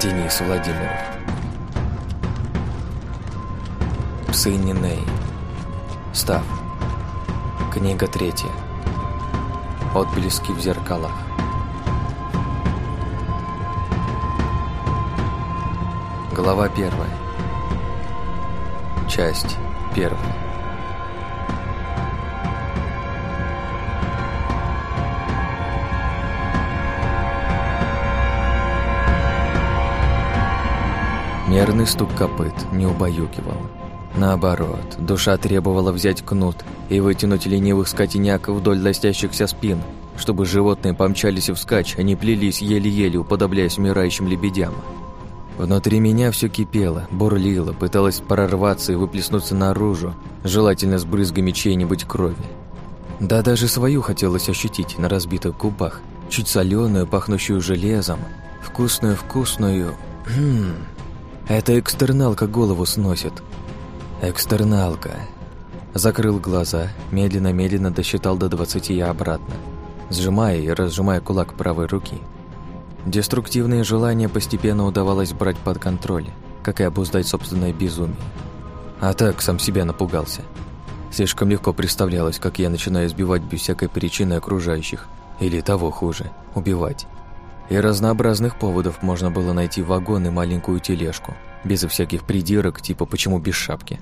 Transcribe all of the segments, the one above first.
Денис Владимиров. Псы Ниней. Став. Книга третья. Отблески в зеркалах. Глава первая. Часть первая. Мерный стук копыт не убаюкивал. Наоборот, душа требовала взять кнут и вытянуть ленивых скотиняков вдоль ластящихся спин, чтобы животные помчались вскачь, а не плелись еле-еле, уподобляясь умирающим лебедям. Внутри меня все кипело, бурлило, пыталось прорваться и выплеснуться наружу, желательно с брызгами чьей-нибудь крови. Да даже свою хотелось ощутить на разбитых губах, чуть соленую, пахнущую железом, вкусную-вкусную... Это экстерналка голову сносит. Экстерналка. Закрыл глаза, медленно-медленно досчитал до двадцати и обратно, сжимая и разжимая кулак правой руки. Деструктивные желания постепенно удавалось брать под контроль, как и обуздать собственное безумие. А так сам себя напугался. Слишком легко представлялось, как я начинаю избивать без всякой причины окружающих, или того хуже, убивать. И разнообразных поводов можно было найти вагон и маленькую тележку, без всяких придирок, типа «почему без шапки?».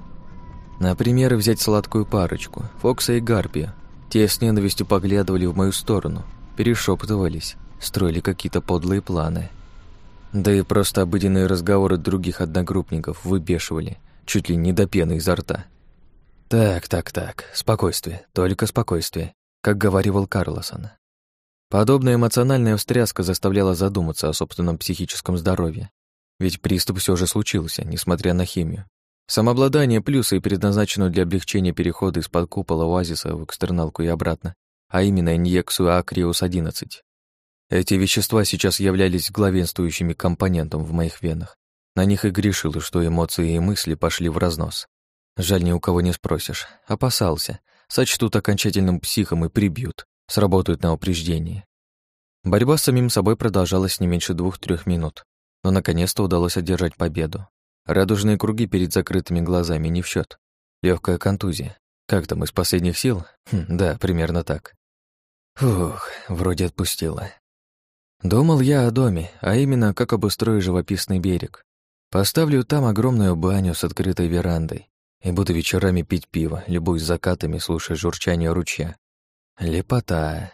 Например, взять сладкую парочку, Фокса и Гарпия. Те с ненавистью поглядывали в мою сторону, перешептывались, строили какие-то подлые планы. Да и просто обыденные разговоры других одногруппников выбешивали, чуть ли не до пены изо рта. Так, так, так, спокойствие, только спокойствие, как говорил Карлосон. Подобная эмоциональная встряска заставляла задуматься о собственном психическом здоровье. Ведь приступ все же случился, несмотря на химию. Самообладание плюсы и предназначено для облегчения перехода из-под купола оазиса в экстерналку и обратно, а именно инъекцию Акриус-11. Эти вещества сейчас являлись главенствующими компонентом в моих венах. На них и грешил, что эмоции и мысли пошли в разнос. Жаль, ни у кого не спросишь. Опасался. Сочтут окончательным психом и прибьют сработают на упреждение. Борьба с самим собой продолжалась не меньше двух-трех минут, но наконец-то удалось одержать победу. Радужные круги перед закрытыми глазами не в счет. Легкая контузия. Как там, из последних сил? Хм, да, примерно так. Фух, вроде отпустила. Думал я о доме, а именно, как обустрою живописный берег. Поставлю там огромную баню с открытой верандой и буду вечерами пить пиво, любуясь закатами, слушая журчание ручья. Лепота.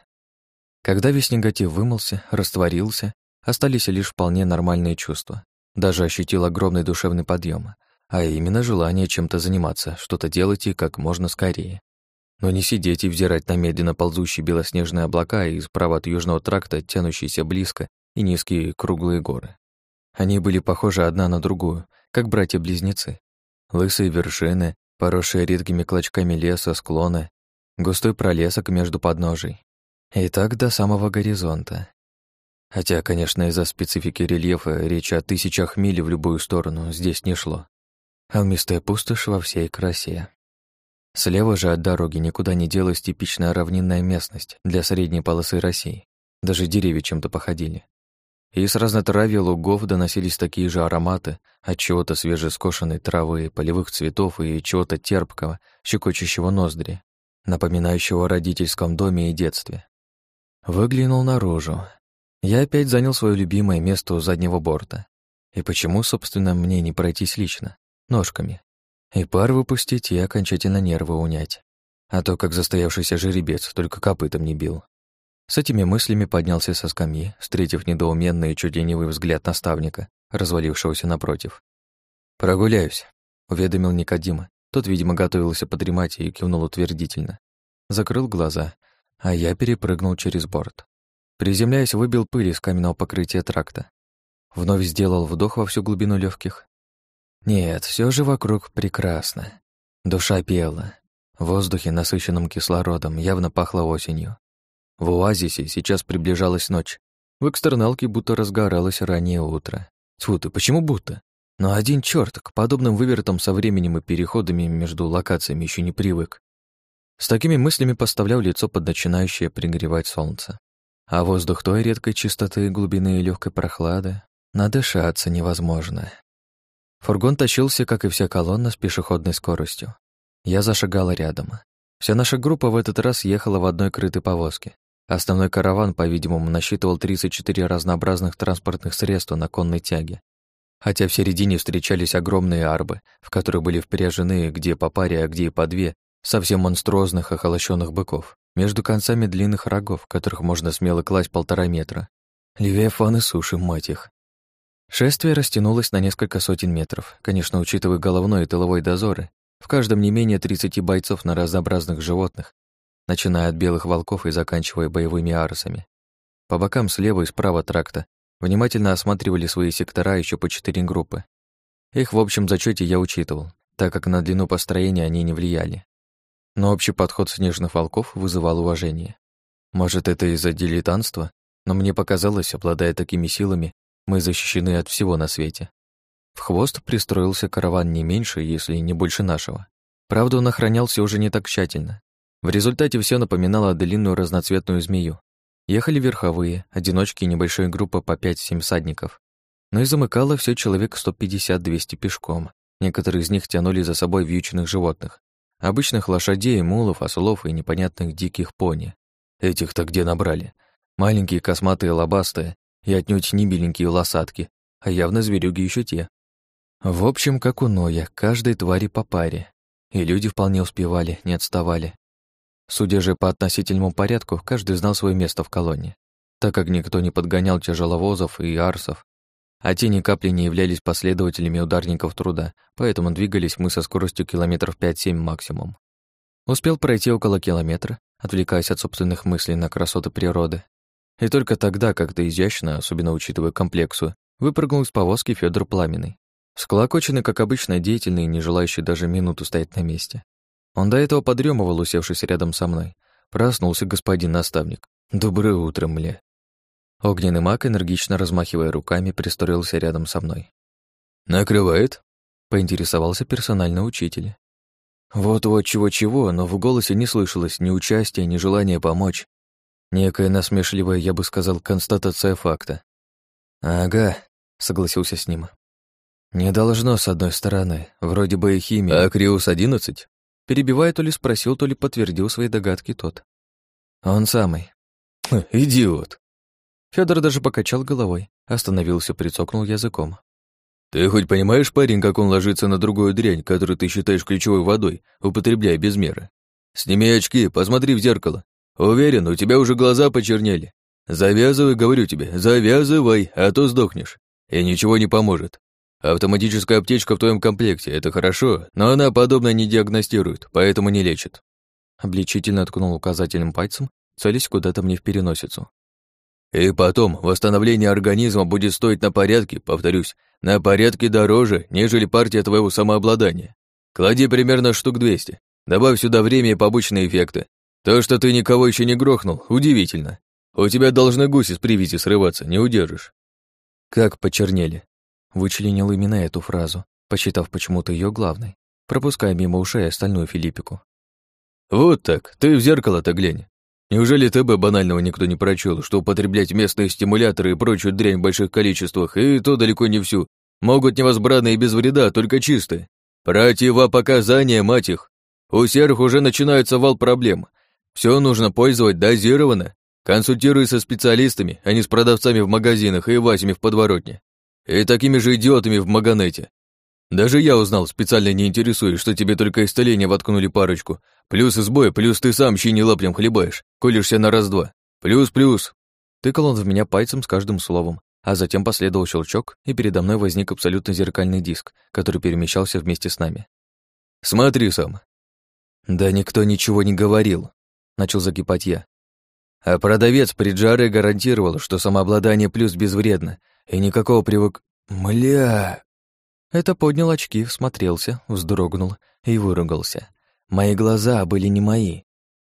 Когда весь негатив вымылся, растворился, остались лишь вполне нормальные чувства. Даже ощутил огромный душевный подъем, а именно желание чем-то заниматься, что-то делать и как можно скорее. Но не сидеть и взирать на медленно ползущие белоснежные облака и справа от южного тракта тянущиеся близко и низкие круглые горы. Они были похожи одна на другую, как братья-близнецы. Лысые вершины, поросшие редкими клочками леса, склоны, густой пролесок между подножий. И так до самого горизонта. Хотя, конечно, из-за специфики рельефа речь о тысячах миль в любую сторону здесь не шло. А вместо пустошь во всей красе. Слева же от дороги никуда не делась типичная равнинная местность для средней полосы России. Даже деревья чем-то походили. И с разнотравья лугов доносились такие же ароматы от чего-то свежескошенной травы, полевых цветов и чего-то терпкого, щекочущего ноздри напоминающего о родительском доме и детстве. Выглянул наружу. Я опять занял свое любимое место у заднего борта. И почему, собственно, мне не пройтись лично? Ножками. И пар выпустить, и окончательно нервы унять. А то, как застоявшийся жеребец, только копытом не бил. С этими мыслями поднялся со скамьи, встретив недоуменный и чуть взгляд наставника, развалившегося напротив. «Прогуляюсь», — уведомил Никодима, тот, видимо, готовился подремать и кивнул утвердительно. Закрыл глаза, а я перепрыгнул через борт. Приземляясь, выбил пыль из каменного покрытия тракта. Вновь сделал вдох во всю глубину легких. Нет, все же вокруг прекрасно. Душа пела. В воздухе, насыщенном кислородом, явно пахло осенью. В оазисе сейчас приближалась ночь. В экстерналке будто разгоралось раннее утро. Тьфу ты, почему будто? Но один черт к подобным вывертам со временем и переходами между локациями еще не привык. С такими мыслями поставлял лицо под начинающее пригревать солнце. А воздух той редкой чистоты, глубины и легкой прохлады. Надышаться невозможно. Фургон тащился, как и вся колонна, с пешеходной скоростью. Я зашагала рядом. Вся наша группа в этот раз ехала в одной крытой повозке. Основной караван, по-видимому, насчитывал 34 разнообразных транспортных средства на конной тяге. Хотя в середине встречались огромные арбы, в которых были впряжены где по паре, а где и по две, совсем монструозных охолощенных быков, между концами длинных рогов, которых можно смело класть полтора метра. Левиафаны суши, мать их. Шествие растянулось на несколько сотен метров, конечно, учитывая головной и тыловой дозоры, в каждом не менее 30 бойцов на разнообразных животных, начиная от белых волков и заканчивая боевыми арсами. По бокам слева и справа тракта внимательно осматривали свои сектора еще по четыре группы. Их в общем зачете я учитывал, так как на длину построения они не влияли. Но общий подход снежных волков вызывал уважение. Может, это из-за дилетантства, но мне показалось, обладая такими силами, мы защищены от всего на свете. В хвост пристроился караван не меньше, если не больше нашего. Правда, он охранялся уже не так тщательно. В результате все напоминало длинную разноцветную змею. Ехали верховые, одиночки и небольшая группа по 5-7 садников. Но и замыкало все человек 150-200 пешком. Некоторые из них тянули за собой вьючных животных. Обычных лошадей, мулов, ослов и непонятных диких пони. Этих-то где набрали? Маленькие косматые лобастые и отнюдь не беленькие лосатки, а явно зверюги еще те. В общем, как у Ноя, каждой твари по паре. И люди вполне успевали, не отставали. Судя же по относительному порядку, каждый знал свое место в колонне, так как никто не подгонял тяжеловозов и арсов, а те ни капли не являлись последователями ударников труда, поэтому двигались мы со скоростью километров 5-7 максимум. Успел пройти около километра, отвлекаясь от собственных мыслей на красоты природы. И только тогда, как-то изящно, особенно учитывая комплексу, выпрыгнул из повозки Федор Пламенный. Склокоченный, как обычно, деятельный, не желающий даже минуту стоять на месте. Он до этого подремывал, усевшись рядом со мной. Проснулся господин наставник. «Доброе утро, мля». Огненный маг, энергично размахивая руками, пристроился рядом со мной. «Накрывает?» — поинтересовался персональный учитель. Вот-вот чего-чего, но в голосе не слышалось ни участия, ни желания помочь. Некая насмешливая, я бы сказал, констатация факта. «Ага», — согласился с ним. «Не должно, с одной стороны. Вроде бы и химия». «А Криус-11?» Перебивая, то ли спросил, то ли подтвердил свои догадки тот. «Он самый». «Идиот». Федор даже покачал головой, остановился, прицокнул языком. «Ты хоть понимаешь, парень, как он ложится на другую дрянь, которую ты считаешь ключевой водой, употребляя без меры? Сними очки, посмотри в зеркало. Уверен, у тебя уже глаза почернели. Завязывай, говорю тебе, завязывай, а то сдохнешь. И ничего не поможет. Автоматическая аптечка в твоем комплекте — это хорошо, но она подобное не диагностирует, поэтому не лечит. Обличительно ткнул указательным пальцем, целясь куда-то мне в переносицу. И потом, восстановление организма будет стоить на порядке, повторюсь, на порядке дороже, нежели партия твоего самообладания. Клади примерно штук 200. Добавь сюда время и побочные эффекты. То, что ты никого еще не грохнул, удивительно. У тебя должны гуси с привязи срываться, не удержишь. Как почернели. Вычленил именно эту фразу, посчитав почему-то ее главной, пропуская мимо ушей остальную Филиппику. «Вот так, ты в зеркало-то глянь. Неужели ТБ банального никто не прочел, что употреблять местные стимуляторы и прочую дрянь в больших количествах, и то далеко не всю, могут невозбранно и без вреда, а только чистые? Противопоказания, мать их! У серых уже начинается вал проблем. Все нужно пользовать дозированно. Консультируй со специалистами, а не с продавцами в магазинах и Васями в подворотне. И такими же идиотами в Маганете. Даже я узнал, специально не интересуюсь, что тебе только исцеление воткнули парочку. Плюс из боя, плюс ты сам щи не лаплем хлебаешь, колешься на раз-два. Плюс-плюс. Тыкал он в меня пальцем с каждым словом, а затем последовал щелчок, и передо мной возник абсолютно зеркальный диск, который перемещался вместе с нами. «Смотри сам». «Да никто ничего не говорил», — начал закипать я. А продавец при Джаре гарантировал, что самообладание плюс безвредно, и никакого привык... Мля... Это поднял очки, всмотрелся, вздрогнул и выругался. Мои глаза были не мои.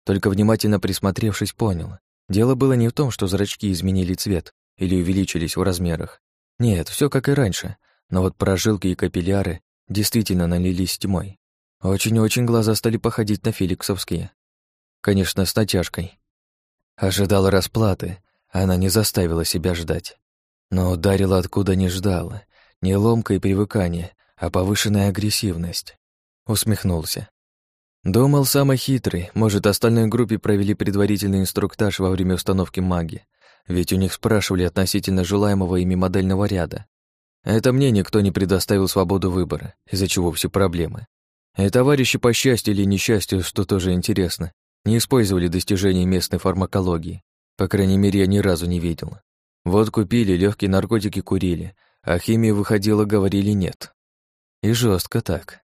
Только внимательно присмотревшись, понял. Дело было не в том, что зрачки изменили цвет или увеличились в размерах. Нет, все как и раньше. Но вот прожилки и капилляры действительно налились тьмой. Очень-очень глаза стали походить на феликсовские. Конечно, с натяжкой. Ожидал расплаты, она не заставила себя ждать. Но ударило откуда не ждало. Не ломка и привыкание, а повышенная агрессивность. Усмехнулся. Думал, самый хитрый. Может, остальной группе провели предварительный инструктаж во время установки маги. Ведь у них спрашивали относительно желаемого ими модельного ряда. Это мне никто не предоставил свободу выбора, из-за чего все проблемы. И товарищи по счастью или несчастью, что тоже интересно, не использовали достижения местной фармакологии. По крайней мере, я ни разу не видел. Вот купили, легкие наркотики курили, а химии выходило, говорили нет. И жестко так.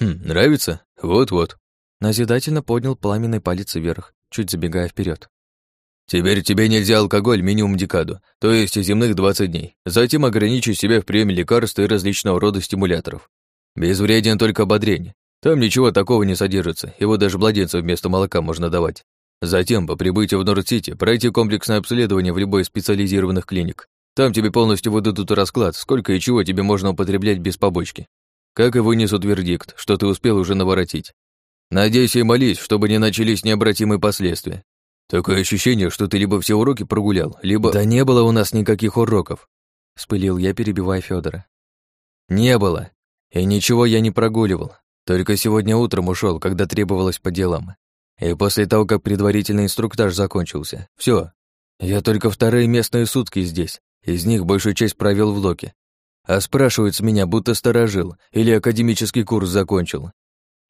«Хм, нравится? Вот-вот». Назидательно поднял пламенный палец вверх, чуть забегая вперед. «Теперь тебе нельзя алкоголь минимум декаду, то есть земных 20 дней. Затем ограничить себя в приеме лекарств и различного рода стимуляторов. Безвреден только ободрение. Там ничего такого не содержится, его даже младенцу вместо молока можно давать. Затем, по прибытию в Норд-Сити, пройти комплексное обследование в любой из специализированных клиник. Там тебе полностью выдадут расклад, сколько и чего тебе можно употреблять без побочки как и вынесут вердикт, что ты успел уже наворотить. Надейся и молись, чтобы не начались необратимые последствия. Такое ощущение, что ты либо все уроки прогулял, либо... Да не было у нас никаких уроков, спылил я, перебивая Федора. Не было. И ничего я не прогуливал. Только сегодня утром ушел, когда требовалось по делам. И после того, как предварительный инструктаж закончился. Все. Я только вторые местные сутки здесь. Из них большую часть провел в Локе. А спрашивают с меня, будто сторожил или академический курс закончил.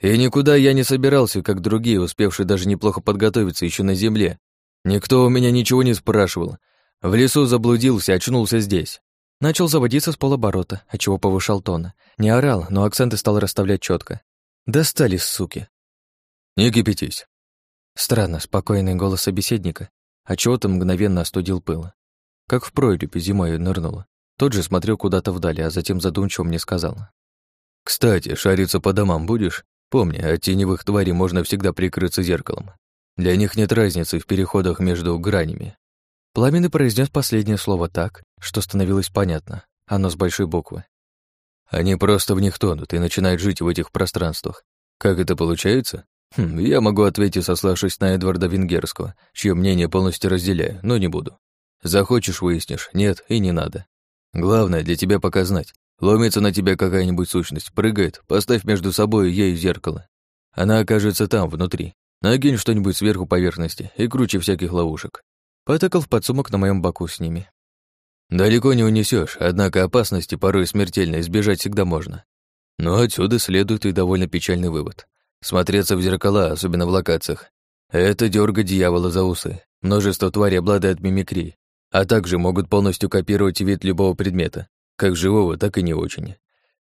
И никуда я не собирался, как другие, успевшие даже неплохо подготовиться еще на земле. Никто у меня ничего не спрашивал. В лесу заблудился, очнулся здесь. Начал заводиться с полоборота, отчего повышал тон. Не орал, но акценты стал расставлять четко. Достали, суки. Не кипятись. Странно, спокойный голос собеседника, отчего-то мгновенно остудил пыл. Как в прорубь зимой нырнула. Тот же смотрел куда-то вдали, а затем задумчиво мне сказал. «Кстати, шариться по домам будешь? Помни, от теневых тварей можно всегда прикрыться зеркалом. Для них нет разницы в переходах между гранями». Пламенный произнес последнее слово так, что становилось понятно. Оно с большой буквы. Они просто в них тонут и начинают жить в этих пространствах. Как это получается? Хм, я могу ответить, сославшись на Эдварда Венгерского, чье мнение полностью разделяю, но не буду. Захочешь, выяснишь, нет и не надо. Главное для тебя пока знать. Ломится на тебя какая-нибудь сущность, прыгает, поставь между собой ей зеркало. Она окажется там, внутри. Накинь что-нибудь сверху поверхности и круче всяких ловушек. Потыкал в подсумок на моем боку с ними. Далеко не унесешь, однако опасности порой смертельно избежать всегда можно. Но отсюда следует и довольно печальный вывод. Смотреться в зеркала, особенно в локациях, это дёрга дьявола за усы. Множество тварей обладает мимикрией, а также могут полностью копировать вид любого предмета, как живого, так и не очень.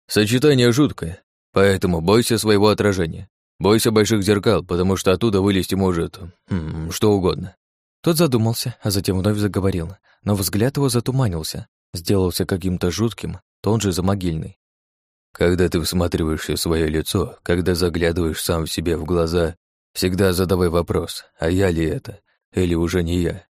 Сочетание жуткое, поэтому бойся своего отражения. Бойся больших зеркал, потому что оттуда вылезти может хм, что угодно. Тот задумался, а затем вновь заговорил, но взгляд его затуманился, сделался каким-то жутким, тон же замогильный. Когда ты всматриваешься в свое лицо, когда заглядываешь сам в себе в глаза, всегда задавай вопрос, а я ли это, или уже не я.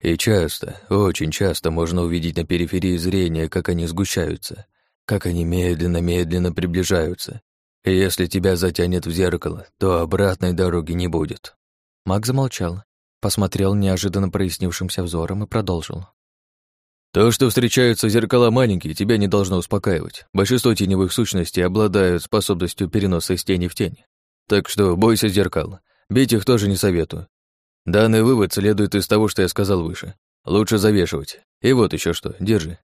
И часто, очень часто можно увидеть на периферии зрения, как они сгущаются, как они медленно-медленно приближаются. И если тебя затянет в зеркало, то обратной дороги не будет. Маг замолчал, посмотрел неожиданно прояснившимся взором и продолжил. То, что встречаются зеркала маленькие, тебя не должно успокаивать. Большинство теневых сущностей обладают способностью переноса из тени в тень. Так что бойся зеркал. Бить их тоже не советую. Данный вывод следует из того, что я сказал выше. Лучше завешивать. И вот еще что, держи.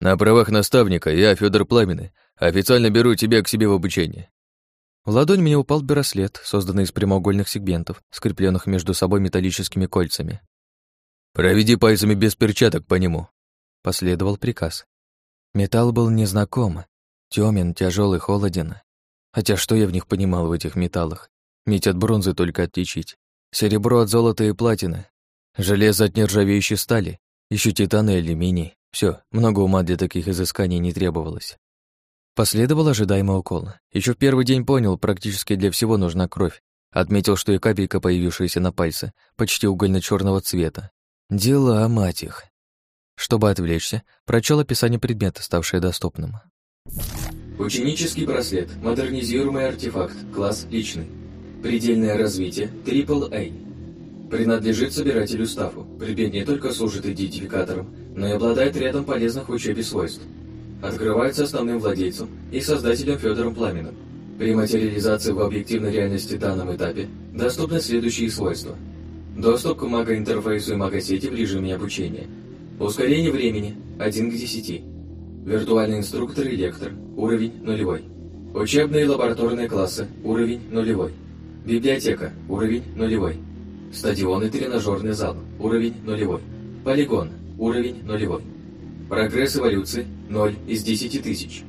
На правах наставника я, Федор Пламенный, официально беру тебя к себе в обучение. В ладонь мне упал браслет, созданный из прямоугольных сегментов, скрепленных между собой металлическими кольцами. «Проведи пальцами без перчаток по нему», — последовал приказ. Металл был незнаком, тёмен, тяжелый, холоден. Хотя что я в них понимал в этих металлах? Медь от бронзы только отличить. Серебро от золота и платины, железо от нержавеющей стали, еще титан и алюминий. Все, много ума для таких изысканий не требовалось. Последовал ожидаемый укол. Еще в первый день понял, практически для всего нужна кровь. Отметил, что и капелька, появившаяся на пальце, почти угольно черного цвета. Дела, мать их. Чтобы отвлечься, прочел описание предмета, ставшее доступным. Ученический браслет. Модернизируемый артефакт. Класс личный. Предельное развитие – AAA. Принадлежит собирателю Стафу. Предмет не только служит идентификатором, но и обладает рядом полезных в учебе свойств. Открывается основным владельцем и создателем Федором Пламенным. При материализации в объективной реальности данном этапе доступны следующие свойства. Доступ к мага-интерфейсу и мага-сети в режиме обучения. Ускорение времени 1 к 10. Виртуальный инструктор и лектор. Уровень нулевой. Учебные и лабораторные классы. Уровень нулевой. Библиотека. Уровень нулевой. Стадион и тренажерный зал. Уровень нулевой. Полигон. Уровень нулевой. Прогресс эволюции 0 из 10 тысяч.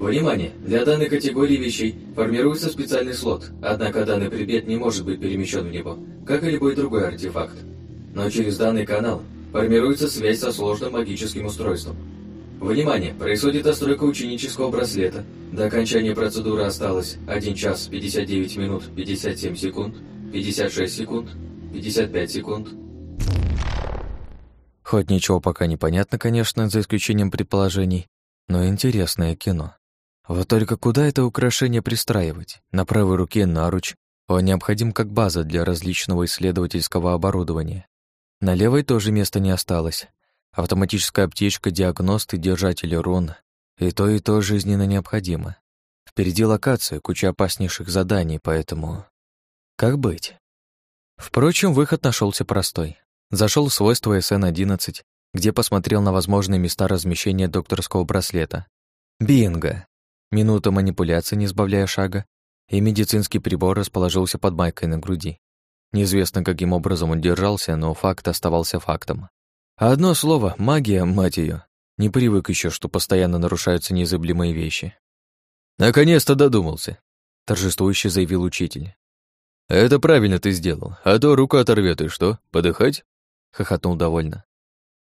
Внимание! Для данной категории вещей формируется специальный слот, однако данный предмет не может быть перемещен в него, как и любой другой артефакт. Но через данный канал формируется связь со сложным магическим устройством. Внимание! Происходит настройка ученического браслета. До окончания процедуры осталось 1 час 59 минут 57 секунд, 56 секунд, 55 секунд. Хоть ничего пока не понятно, конечно, за исключением предположений, но интересное кино. Вот только куда это украшение пристраивать? На правой руке наруч. Он необходим как база для различного исследовательского оборудования. На левой тоже места не осталось. Автоматическая аптечка, диагност и держатель рун. И то, и то жизненно необходимо. Впереди локация, куча опаснейших заданий, поэтому... Как быть? Впрочем, выход нашелся простой. Зашел в свойства СН-11, где посмотрел на возможные места размещения докторского браслета. Бинго! Минута манипуляции, не сбавляя шага, и медицинский прибор расположился под майкой на груди. Неизвестно, каким образом он держался, но факт оставался фактом. А одно слово — магия, мать ее. Не привык еще, что постоянно нарушаются незыблемые вещи. «Наконец-то додумался», — торжествующе заявил учитель. «Это правильно ты сделал, а то руку оторвет, и что, подыхать?» — хохотнул довольно.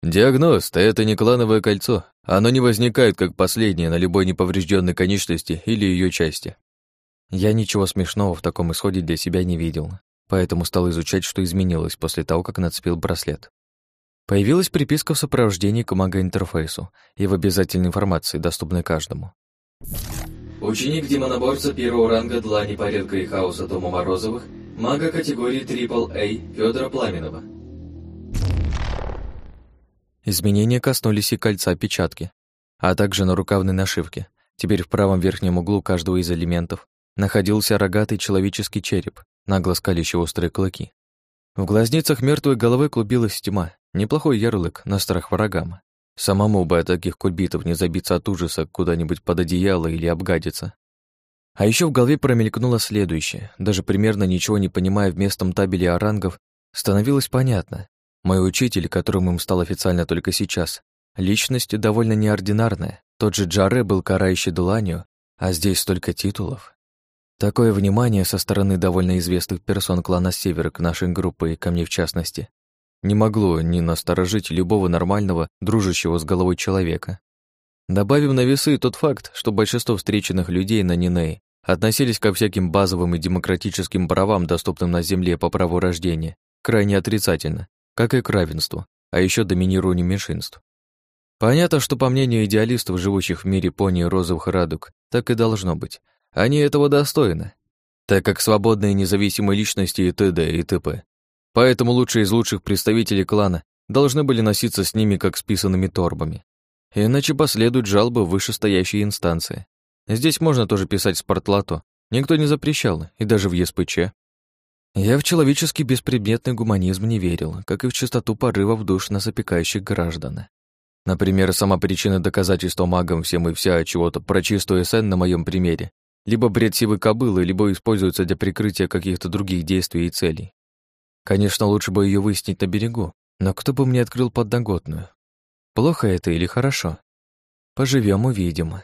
«Диагност — это не клановое кольцо. Оно не возникает как последнее на любой неповрежденной конечности или ее части». Я ничего смешного в таком исходе для себя не видел, поэтому стал изучать, что изменилось после того, как нацепил браслет. Появилась приписка в сопровождении к мага-интерфейсу и в обязательной информации, доступной каждому. Ученик демоноборца первого ранга Длани Порядка и Хаоса Тома Морозовых, мага категории AAA Федора Пламенова. Изменения коснулись и кольца печатки, а также на рукавной нашивке. Теперь в правом верхнем углу каждого из элементов находился рогатый человеческий череп, нагло скалящий острые клыки. В глазницах мертвой головы клубилась тьма, неплохой ярлык на страх врагам. Самому бы от таких кульбитов не забиться от ужаса куда-нибудь под одеяло или обгадиться. А еще в голове промелькнуло следующее. Даже примерно ничего не понимая в местном табеле орангов, становилось понятно. Мой учитель, которым им стал официально только сейчас, личность довольно неординарная. Тот же Джаре был карающий Деланию, а здесь столько титулов. Такое внимание со стороны довольно известных персон клана Север к нашей группе и ко мне в частности не могло не насторожить любого нормального, дружащего с головой человека. Добавим на весы тот факт, что большинство встреченных людей на Нинее относились ко всяким базовым и демократическим правам, доступным на Земле по праву рождения, крайне отрицательно, как и к равенству, а еще доминированию меньшинств. Понятно, что по мнению идеалистов, живущих в мире пони розовых радуг, так и должно быть. Они этого достойны, так как свободные независимые личности и т.д. и т.п. Поэтому лучшие из лучших представителей клана должны были носиться с ними как с писанными торбами. Иначе последуют жалобы в вышестоящие инстанции. Здесь можно тоже писать спортлото. Никто не запрещал, и даже в ЕСПЧ. Я в человеческий беспредметный гуманизм не верил, как и в чистоту порывов душ на запекающих граждан. Например, сама причина доказательства магам всем и вся чего-то про чистую СН на моем примере либо бред сивой кобылы, либо используется для прикрытия каких-то других действий и целей. Конечно, лучше бы ее выяснить на берегу, но кто бы мне открыл подноготную? Плохо это или хорошо? Поживем, увидим.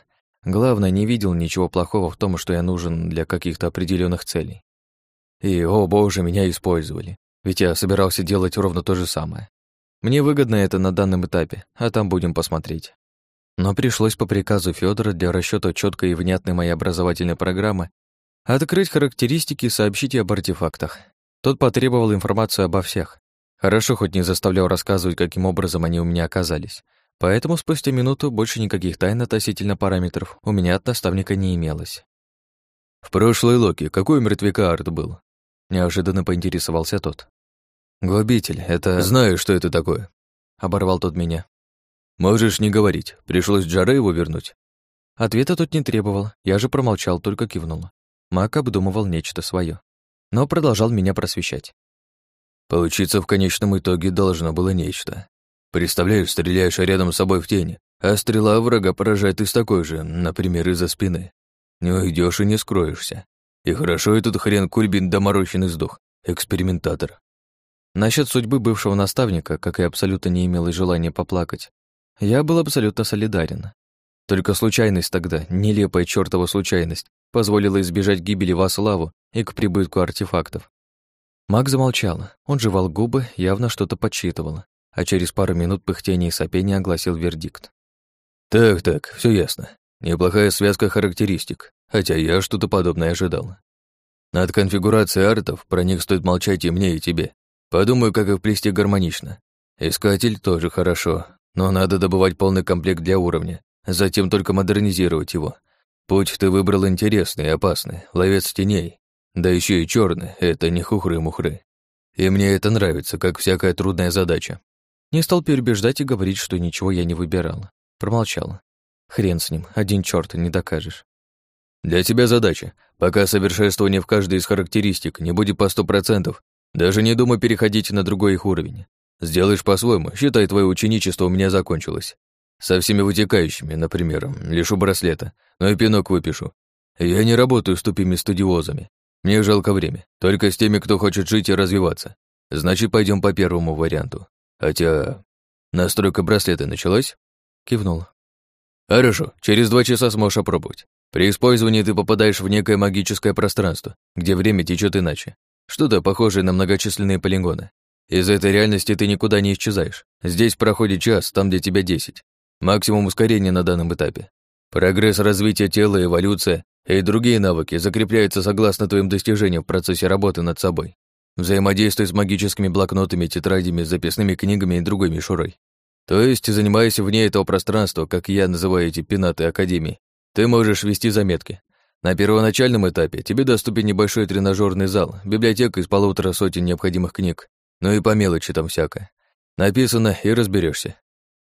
Главное, не видел ничего плохого в том, что я нужен для каких-то определенных целей. И, о боже, меня использовали. Ведь я собирался делать ровно то же самое. Мне выгодно это на данном этапе, а там будем посмотреть. Но пришлось по приказу Федора для расчета четкой и внятной моей образовательной программы открыть характеристики и сообщить об артефактах. Тот потребовал информацию обо всех. Хорошо, хоть не заставлял рассказывать, каким образом они у меня оказались. Поэтому спустя минуту больше никаких тайн относительно параметров у меня от наставника не имелось. В прошлой Локи какой мертвяка арт был? Неожиданно поинтересовался тот. Губитель, это... Знаю, что это такое. Оборвал тот меня. Можешь не говорить. Пришлось Джаре его вернуть. Ответа тут не требовал, я же промолчал, только кивнул. Мак обдумывал нечто свое, но продолжал меня просвещать. Получиться в конечном итоге должно было нечто. Представляешь, стреляешь рядом с собой в тени, а стрела врага поражает из такой же, например, из-за спины. Не уйдешь и не скроешься. И хорошо этот хрен Кульбин доморощенный сдох, экспериментатор. Насчет судьбы бывшего наставника, как и абсолютно не имел и желания поплакать, я был абсолютно солидарен. Только случайность тогда, нелепая чертова случайность, позволила избежать гибели Ваславу и к прибытку артефактов. Маг замолчал, он жевал губы, явно что-то подсчитывал, а через пару минут пыхтения и сопения огласил вердикт. «Так-так, все ясно. Неплохая связка характеристик, хотя я что-то подобное ожидал. Над конфигурацией артов про них стоит молчать и мне, и тебе. Подумаю, как их плести гармонично. Искатель тоже хорошо, но надо добывать полный комплект для уровня, затем только модернизировать его. Путь ты выбрал интересный и опасный, ловец теней. Да еще и черный, это не хухры-мухры. И мне это нравится, как всякая трудная задача. Не стал перебеждать и говорить, что ничего я не выбирал. Промолчал. Хрен с ним, один черт не докажешь. Для тебя задача. Пока совершенствование в каждой из характеристик не будет по сто процентов, даже не думай переходить на другой их уровень. Сделаешь по-своему, считай, твое ученичество у меня закончилось. Со всеми вытекающими, например, лишу браслета, но и пинок выпишу. Я не работаю с тупыми студиозами. Мне жалко время, только с теми, кто хочет жить и развиваться. Значит, пойдем по первому варианту. Хотя... Настройка браслета началась? Кивнул. Хорошо, через два часа сможешь опробовать. При использовании ты попадаешь в некое магическое пространство, где время течет иначе. Что-то похожее на многочисленные полигоны. Из этой реальности ты никуда не исчезаешь. Здесь проходит час, там для тебя десять. Максимум ускорения на данном этапе. Прогресс развития тела, эволюция и другие навыки закрепляются согласно твоим достижениям в процессе работы над собой. Взаимодействуй с магическими блокнотами, тетрадями, записными книгами и другой мишурой. То есть, занимаясь вне этого пространства, как я называю эти пенаты Академии, ты можешь вести заметки. На первоначальном этапе тебе доступен небольшой тренажерный зал, библиотека из полутора сотен необходимых книг, ну и по мелочи там всякое. Написано и разберешься.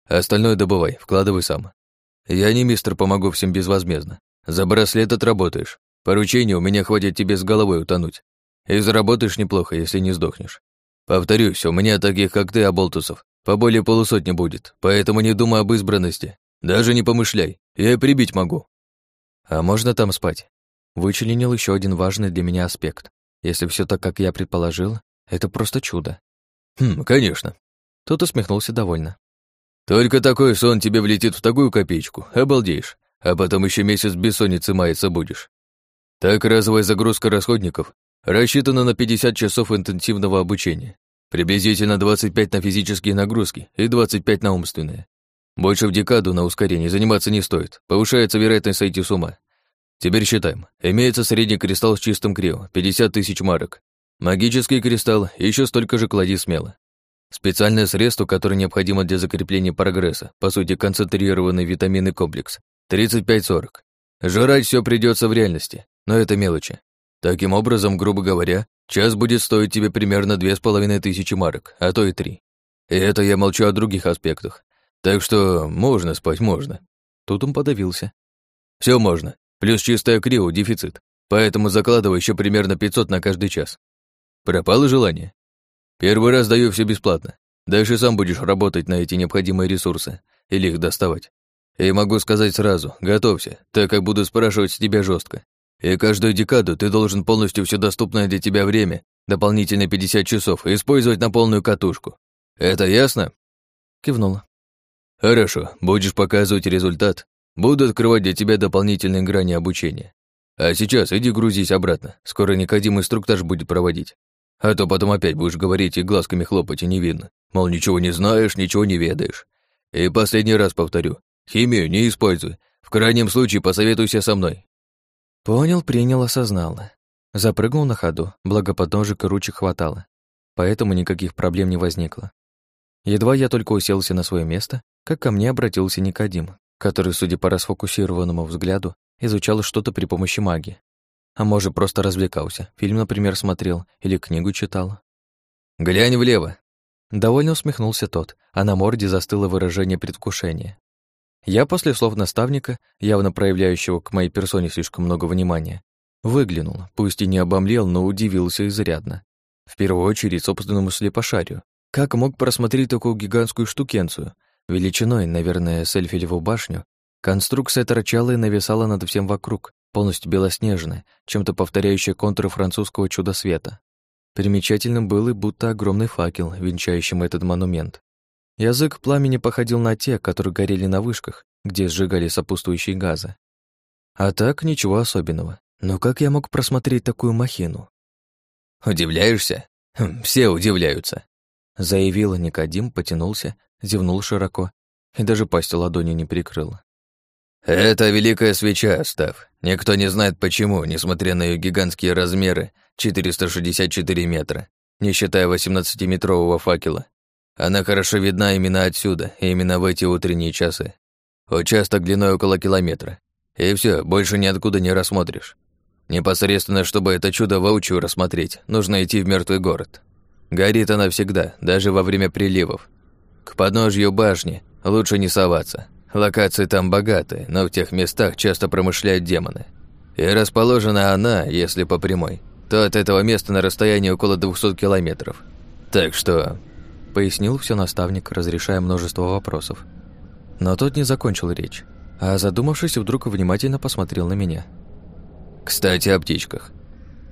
Остальное добывай, вкладывай сам. Я не мистер, помогу всем безвозмездно. За браслет отработаешь. Поручение у меня хватит тебе с головой утонуть. И заработаешь неплохо, если не сдохнешь. Повторюсь, у меня таких, как ты, оболтусов, по более полусотни будет, поэтому не думай об избранности. Даже не помышляй, я и прибить могу. А можно там спать? Вычленил еще один важный для меня аспект. Если все так, как я предположил, это просто чудо. Хм, конечно. Тот усмехнулся довольно. Только такой сон тебе влетит в такую копеечку, обалдеешь, а потом еще месяц бессонницы маяться будешь. Так разовая загрузка расходников рассчитана на 50 часов интенсивного обучения, приблизительно 25 на физические нагрузки и 25 на умственные. Больше в декаду на ускорение заниматься не стоит, повышается вероятность сойти с ума. Теперь считаем. Имеется средний кристалл с чистым крио, 50 тысяч марок. Магический кристалл, еще столько же клади смело. Специальное средство, которое необходимо для закрепления прогресса, по сути, концентрированный витаминный комплекс, 35-40. Жрать все придется в реальности, но это мелочи. Таким образом, грубо говоря, час будет стоить тебе примерно две с половиной тысячи марок, а то и три. И это я молчу о других аспектах. Так что можно спать, можно. Тут он подавился. Все можно. Плюс чистая крио, дефицит. Поэтому закладывай еще примерно 500 на каждый час. Пропало желание? Первый раз даю все бесплатно. Дальше сам будешь работать на эти необходимые ресурсы или их доставать. И могу сказать сразу, готовься, так как буду спрашивать с тебя жестко. И каждую декаду ты должен полностью все доступное для тебя время, дополнительные 50 часов, использовать на полную катушку. Это ясно? Кивнула. Хорошо, будешь показывать результат. Буду открывать для тебя дополнительные грани обучения. А сейчас иди грузись обратно, скоро Никодим инструктаж будет проводить. А то потом опять будешь говорить и глазками хлопать, и не видно. Мол, ничего не знаешь, ничего не ведаешь. И последний раз повторю. Химию не используй. В крайнем случае посоветуйся со мной. Понял, принял, осознал. Запрыгнул на ходу, благо подножек и ручек хватало. Поэтому никаких проблем не возникло. Едва я только уселся на свое место, как ко мне обратился Никодим, который, судя по расфокусированному взгляду, изучал что-то при помощи магии. А может, просто развлекался. Фильм, например, смотрел или книгу читал. глянь влево». Довольно усмехнулся тот, а на морде застыло выражение предвкушения. Я после слов наставника, явно проявляющего к моей персоне слишком много внимания, выглянул, пусть и не обомлел, но удивился изрядно. В первую очередь собственному слепошарию. Как мог просмотреть такую гигантскую штукенцию? Величиной, наверное, с башню. Конструкция торчала и нависала над всем вокруг, полностью белоснежная, чем-то повторяющая контуры французского чуда света. Примечательным был и будто огромный факел, венчающим этот монумент. Язык пламени походил на те, которые горели на вышках, где сжигали сопутствующие газы. А так ничего особенного. Но как я мог просмотреть такую махину? «Удивляешься? Хм, все удивляются», — заявил Никодим, потянулся, зевнул широко и даже пасть ладони не прикрыл. «Это великая свеча, Став. Никто не знает почему, несмотря на ее гигантские размеры, 464 метра, не считая 18-метрового факела. Она хорошо видна именно отсюда, именно в эти утренние часы. Участок длиной около километра. И все, больше ниоткуда не рассмотришь. Непосредственно, чтобы это чудо воочию рассмотреть, нужно идти в мертвый город. Горит она всегда, даже во время приливов. К подножью башни лучше не соваться. Локации там богатые, но в тех местах часто промышляют демоны. И расположена она, если по прямой, то от этого места на расстоянии около 200 километров. Так что пояснил все наставник, разрешая множество вопросов. Но тот не закончил речь, а задумавшись, вдруг внимательно посмотрел на меня. «Кстати, о птичках.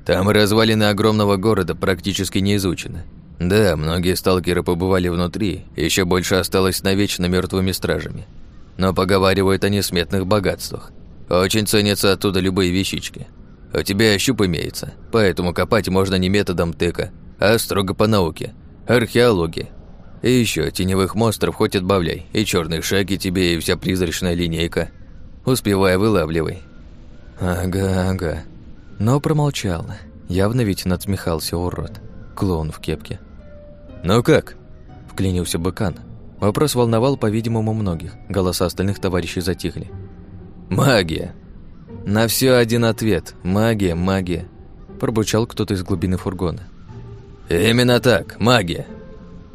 Там развалины огромного города практически не изучены. Да, многие сталкеры побывали внутри, еще больше осталось навечно мертвыми стражами. Но поговаривают о несметных богатствах. Очень ценятся оттуда любые вещички. У тебя щуп имеется, поэтому копать можно не методом тыка, а строго по науке – археология. И еще теневых монстров хоть отбавляй, и черные шаги тебе, и вся призрачная линейка. Успевай, вылавливай. Ага, ага. Но промолчал. Явно ведь надсмехался урод. Клоун в кепке. «Ну как?» – вклинился быкан. Вопрос волновал, по-видимому, многих. Голоса остальных товарищей затихли. «Магия!» На все один ответ. Магия, магия. Пробучал кто-то из глубины фургона. «Именно так, магия.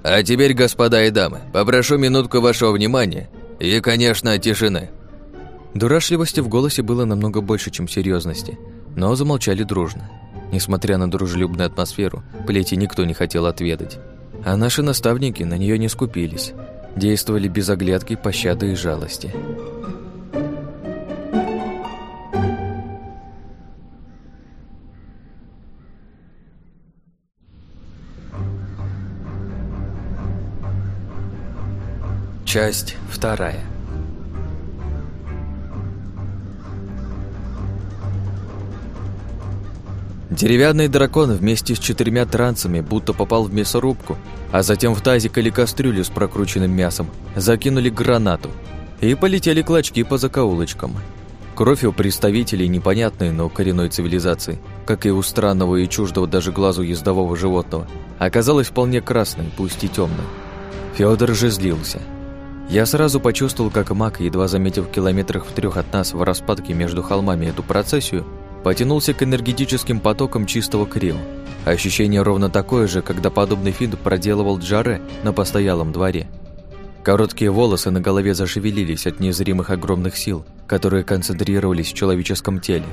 А теперь, господа и дамы, попрошу минутку вашего внимания и, конечно, тишины». Дурашливости в голосе было намного больше, чем серьезности, но замолчали дружно. Несмотря на дружелюбную атмосферу, плети никто не хотел отведать. А наши наставники на нее не скупились. Действовали без оглядки, пощады и жалости. Часть вторая. Деревянный дракон вместе с четырьмя трансами будто попал в мясорубку, а затем в тазик или кастрюлю с прокрученным мясом закинули гранату и полетели клочки по закоулочкам. Кровь у представителей непонятной, но коренной цивилизации, как и у странного и чуждого даже глазу ездового животного, оказалась вполне красной, пусть и темной. Федор же злился – я сразу почувствовал, как маг, едва заметив километрах в трех от нас в распадке между холмами эту процессию, потянулся к энергетическим потокам чистого крио. Ощущение ровно такое же, когда подобный финт проделывал Джаре на постоялом дворе. Короткие волосы на голове зашевелились от незримых огромных сил, которые концентрировались в человеческом теле.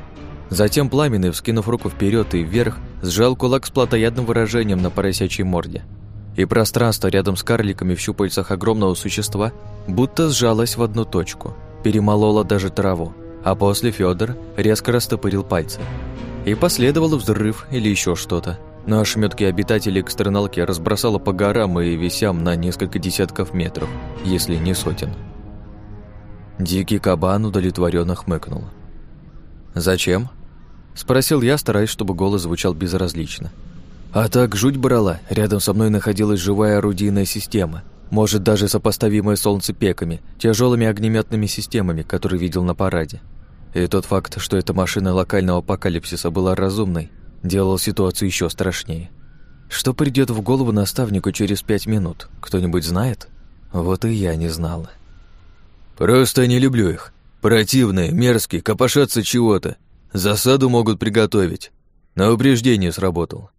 Затем пламенный, вскинув руку вперед и вверх, сжал кулак с плотоядным выражением на поросячьей морде – и пространство рядом с карликами в щупальцах огромного существа будто сжалось в одну точку, перемололо даже траву, а после Федор резко растопырил пальцы. И последовал взрыв или еще что-то. Но ошметки обитателей экстерналки разбросало по горам и висям на несколько десятков метров, если не сотен. Дикий кабан удовлетворенно хмыкнул. «Зачем?» – спросил я, стараясь, чтобы голос звучал безразлично. А так жуть брала, рядом со мной находилась живая орудийная система, может даже сопоставимая солнцепеками, тяжелыми огнеметными системами, которые видел на параде. И тот факт, что эта машина локального апокалипсиса была разумной, делал ситуацию еще страшнее. Что придет в голову наставнику через пять минут, кто-нибудь знает? Вот и я не знала. «Просто не люблю их. Противные, мерзкие, копошатся чего-то. Засаду могут приготовить. На упреждение сработал.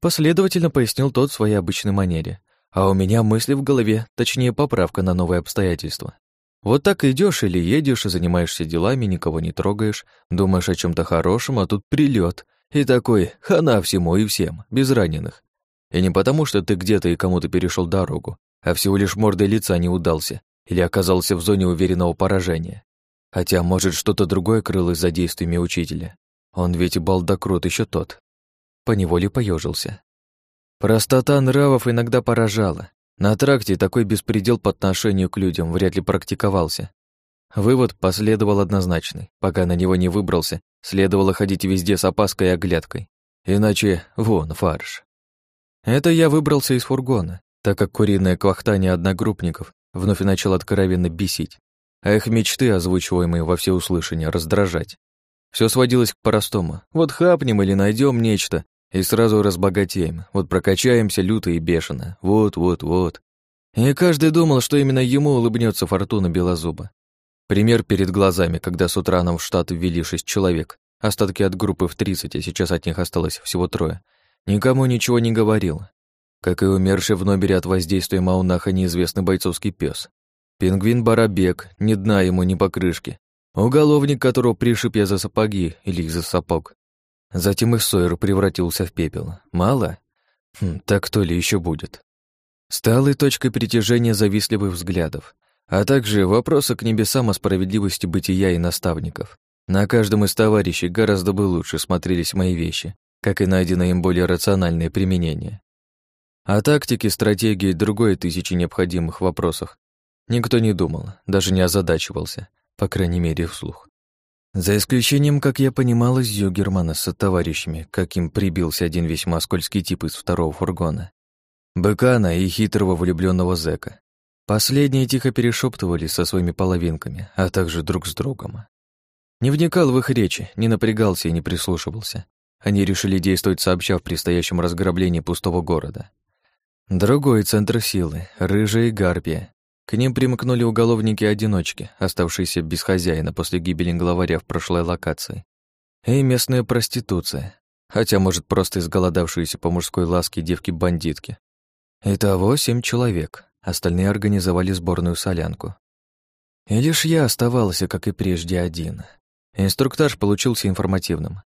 Последовательно пояснил тот в своей обычной манере. А у меня мысли в голове, точнее, поправка на новые обстоятельства. Вот так идешь или едешь занимаешься делами, никого не трогаешь, думаешь о чем то хорошем, а тут прилет И такой, хана всему и всем, без раненых. И не потому, что ты где-то и кому-то перешел дорогу, а всего лишь мордой лица не удался или оказался в зоне уверенного поражения. Хотя, может, что-то другое крылось за действиями учителя. Он ведь балдокрут еще тот. Поневоле поежился. Простота нравов иногда поражала. На тракте такой беспредел по отношению к людям вряд ли практиковался. Вывод последовал однозначный. Пока на него не выбрался, следовало ходить везде с опаской и оглядкой. Иначе вон фарш. Это я выбрался из фургона, так как куриное квахтание одногруппников вновь начал откровенно бесить, а их мечты, озвучиваемые во всеуслышание, раздражать. Все сводилось к простому. Вот хапнем или найдем нечто, и сразу разбогатеем. Вот прокачаемся люто и бешено. Вот, вот, вот. И каждый думал, что именно ему улыбнется фортуна Белозуба. Пример перед глазами, когда с утра нам в штат ввели шесть человек, остатки от группы в тридцать, а сейчас от них осталось всего трое. Никому ничего не говорил. Как и умерший в номере от воздействия Маунаха неизвестный бойцовский пес. Пингвин Барабек, ни дна ему, ни покрышки. Уголовник, которого пришиб я за сапоги или за сапог. Затем их Сойер превратился в пепел. Мало? Хм, так кто ли еще будет? Стал и точкой притяжения завистливых взглядов, а также вопросы к небесам о справедливости бытия и наставников. На каждом из товарищей гораздо бы лучше смотрелись мои вещи, как и найдено им более рациональное применение. О тактике, стратегии и другой тысячи необходимых вопросах никто не думал, даже не озадачивался, по крайней мере, вслух. За исключением, как я понимал, из Зюгермана с товарищами, каким прибился один весьма скользкий тип из второго фургона. Быкана и хитрого влюбленного зэка. Последние тихо перешептывались со своими половинками, а также друг с другом. Не вникал в их речи, не напрягался и не прислушивался. Они решили действовать сообща в предстоящем разграблении пустого города. Другой центр силы, Рыжая и Гарпия, к ним примкнули уголовники-одиночки, оставшиеся без хозяина после гибели главаря в прошлой локации. И местная проституция. Хотя, может, просто изголодавшиеся по мужской ласке девки-бандитки. Итого семь человек. Остальные организовали сборную солянку. И лишь я оставался, как и прежде, один. Инструктаж получился информативным.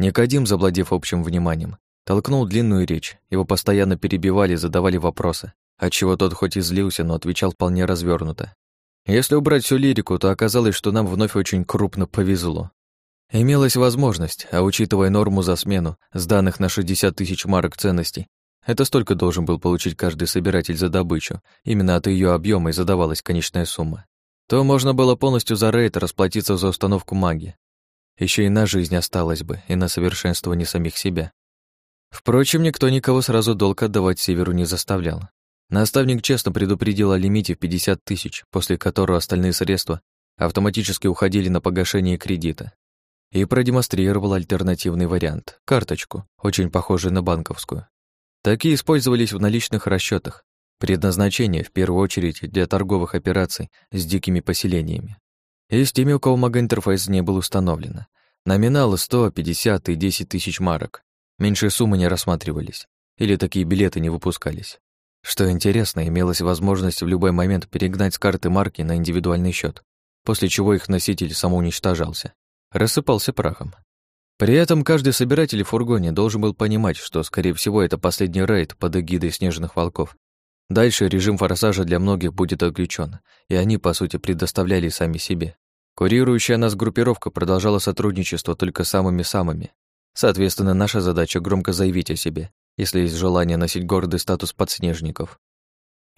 Никодим, завладев общим вниманием, толкнул длинную речь. Его постоянно перебивали, задавали вопросы отчего тот хоть и злился, но отвечал вполне развернуто. Если убрать всю лирику, то оказалось, что нам вновь очень крупно повезло. Имелась возможность, а учитывая норму за смену, сданных на 60 тысяч марок ценностей, это столько должен был получить каждый собиратель за добычу, именно от ее объема и задавалась конечная сумма. То можно было полностью за рейд расплатиться за установку магии. Еще и на жизнь осталось бы, и на совершенствование самих себя. Впрочем, никто никого сразу долг отдавать Северу не заставлял. Наставник честно предупредил о лимите в 50 тысяч, после которого остальные средства автоматически уходили на погашение кредита. И продемонстрировал альтернативный вариант – карточку, очень похожую на банковскую. Такие использовались в наличных расчетах. Предназначение, в первую очередь, для торговых операций с дикими поселениями. И с теми, у кого маг-интерфейс не был установлен. Номиналы 100, 50 и 10 тысяч марок. Меньшие суммы не рассматривались. Или такие билеты не выпускались. Что интересно, имелась возможность в любой момент перегнать с карты марки на индивидуальный счет, после чего их носитель самоуничтожался, рассыпался прахом. При этом каждый собиратель в фургоне должен был понимать, что, скорее всего, это последний рейд под эгидой снежных волков. Дальше режим форсажа для многих будет отключен, и они, по сути, предоставляли сами себе. Курирующая нас группировка продолжала сотрудничество только самыми-самыми. Соответственно, наша задача громко заявить о себе, если есть желание носить гордый статус подснежников.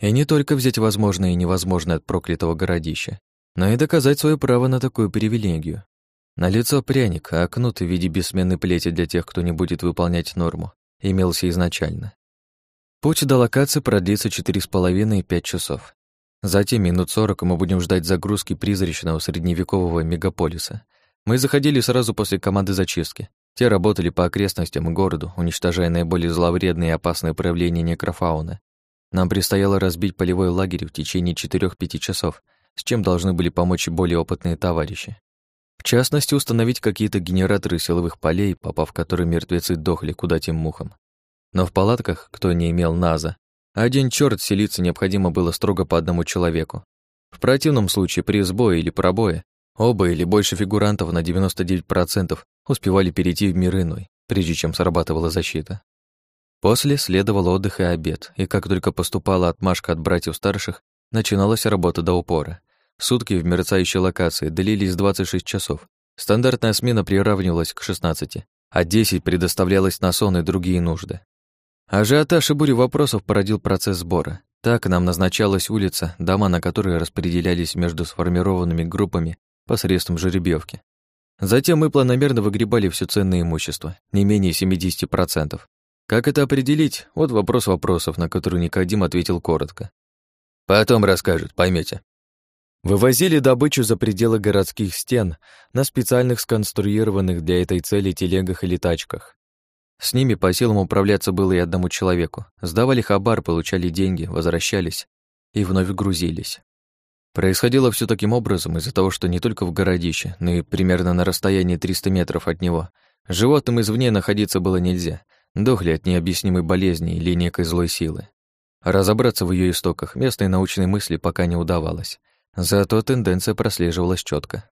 И не только взять возможное и невозможное от проклятого городища, но и доказать свое право на такую привилегию. На лицо пряник, а кнут в виде бессменной плети для тех, кто не будет выполнять норму, имелся изначально. Путь до локации продлится 4,5 и 5 часов. Затем минут 40 мы будем ждать загрузки призрачного средневекового мегаполиса. Мы заходили сразу после команды зачистки, те работали по окрестностям и городу, уничтожая наиболее зловредные и опасные проявления некрофауны. Нам предстояло разбить полевой лагерь в течение 4-5 часов, с чем должны были помочь более опытные товарищи. В частности, установить какие-то генераторы силовых полей, попав в которые мертвецы дохли куда тем мухам. Но в палатках, кто не имел НАЗа, один черт селиться необходимо было строго по одному человеку. В противном случае при сбое или пробое оба или больше фигурантов на 99% успевали перейти в мир иной, прежде чем срабатывала защита. После следовал отдых и обед, и как только поступала отмашка от братьев старших, начиналась работа до упора. Сутки в мерцающей локации длились 26 часов. Стандартная смена приравнивалась к 16, а 10 предоставлялось на сон и другие нужды. Ажиотаж и бурю вопросов породил процесс сбора. Так нам назначалась улица, дома на которые распределялись между сформированными группами посредством жеребьевки. Затем мы планомерно выгребали все ценное имущество, не менее 70%. Как это определить? Вот вопрос вопросов, на который Никодим ответил коротко. Потом расскажет, поймете. Вывозили добычу за пределы городских стен на специальных сконструированных для этой цели телегах или тачках. С ними по силам управляться было и одному человеку. Сдавали хабар, получали деньги, возвращались и вновь грузились. Происходило все таким образом из-за того, что не только в городище, но и примерно на расстоянии 300 метров от него животным извне находиться было нельзя, дохли от необъяснимой болезни или некой злой силы. Разобраться в ее истоках местной научной мысли пока не удавалось, зато тенденция прослеживалась четко.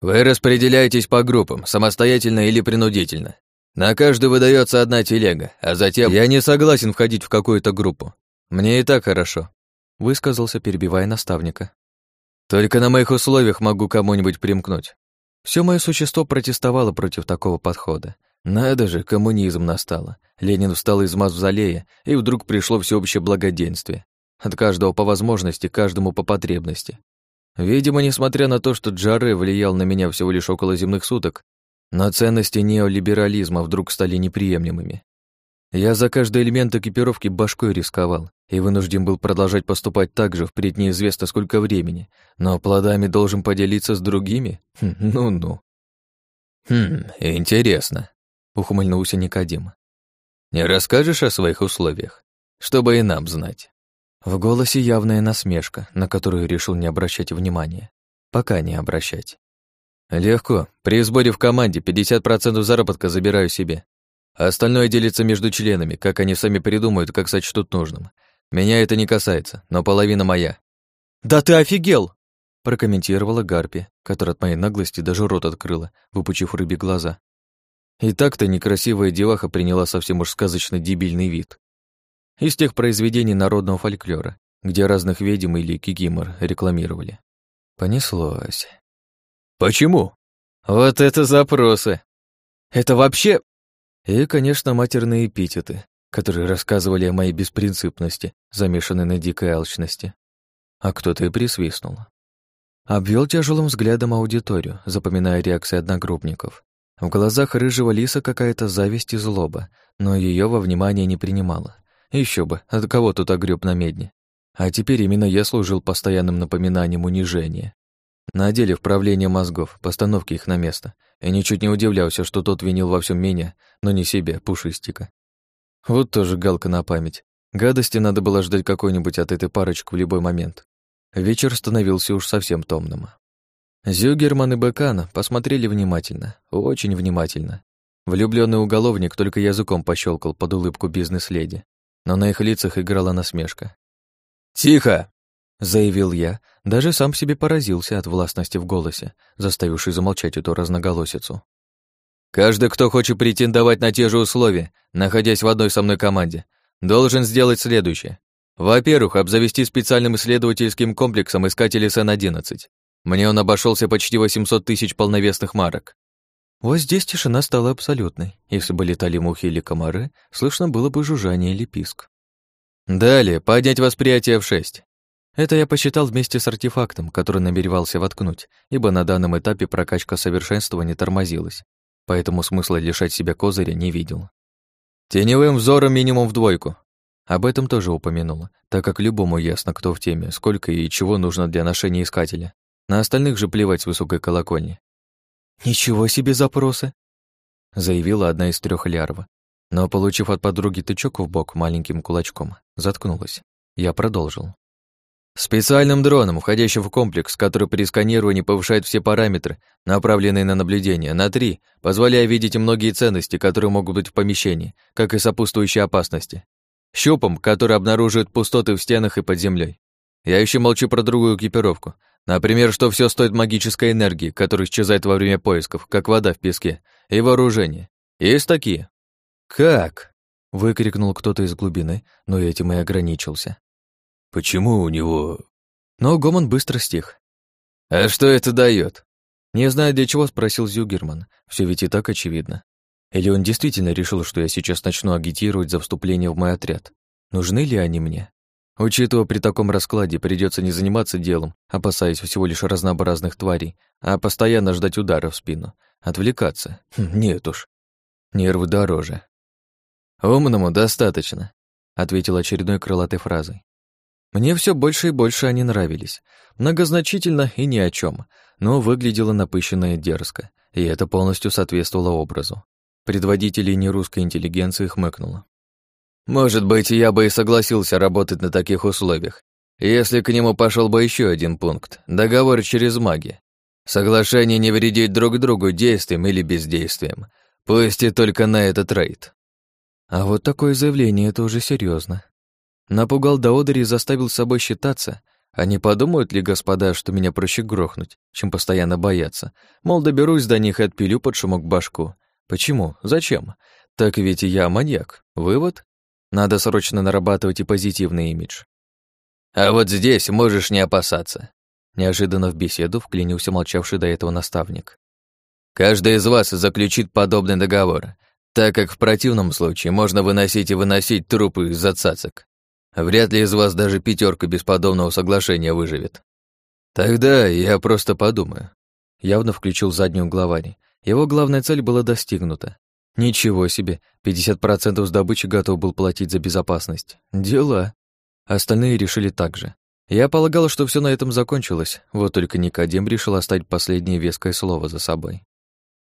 «Вы распределяетесь по группам, самостоятельно или принудительно. На каждую выдается одна телега, а затем я не согласен входить в какую-то группу. Мне и так хорошо, высказался, перебивая наставника. Только на моих условиях могу кому-нибудь примкнуть. Все мое существо протестовало против такого подхода. Надо же, коммунизм настало. Ленин встал из мавзолея, и вдруг пришло всеобщее благоденствие. От каждого по возможности, каждому по потребности. Видимо, несмотря на то, что Джаре влиял на меня всего лишь около земных суток, но ценности неолиберализма вдруг стали неприемлемыми. Я за каждый элемент экипировки башкой рисковал и вынужден был продолжать поступать так же впредь неизвестно сколько времени, но плодами должен поделиться с другими? Хм, ну-ну. «Хм, интересно», — ухмыльнулся Никодим. «Не расскажешь о своих условиях, чтобы и нам знать?» В голосе явная насмешка, на которую решил не обращать внимания. Пока не обращать. Легко. При сборе в команде 50% заработка забираю себе. А остальное делится между членами, как они сами придумают, как сочтут нужным. Меня это не касается, но половина моя. «Да ты офигел!» прокомментировала Гарпи, которая от моей наглости даже рот открыла, выпучив рыбе глаза. И так-то некрасивая деваха приняла совсем уж сказочно дебильный вид. Из тех произведений народного фольклора, где разных ведьм или кикимор рекламировали. Понеслось. Почему? Вот это запросы. Это вообще... И, конечно, матерные эпитеты, которые рассказывали о моей беспринципности, замешанной на дикой алчности. А кто-то и присвистнул. Обвел тяжелым взглядом аудиторию, запоминая реакции одногруппников. В глазах рыжего лиса какая-то зависть и злоба, но ее во внимание не принимала. Еще бы, от кого тут огреб на медне? А теперь именно я служил постоянным напоминанием унижения. На деле вправление мозгов, постановки их на место. И ничуть не удивлялся, что тот винил во всем меня, но не себя, пушистика. Вот тоже галка на память. Гадости надо было ждать какой-нибудь от этой парочки в любой момент. Вечер становился уж совсем томным. Зюгерман и Бекана посмотрели внимательно, очень внимательно. Влюбленный уголовник только языком пощелкал под улыбку бизнес-леди, но на их лицах играла насмешка. «Тихо!» Заявил я, даже сам себе поразился от властности в голосе, заставивший замолчать эту разноголосицу. «Каждый, кто хочет претендовать на те же условия, находясь в одной со мной команде, должен сделать следующее. Во-первых, обзавести специальным исследовательским комплексом искателей СН-11. Мне он обошелся почти 800 тысяч полновесных марок. Вот здесь тишина стала абсолютной. Если бы летали мухи или комары, слышно было бы жужжание или писк. Далее, поднять восприятие в 6. Это я посчитал вместе с артефактом, который намеревался воткнуть, ибо на данном этапе прокачка совершенства не тормозилась, поэтому смысла лишать себя козыря не видел. Теневым взором минимум в двойку. Об этом тоже упомянула, так как любому ясно, кто в теме, сколько и чего нужно для ношения искателя. На остальных же плевать с высокой колокольни. «Ничего себе запросы!» заявила одна из трех лярв, но, получив от подруги тычок в бок маленьким кулачком, заткнулась. Я продолжил. Специальным дроном, входящим в комплекс, который при сканировании повышает все параметры, направленные на наблюдение, на три, позволяя видеть многие ценности, которые могут быть в помещении, как и сопутствующие опасности. Щупом, который обнаруживает пустоты в стенах и под землей. Я еще молчу про другую экипировку. Например, что все стоит магической энергии, которая исчезает во время поисков, как вода в песке, и вооружение. Есть такие. «Как?» — выкрикнул кто-то из глубины, но этим и ограничился. Почему у него...» Но гомон быстро стих. «А что это дает? Не знаю для чего, спросил Зюгерман. Все ведь и так очевидно. Или он действительно решил, что я сейчас начну агитировать за вступление в мой отряд? Нужны ли они мне? Учитывая при таком раскладе, придется не заниматься делом, опасаясь всего лишь разнообразных тварей, а постоянно ждать удара в спину. Отвлекаться? Хм, нет уж. Нервы дороже. «Умному достаточно», — ответил очередной крылатой фразой. Мне все больше и больше они нравились. Многозначительно и ни о чем, но выглядело напыщенно и дерзко, и это полностью соответствовало образу. Предводитель нерусской интеллигенции хмыкнула. «Может быть, я бы и согласился работать на таких условиях, если к нему пошел бы еще один пункт — договор через маги. Соглашение не вредит друг другу действием или бездействием, пусть и только на этот рейд». А вот такое заявление — это уже серьезно. Напугал до одери и заставил собой считаться. А не подумают ли господа, что меня проще грохнуть, чем постоянно бояться? Мол, доберусь до них и отпилю под шумок башку. Почему? Зачем? Так ведь и я маньяк. Вывод? Надо срочно нарабатывать и позитивный имидж. А вот здесь можешь не опасаться. Неожиданно в беседу вклинился молчавший до этого наставник. Каждый из вас заключит подобный договор, так как в противном случае можно выносить и выносить трупы из-за цацок. Вряд ли из вас даже пятерка без подобного соглашения выживет. Тогда я просто подумаю. Явно включил заднюю главарь. Его главная цель была достигнута. Ничего себе, 50% с добычи готов был платить за безопасность. Дела. Остальные решили так же. Я полагал, что все на этом закончилось, вот только Никодим решил оставить последнее веское слово за собой.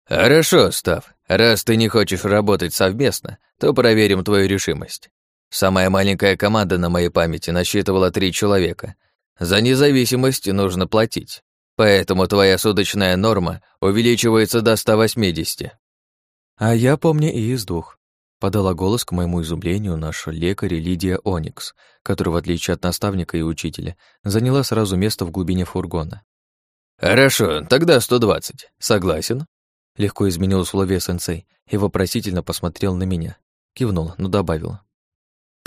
«Хорошо, Став. Раз ты не хочешь работать совместно, то проверим твою решимость. Самая маленькая команда на моей памяти насчитывала три человека. За независимость нужно платить. Поэтому твоя суточная норма увеличивается до 180. А я помню и из двух. Подала голос к моему изумлению наша лекарь Лидия Оникс, которая, в отличие от наставника и учителя, заняла сразу место в глубине фургона. «Хорошо, тогда 120. Согласен?» Легко изменил условия сенсей и вопросительно посмотрел на меня. Кивнул, но добавил.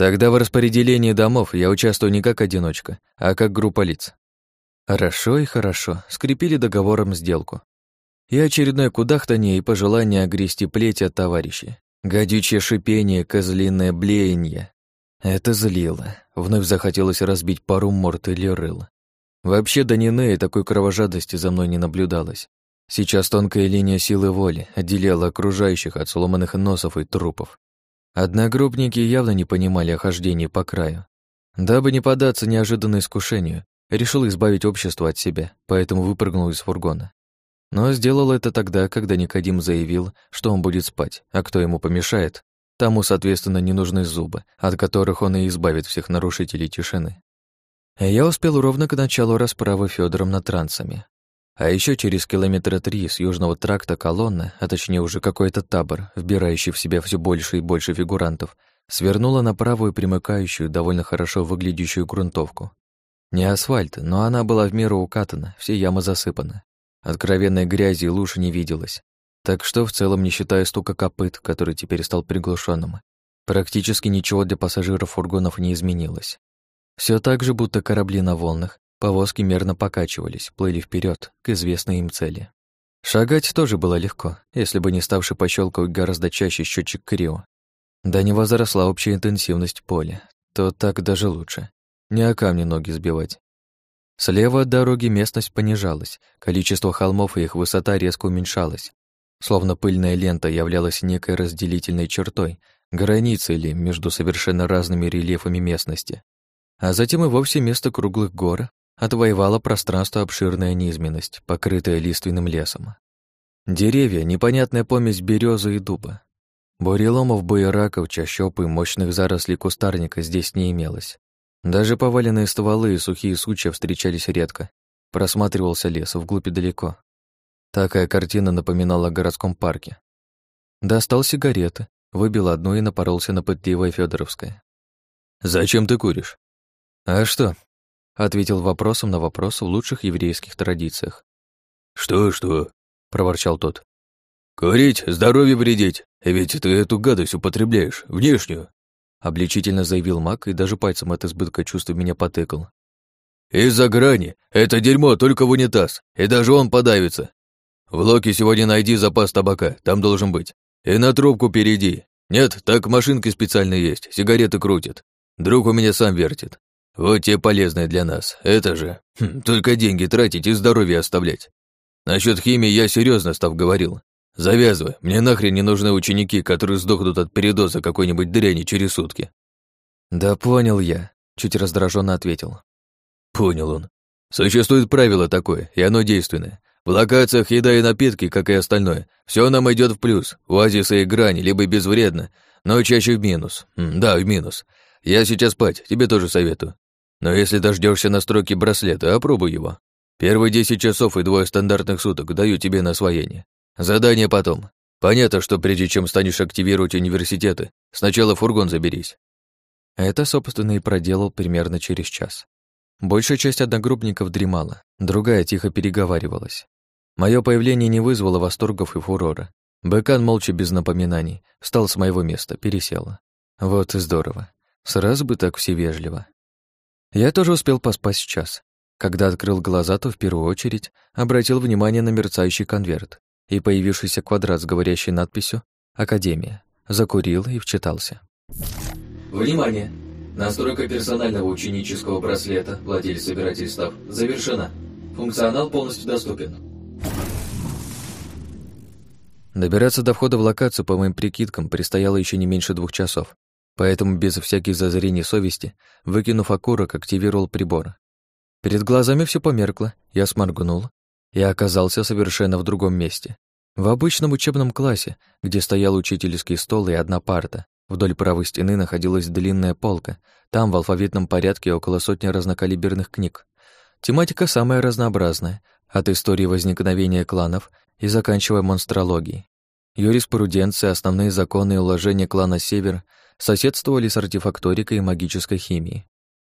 Тогда в распределении домов я участвую не как одиночка, а как группа лиц. Хорошо и хорошо, скрепили договором сделку. И очередное кудахтанье и пожелание огрести плеть от товарищей. Гадючее шипение, козлиное блеяние. Это злило. Вновь захотелось разбить пару морд или рыл. Вообще до Нины такой кровожадности за мной не наблюдалось. Сейчас тонкая линия силы воли отделяла окружающих от сломанных носов и трупов. Одногруппники явно не понимали о хождении по краю. Дабы не поддаться неожиданному искушению, решил избавить общество от себя, поэтому выпрыгнул из фургона. Но сделал это тогда, когда Никодим заявил, что он будет спать, а кто ему помешает, тому, соответственно, не нужны зубы, от которых он и избавит всех нарушителей тишины. Я успел ровно к началу расправы Федором над трансами. А еще через километра три с южного тракта колонна, а точнее уже какой-то табор, вбирающий в себя все больше и больше фигурантов, свернула на правую примыкающую, довольно хорошо выглядящую грунтовку. Не асфальт, но она была в меру укатана, все ямы засыпаны. Откровенной грязи и лужи не виделось. Так что, в целом, не считая стука копыт, который теперь стал приглушенным, практически ничего для пассажиров фургонов не изменилось. Все так же, будто корабли на волнах, Повозки мерно покачивались, плыли вперед к известной им цели. Шагать тоже было легко, если бы не ставший пощелкивать гораздо чаще счетчик Крио. До него заросла общая интенсивность поля, то так даже лучше. Не о камни ноги сбивать. Слева от дороги местность понижалась, количество холмов и их высота резко уменьшалась. Словно пыльная лента являлась некой разделительной чертой, границей ли между совершенно разными рельефами местности. А затем и вовсе место круглых гор отвоевала пространство обширная низменность, покрытая лиственным лесом. Деревья — непонятная помесь березы и дуба. Буреломов, буераков, чащоб и мощных зарослей кустарника здесь не имелось. Даже поваленные стволы и сухие сучья встречались редко. Просматривался лес вглубь далеко. Такая картина напоминала о городском парке. Достал сигареты, выбил одну и напоролся на пытливое Федоровское. «Зачем ты куришь?» «А что?» — ответил вопросом на вопрос в лучших еврейских традициях. «Что-что?» — проворчал тот. «Курить, здоровье вредить, ведь ты эту гадость употребляешь, внешнюю», — обличительно заявил маг и даже пальцем от избытка чувства меня потыкал. «Из-за грани. Это дерьмо только в унитаз, и даже он подавится. В локе сегодня найди запас табака, там должен быть. И на трубку перейди. Нет, так машинки специальные есть, сигареты крутят. Друг у меня сам вертит. Вот те полезные для нас. Это же. Хм, только деньги тратить и здоровье оставлять. Насчет химии я серьезно став говорил. Завязывай, мне нахрен не нужны ученики, которые сдохнут от передоза какой-нибудь дряни через сутки. Да понял я, чуть раздраженно ответил. Понял он. Существует правило такое, и оно действенное. В локациях еда и напитки, как и остальное, все нам идет в плюс. Оазисы и грани либо безвредно, но чаще в минус. Да, в минус. Я сейчас спать, тебе тоже советую. Но если дождешься настройки браслета, опробуй его. Первые десять часов и двое стандартных суток даю тебе на освоение. Задание потом. Понятно, что прежде чем станешь активировать университеты, сначала фургон заберись. Это, собственно, и проделал примерно через час. Большая часть одногруппников дремала, другая тихо переговаривалась. Мое появление не вызвало восторгов и фурора. Бэкан, молча без напоминаний, встал с моего места, пересел. Вот и здорово. Сразу бы так все вежливо. Я тоже успел поспать час. Когда открыл глаза, то в первую очередь обратил внимание на мерцающий конверт и появившийся квадрат с говорящей надписью «Академия». Закурил и вчитался. Внимание! Настройка персонального ученического браслета, владелец собирательств, завершена. Функционал полностью доступен. Добираться до входа в локацию, по моим прикидкам, предстояло еще не меньше двух часов, поэтому без всяких зазрений совести, выкинув окурок, активировал прибор. Перед глазами все померкло, я сморгнул и оказался совершенно в другом месте. В обычном учебном классе, где стоял учительский стол и одна парта, Вдоль правой стены находилась длинная полка. Там в алфавитном порядке около сотни разнокалиберных книг. Тематика самая разнообразная, от истории возникновения кланов и заканчивая монстрологией. Юриспруденция, основные законы и уложения клана Север соседствовали с артефакторикой и магической химией.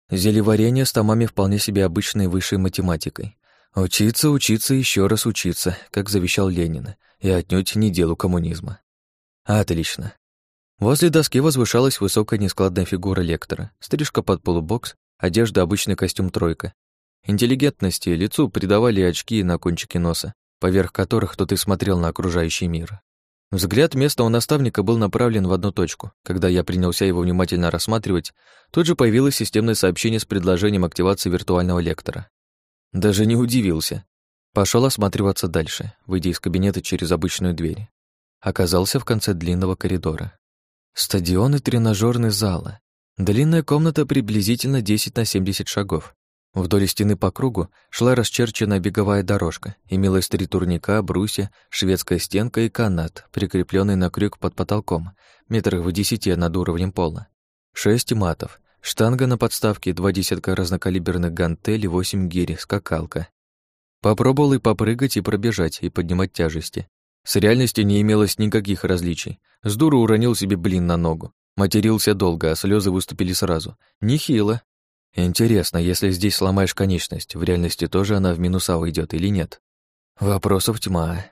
Зелеварение с томами вполне себе обычной высшей математикой. Учиться, учиться, еще раз учиться, как завещал Ленин, и отнюдь не делу коммунизма. Отлично. Возле доски возвышалась высокая нескладная фигура лектора, стрижка под полубокс, одежда обычный костюм тройка. Интеллигентности лицу придавали очки на кончике носа, поверх которых тот и смотрел на окружающий мир. Взгляд местного наставника был направлен в одну точку. Когда я принялся его внимательно рассматривать, тут же появилось системное сообщение с предложением активации виртуального лектора. Даже не удивился. Пошел осматриваться дальше, выйдя из кабинета через обычную дверь. Оказался в конце длинного коридора. Стадион и тренажерный залы. Длинная комната приблизительно 10 на 70 шагов. Вдоль стены по кругу шла расчерченная беговая дорожка, имелось три турника, брусья, шведская стенка и канат, прикрепленный на крюк под потолком, метрах в десяти над уровнем пола. Шесть матов, штанга на подставке, два десятка разнокалиберных гантелей, восемь гири, скакалка. Попробовал и попрыгать, и пробежать, и поднимать тяжести. С реальностью не имелось никаких различий. С дуру уронил себе блин на ногу. Матерился долго, а слезы выступили сразу. Нехило. Интересно, если здесь сломаешь конечность, в реальности тоже она в минуса уйдет или нет? Вопросов тьма.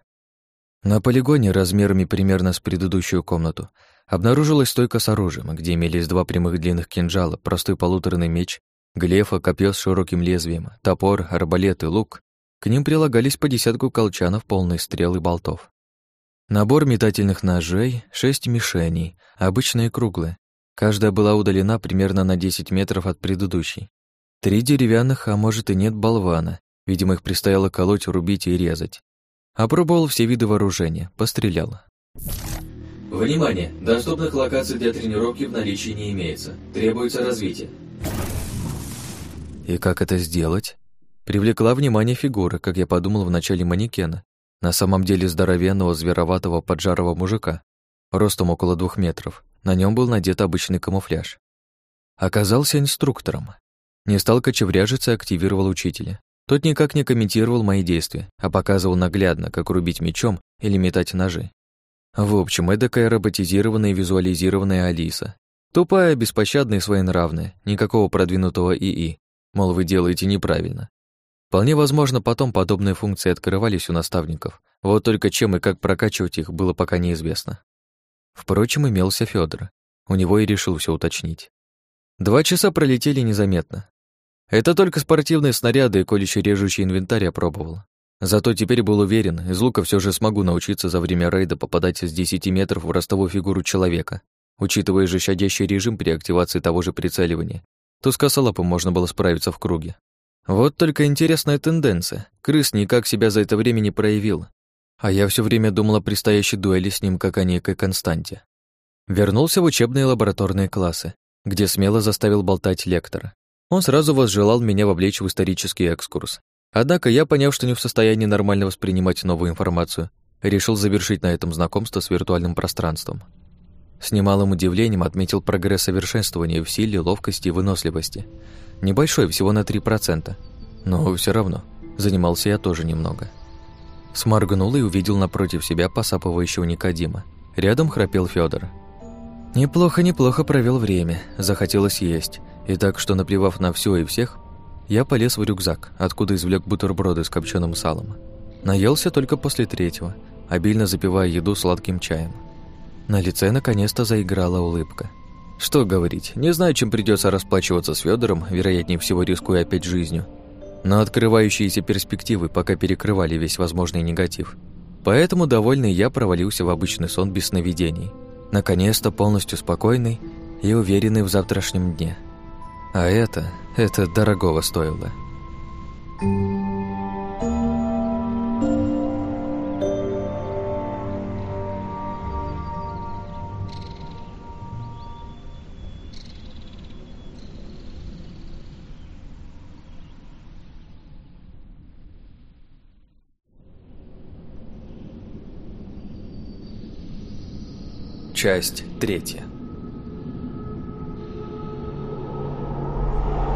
На полигоне размерами примерно с предыдущую комнату обнаружилась стойка с оружием, где имелись два прямых длинных кинжала, простой полуторный меч, глефа, копье с широким лезвием, топор, арбалет и лук. К ним прилагались по десятку колчанов, полные стрел и болтов. Набор метательных ножей, шесть мишеней, обычные круглые. Каждая была удалена примерно на 10 метров от предыдущей. Три деревянных, а может и нет, болвана. Видимо, их предстояло колоть, рубить и резать. Опробовал все виды вооружения, пострелял. Внимание! Доступных локаций для тренировки в наличии не имеется. Требуется развитие. И как это сделать? Привлекла внимание фигура, как я подумал в начале манекена, на самом деле здоровенного, звероватого, поджарого мужика, ростом около двух метров. На нем был надет обычный камуфляж. Оказался инструктором. Не стал кочевряжиться и активировал учителя. Тот никак не комментировал мои действия, а показывал наглядно, как рубить мечом или метать ножи. В общем, эдакая роботизированная и визуализированная Алиса. Тупая, беспощадная и своенравная, никакого продвинутого ИИ. Мол, вы делаете неправильно. Вполне возможно, потом подобные функции открывались у наставников. Вот только чем и как прокачивать их, было пока неизвестно. Впрочем, имелся Федор. У него и решил все уточнить. Два часа пролетели незаметно. Это только спортивные снаряды и колюще-режущий инвентарь опробовал. Зато теперь был уверен, из лука все же смогу научиться за время рейда попадать с 10 метров в ростовую фигуру человека. Учитывая же щадящий режим при активации того же прицеливания, то с косолапом можно было справиться в круге. Вот только интересная тенденция. Крыс никак себя за это время не проявил. А я все время думал о предстоящей дуэли с ним как о некой константе. Вернулся в учебные лабораторные классы, где смело заставил болтать лектора. Он сразу возжелал меня вовлечь в исторический экскурс. Однако я, поняв, что не в состоянии нормально воспринимать новую информацию, решил завершить на этом знакомство с виртуальным пространством. С немалым удивлением отметил прогресс совершенствования в силе, ловкости и выносливости. Небольшой, всего на 3%. Но все равно, занимался я тоже немного. Сморгнул и увидел напротив себя посапывающего Никодима. Рядом храпел Федор. Неплохо-неплохо провел время, захотелось есть. И так что, наплевав на все и всех, я полез в рюкзак, откуда извлек бутерброды с копченым салом. Наелся только после третьего, обильно запивая еду сладким чаем. На лице наконец-то заиграла улыбка. Что говорить, не знаю, чем придется расплачиваться с Федором, вероятнее всего рискуя опять жизнью. Но открывающиеся перспективы пока перекрывали весь возможный негатив. Поэтому довольный я провалился в обычный сон без сновидений. Наконец-то полностью спокойный и уверенный в завтрашнем дне. А это, это дорогого стоило. Часть третья.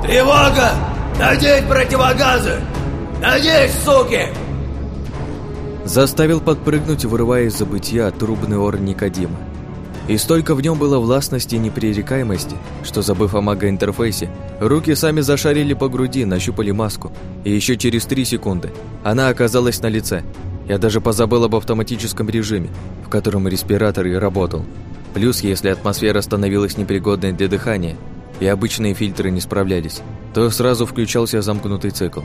«Тревога! Надеть противогазы! Надеть, суки!» Заставил подпрыгнуть, вырывая из забытья трубный ор Никодима. И столько в нем было властности и непререкаемости, что, забыв о мага-интерфейсе, руки сами зашарили по груди, нащупали маску, и еще через три секунды она оказалась на лице. Я даже позабыл об автоматическом режиме, в котором респиратор и работал. Плюс, если атмосфера становилась непригодной для дыхания, и обычные фильтры не справлялись, то сразу включался замкнутый цикл.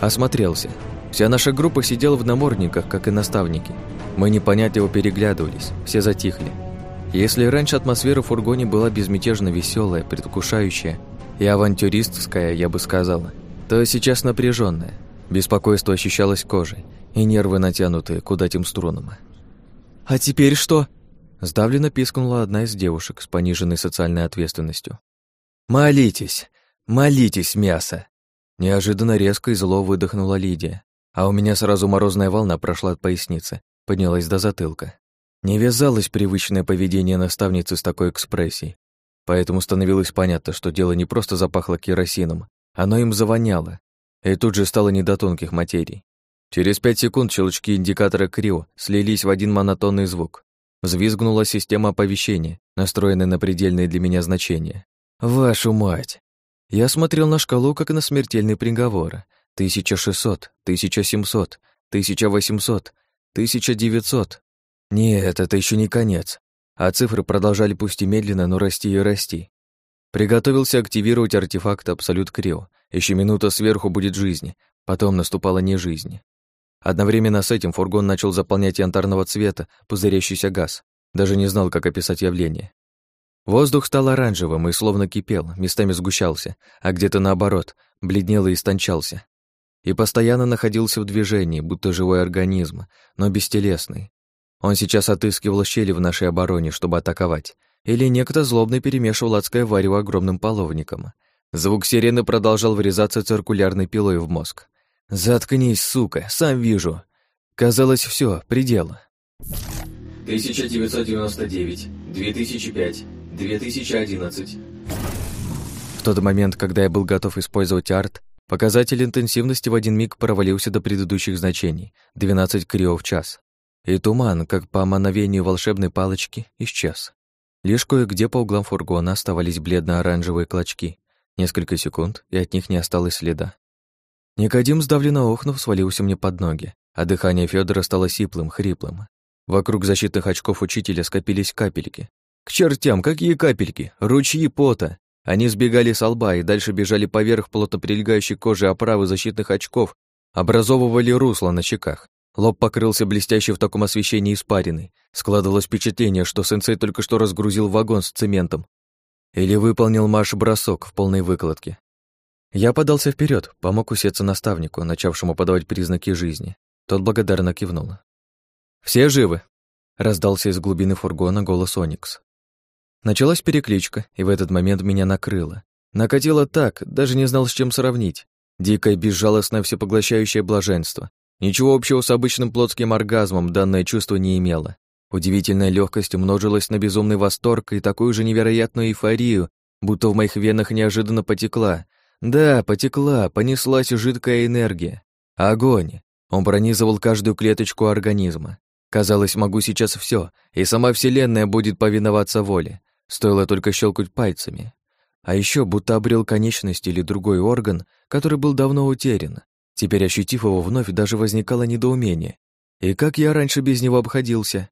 Осмотрелся. Вся наша группа сидела в намордниках, как и наставники. Мы непонятливо переглядывались, все затихли. Если раньше атмосфера в фургоне была безмятежно веселая, предвкушающая и авантюристская, я бы сказала, то сейчас напряженная. Беспокойство ощущалось кожей, и нервы натянутые куда тем струнам. «А теперь что?» Сдавленно пискнула одна из девушек с пониженной социальной ответственностью. «Молитесь! Молитесь, мясо!» Неожиданно резко и зло выдохнула Лидия, а у меня сразу морозная волна прошла от поясницы, поднялась до затылка. Не вязалось привычное поведение наставницы с такой экспрессией, поэтому становилось понятно, что дело не просто запахло керосином, оно им завоняло, и тут же стало не до тонких материй. Через пять секунд щелчки индикатора Крио слились в один монотонный звук. Взвизгнула система оповещения, настроенная на предельные для меня значения. Вашу мать! Я смотрел на шкалу, как на смертельный приговор. 1600, 1700, 1800, 1900. Нет, это еще не конец. А цифры продолжали пусть и медленно, но расти и расти. Приготовился активировать артефакт Абсолют Крио. Еще минута сверху будет жизни, потом наступала не жизнь. Одновременно с этим фургон начал заполнять янтарного цвета пузырящийся газ. Даже не знал, как описать явление. Воздух стал оранжевым и словно кипел, местами сгущался, а где-то наоборот, бледнел и истончался. И постоянно находился в движении, будто живой организм, но бестелесный. Он сейчас отыскивал щели в нашей обороне, чтобы атаковать. Или некто злобно перемешивал адское варево огромным половником. Звук сирены продолжал врезаться циркулярной пилой в мозг. «Заткнись, сука, сам вижу». Казалось, все, предел. 1999, 2005, 2011. В тот момент, когда я был готов использовать арт, показатель интенсивности в один миг провалился до предыдущих значений — 12 крио в час. И туман, как по мановению волшебной палочки, исчез. Лишь кое-где по углам фургона оставались бледно-оранжевые клочки. Несколько секунд, и от них не осталось следа. Никодим, сдавленно охнув, свалился мне под ноги, а дыхание Федора стало сиплым, хриплым. Вокруг защитных очков учителя скопились капельки. К чертям, какие капельки! Ручьи пота! Они сбегали с лба и дальше бежали поверх плотно прилегающей кожи оправы защитных очков, образовывали русло на щеках. Лоб покрылся блестящей в таком освещении испариной. Складывалось впечатление, что сенсей только что разгрузил вагон с цементом. Или выполнил марш-бросок в полной выкладке. Я подался вперед, помог усеться наставнику, начавшему подавать признаки жизни. Тот благодарно кивнул. «Все живы?» — раздался из глубины фургона голос Оникс. Началась перекличка, и в этот момент меня накрыло. Накатило так, даже не знал, с чем сравнить. Дикое, безжалостное, всепоглощающее блаженство. Ничего общего с обычным плотским оргазмом данное чувство не имело. Удивительная легкость умножилась на безумный восторг и такую же невероятную эйфорию, будто в моих венах неожиданно потекла. Да, потекла, понеслась жидкая энергия. Огонь. Он пронизывал каждую клеточку организма. Казалось, могу сейчас все, и сама Вселенная будет повиноваться воле. Стоило только щелкать пальцами. А еще будто обрел конечность или другой орган, который был давно утерян. Теперь, ощутив его вновь, даже возникало недоумение. И как я раньше без него обходился?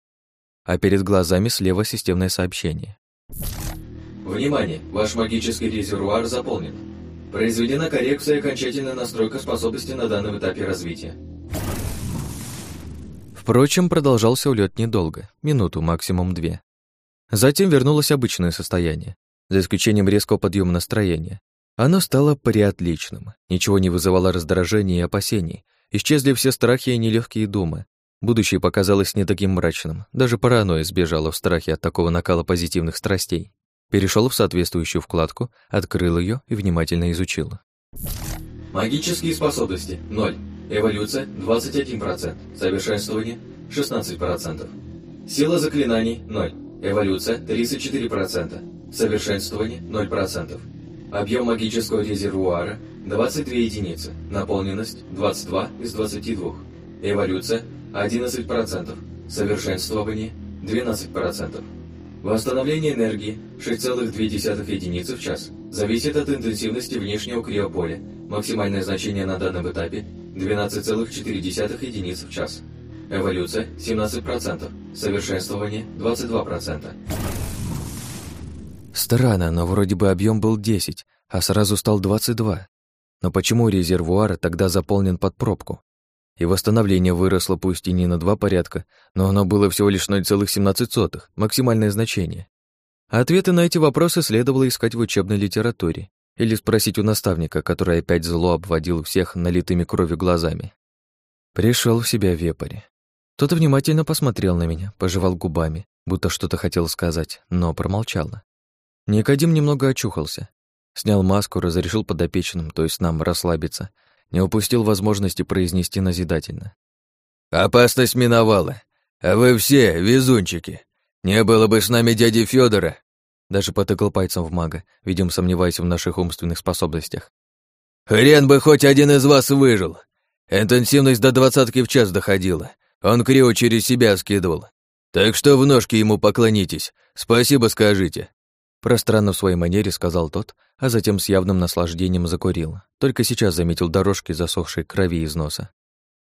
А перед глазами слева системное сообщение. Внимание! Ваш магический резервуар заполнен. Произведена коррекция и окончательная настройка способности на данном этапе развития. Впрочем, продолжался улет недолго, минуту, максимум две. Затем вернулось обычное состояние, за исключением резкого подъема настроения. Оно стало приотличным, ничего не вызывало раздражения и опасений, исчезли все страхи и нелегкие думы. Будущее показалось не таким мрачным, даже паранойя сбежала в страхе от такого накала позитивных страстей. Перешел в соответствующую вкладку, открыл ее и внимательно изучил. Магические способности – 0. Эволюция – 21%. Совершенствование – 16%. Сила заклинаний – 0. Эволюция – 34%. Совершенствование – 0%. Объем магического резервуара – 22 единицы. Наполненность – 22 из 22. Эволюция – 11%. Совершенствование – 12%. Восстановление энергии – 6,2 единицы в час. Зависит от интенсивности внешнего криополя. Максимальное значение на данном этапе 12,4 единицы в час. Эволюция 17%, совершенствование 22%. Странно, но вроде бы объем был 10, а сразу стал 22. Но почему резервуар тогда заполнен под пробку? И восстановление выросло пусть и не на два порядка, но оно было всего лишь 0,17, максимальное значение. Ответы на эти вопросы следовало искать в учебной литературе или спросить у наставника, который опять зло обводил всех налитыми кровью глазами. Пришел в себя вепарь. Тот внимательно посмотрел на меня, пожевал губами, будто что-то хотел сказать, но промолчал. Никодим немного очухался. Снял маску, разрешил подопечным, то есть нам, расслабиться. Не упустил возможности произнести назидательно. «Опасность миновала. А вы все везунчики. Не было бы с нами дяди Федора, даже потыкал пальцем в мага, видимо, сомневаясь в наших умственных способностях. «Хрен бы хоть один из вас выжил! Интенсивность до двадцатки в час доходила. Он криво через себя скидывал. Так что в ножки ему поклонитесь. Спасибо скажите». Пространно в своей манере сказал тот, а затем с явным наслаждением закурил. Только сейчас заметил дорожки засохшей крови из носа.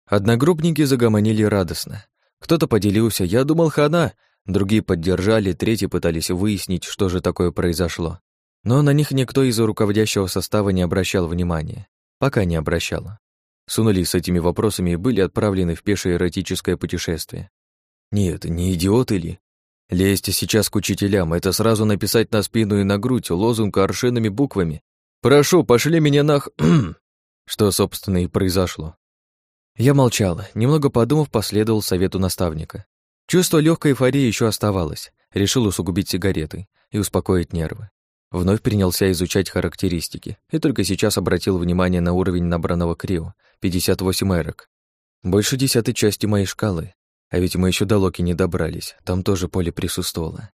Одногруппники загомонили радостно. Кто-то поделился, я думал, хана, Другие поддержали, третьи пытались выяснить, что же такое произошло. Но на них никто из руководящего состава не обращал внимания. Пока не обращал. Сунулись с этими вопросами и были отправлены в пешее эротическое путешествие. Нет, не идиоты ли? Лезть сейчас к учителям — это сразу написать на спину и на грудь лозунг аршинными буквами. «Прошу, пошли меня нах...» Что, собственно, и произошло. Я молчал, немного подумав, последовал совету наставника. Чувство легкой эйфории еще оставалось. Решил усугубить сигареты и успокоить нервы. Вновь принялся изучать характеристики и только сейчас обратил внимание на уровень набранного крио — 58 эрок. Больше десятой части моей шкалы. А ведь мы еще до Локи не добрались, там тоже поле присутствовало.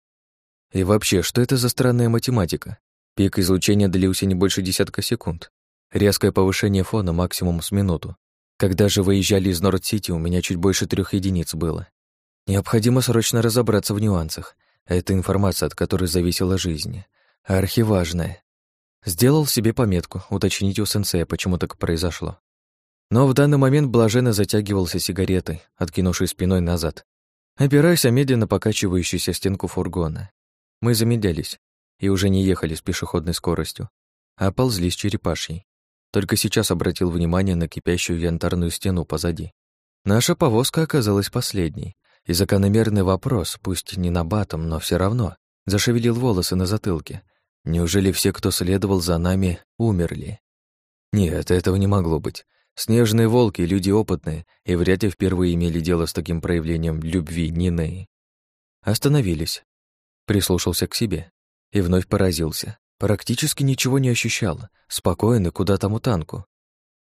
И вообще, что это за странная математика? Пик излучения длился не больше десятка секунд. Резкое повышение фона максимум с минуту. Когда же выезжали из Норд-Сити, у меня чуть больше трех единиц было. Необходимо срочно разобраться в нюансах. Это информация, от которой зависела жизнь. Архиважная. Сделал себе пометку, уточнить у сенсея, почему так произошло. Но в данный момент блаженно затягивался сигаретой, откинувшись спиной назад, опираясь о медленно покачивающуюся стенку фургона. Мы замедлялись и уже не ехали с пешеходной скоростью, а ползли с черепашьей. Только сейчас обратил внимание на кипящую янтарную стену позади. Наша повозка оказалась последней, и закономерный вопрос, пусть не на батом, но все равно, зашевелил волосы на затылке. Неужели все, кто следовал за нами, умерли? Нет, этого не могло быть. Снежные волки — люди опытные, и вряд ли впервые имели дело с таким проявлением любви Нинеи. Остановились. Прислушался к себе и вновь поразился. Практически ничего не ощущал, спокойно куда тому танку.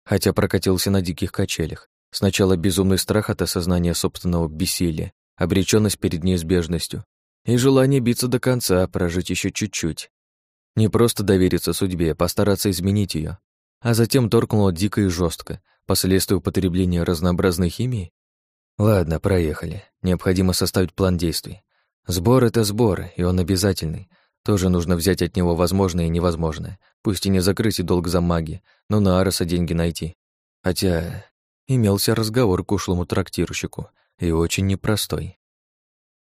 Хотя прокатился на диких качелях. Сначала безумный страх от осознания собственного бессилия, обречённость перед неизбежностью и желание биться до конца, прожить еще чуть-чуть. Не просто довериться судьбе, постараться изменить ее, а затем торкнуло дико и жестко, последствия употребления разнообразной химии. Ладно, проехали. Необходимо составить план действий. Сбор — это сбор, и он обязательный. Тоже нужно взять от него возможное и невозможное. Пусть и не закрыть и долг за маги, но на Ароса деньги найти. Хотя имелся разговор к ушлому трактирщику, и очень непростой.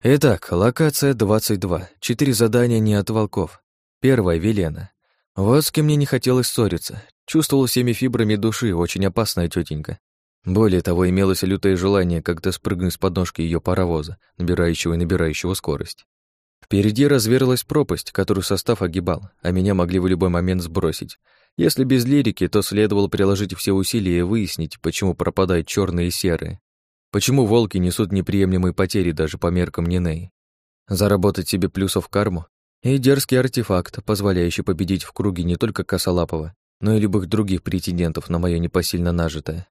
Итак, локация 22. Четыре задания не от волков. Первое — Велена. Вот с кем мне не хотелось ссориться. Чувствовал всеми фибрами души, очень опасная тетенька. Более того, имелось лютое желание как-то спрыгнуть с подножки ее паровоза, набирающего и набирающего скорость. Впереди разверлась пропасть, которую состав огибал, а меня могли в любой момент сбросить. Если без лирики, то следовало приложить все усилия и выяснить, почему пропадают черные и серые. Почему волки несут неприемлемые потери даже по меркам Ниней. Заработать себе плюсов карму и дерзкий артефакт, позволяющий победить в круге не только Косолапова, но и любых других претендентов на мое непосильно нажитое.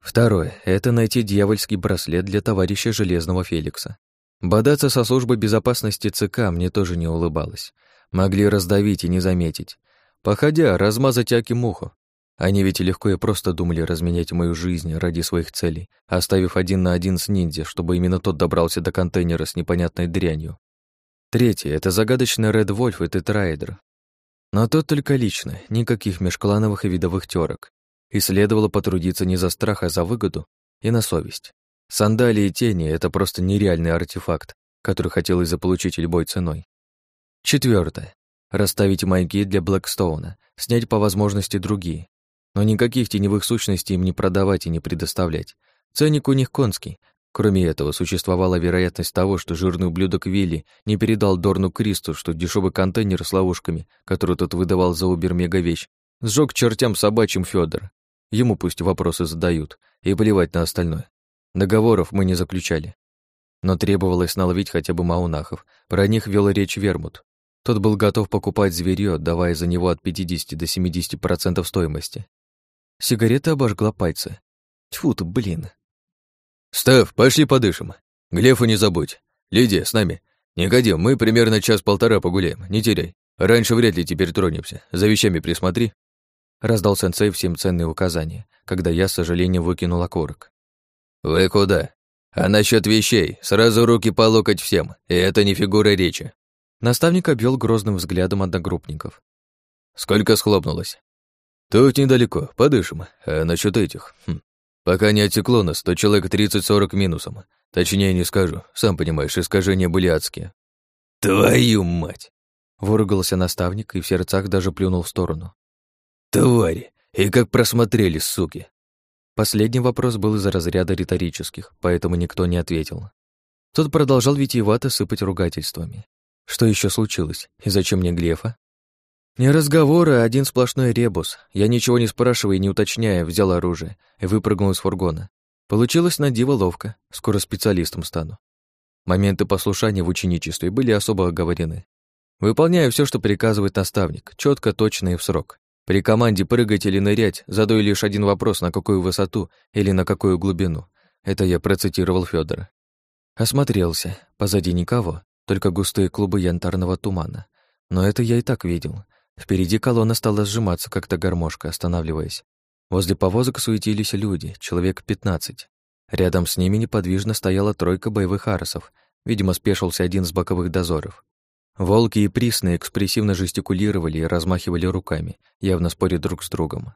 Второе — это найти дьявольский браслет для товарища Железного Феликса. Бодаться со службой безопасности ЦК мне тоже не улыбалось. Могли раздавить и не заметить. Походя, размазать Аки муху. Они ведь легко и просто думали разменять мою жизнь ради своих целей, оставив один на один с ниндзя, чтобы именно тот добрался до контейнера с непонятной дрянью. Третье — это загадочный Ред Вольф и Тетрайдер. Но тот только лично, никаких межклановых и видовых терок. И следовало потрудиться не за страх, а за выгоду и на совесть. Сандалии и тени — это просто нереальный артефакт, который хотелось заполучить любой ценой. Четвертое. Расставить маяки для Блэкстоуна, снять по возможности другие. Но никаких теневых сущностей им не продавать и не предоставлять. Ценник у них конский, Кроме этого, существовала вероятность того, что жирный ублюдок Вилли не передал Дорну Кристу, что дешевый контейнер с ловушками, который тот выдавал за убер-мега-вещь, сжег чертям собачьим Федор. Ему пусть вопросы задают, и плевать на остальное. Договоров мы не заключали. Но требовалось наловить хотя бы маунахов. Про них вел речь Вермут. Тот был готов покупать зверьё, давая за него от 50 до 70% стоимости. Сигарета обожгла пальцы. Тьфу ты, блин, «Став, пошли подышим. Глефу не забудь. Лидия, с нами. Никодим, мы примерно час-полтора погуляем, не теряй. Раньше вряд ли теперь тронемся. За вещами присмотри». Раздал сенсей всем ценные указания, когда я, с сожалением, выкинул окурок. «Вы куда? А насчет вещей, сразу руки по локоть всем, и это не фигура речи». Наставник обвел грозным взглядом одногруппников. «Сколько схлопнулось?» «Тут недалеко, подышим. А насчет этих, хм, Пока не отсекло нас, то человек 30-40 минусом. Точнее не скажу, сам понимаешь, искажения были адские. Твою мать! Выругался наставник и в сердцах даже плюнул в сторону. Твари! И как просмотрели, суки! Последний вопрос был из разряда риторических, поэтому никто не ответил. Тот продолжал витиевато сыпать ругательствами. Что еще случилось? И зачем мне Глефа? Не разговоры, а один сплошной ребус. Я ничего не спрашивая и не уточняя, взял оружие и выпрыгнул из фургона. Получилось на диво ловко, скоро специалистом стану. Моменты послушания в ученичестве были особо оговорены. Выполняю все, что приказывает наставник, четко, точно и в срок. При команде прыгать или нырять задаю лишь один вопрос, на какую высоту или на какую глубину. Это я процитировал Федора. Осмотрелся. Позади никого, только густые клубы янтарного тумана. Но это я и так видел. Впереди колонна стала сжиматься, как-то гармошка, останавливаясь. Возле повозок суетились люди, человек пятнадцать. Рядом с ними неподвижно стояла тройка боевых аросов. Видимо, спешился один с боковых дозоров. Волки и присны экспрессивно жестикулировали и размахивали руками, явно споря друг с другом.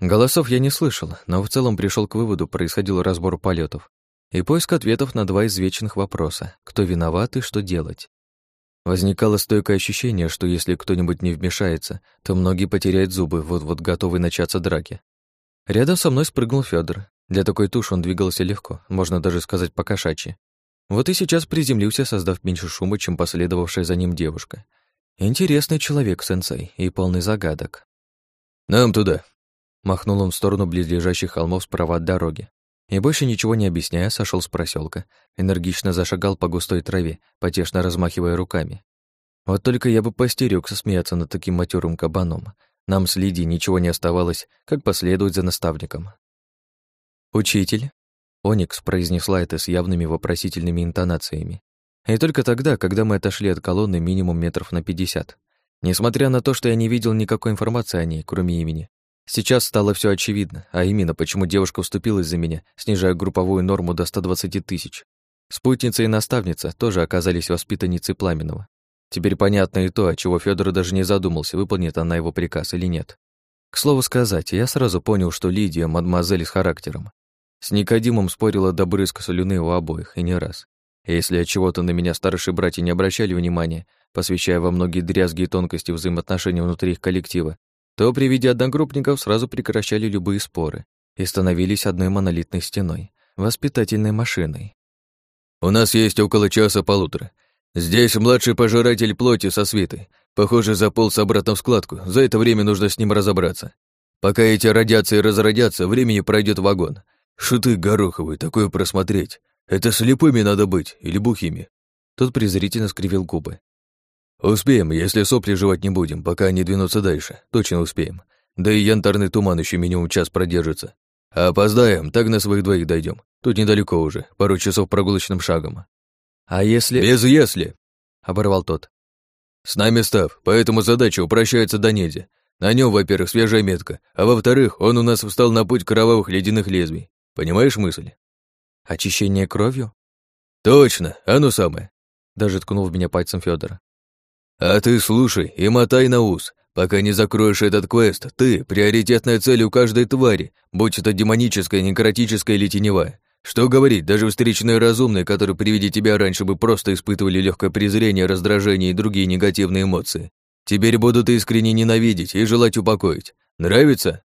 Голосов я не слышал, но в целом пришел к выводу, происходил разбор полетов и поиск ответов на два извечных вопроса: кто виноват и что делать. Возникало стойкое ощущение, что если кто-нибудь не вмешается, то многие потеряют зубы, вот-вот готовы начаться драки. Рядом со мной спрыгнул Федор. Для такой туши он двигался легко, можно даже сказать по-кошачьи. Вот и сейчас приземлился, создав меньше шума, чем последовавшая за ним девушка. Интересный человек, сенсей, и полный загадок. «Нам туда!» Махнул он в сторону близлежащих холмов справа от дороги. И больше ничего не объясняя, сошел с проселка, энергично зашагал по густой траве, потешно размахивая руками. Вот только я бы постерёгся смеяться над таким матерым кабаном. Нам с Лидией ничего не оставалось, как последовать за наставником. «Учитель?» Оникс произнесла это с явными вопросительными интонациями. И только тогда, когда мы отошли от колонны минимум метров на пятьдесят. Несмотря на то, что я не видел никакой информации о ней, кроме имени, сейчас стало все очевидно, а именно, почему девушка вступилась за меня, снижая групповую норму до 120 тысяч. Спутница и наставница тоже оказались воспитанницей Пламенного. Теперь понятно и то, от чего Федор даже не задумался, выполнит она его приказ или нет. К слову сказать, я сразу понял, что Лидия — мадемуазель с характером. С Никодимом спорила до брызга слюны у обоих, и не раз. Если от чего-то на меня старшие братья не обращали внимания, посвящая во многие дрязги и тонкости взаимоотношений внутри их коллектива, то при виде одногруппников сразу прекращали любые споры и становились одной монолитной стеной, воспитательной машиной. «У нас есть около часа-полутора. Здесь младший пожиратель плоти со свитой. Похоже, заполз обратно в складку. За это время нужно с ним разобраться. Пока эти радиации разродятся, времени пройдет вагон. Шуты гороховые, такое просмотреть. Это слепыми надо быть или бухими. Тот презрительно скривил губы. Успеем, если сопли жевать не будем, пока они двинутся дальше. Точно успеем. Да и янтарный туман еще минимум час продержится. А опоздаем, так на своих двоих дойдем. Тут недалеко уже, пару часов прогулочным шагом. А если... Без если! Оборвал тот. С нами став, поэтому задача упрощается до нельзя. На нем, во-первых, свежая метка, а во-вторых, он у нас встал на путь кровавых ледяных лезвий. Понимаешь мысль? Очищение кровью? Точно, оно самое. Даже ткнул в меня пальцем Федора. А ты слушай и мотай на ус. Пока не закроешь этот квест, ты — приоритетная цель у каждой твари, будь это демоническая, некротическая или теневая. Что говорить, даже встречные разумные, которые при виде тебя раньше бы просто испытывали легкое презрение, раздражение и другие негативные эмоции, теперь будут искренне ненавидеть и желать упокоить. Нравится?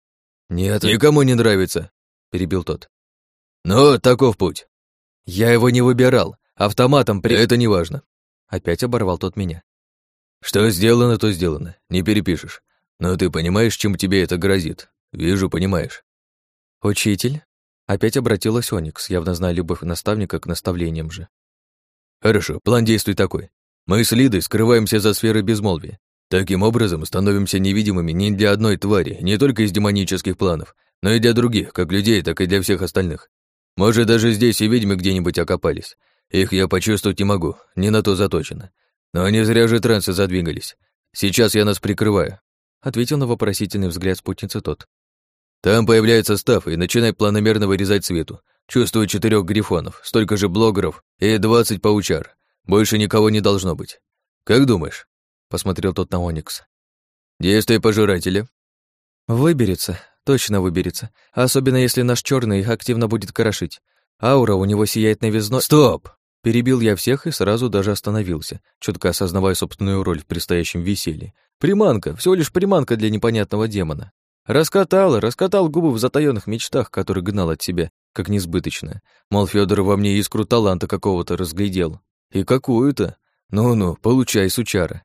Нет. Никому не нравится, перебил тот. Но таков путь. Я его не выбирал. Автоматом при... Это не важно. Опять оборвал тот меня. Что сделано, то сделано. Не перепишешь. Но ты понимаешь, чем тебе это грозит? Вижу, понимаешь. Учитель? Опять обратилась Оникс, явно зная любовь наставника к наставлениям же. Хорошо, план действий такой. Мы с Лидой скрываемся за сферой безмолвия. Таким образом, становимся невидимыми не для одной твари, не только из демонических планов, но и для других, как людей, так и для всех остальных. Может, даже здесь и ведьмы где-нибудь окопались. Их я почувствовать не могу, не на то заточено. Но не зря же трансы задвигались. Сейчас я нас прикрываю», — ответил на вопросительный взгляд спутницы тот. «Там появляется став и начинает планомерно вырезать свету. Чувствую четырех грифонов, столько же блогеров и двадцать паучар. Больше никого не должно быть. Как думаешь?» — посмотрел тот на Оникс. «Действие пожирателя». «Выберется, Точно выберется. Особенно если наш черный их активно будет крошить. Аура у него сияет новизной... Стоп! Перебил я всех и сразу даже остановился, четко осознавая собственную роль в предстоящем веселье. Приманка, всего лишь приманка для непонятного демона. Раскатал, раскатал губы в затаённых мечтах, которые гнал от себя, как несбыточно. Мол, Фёдор во мне искру таланта какого-то разглядел. И какую-то. Ну-ну, получай, сучара.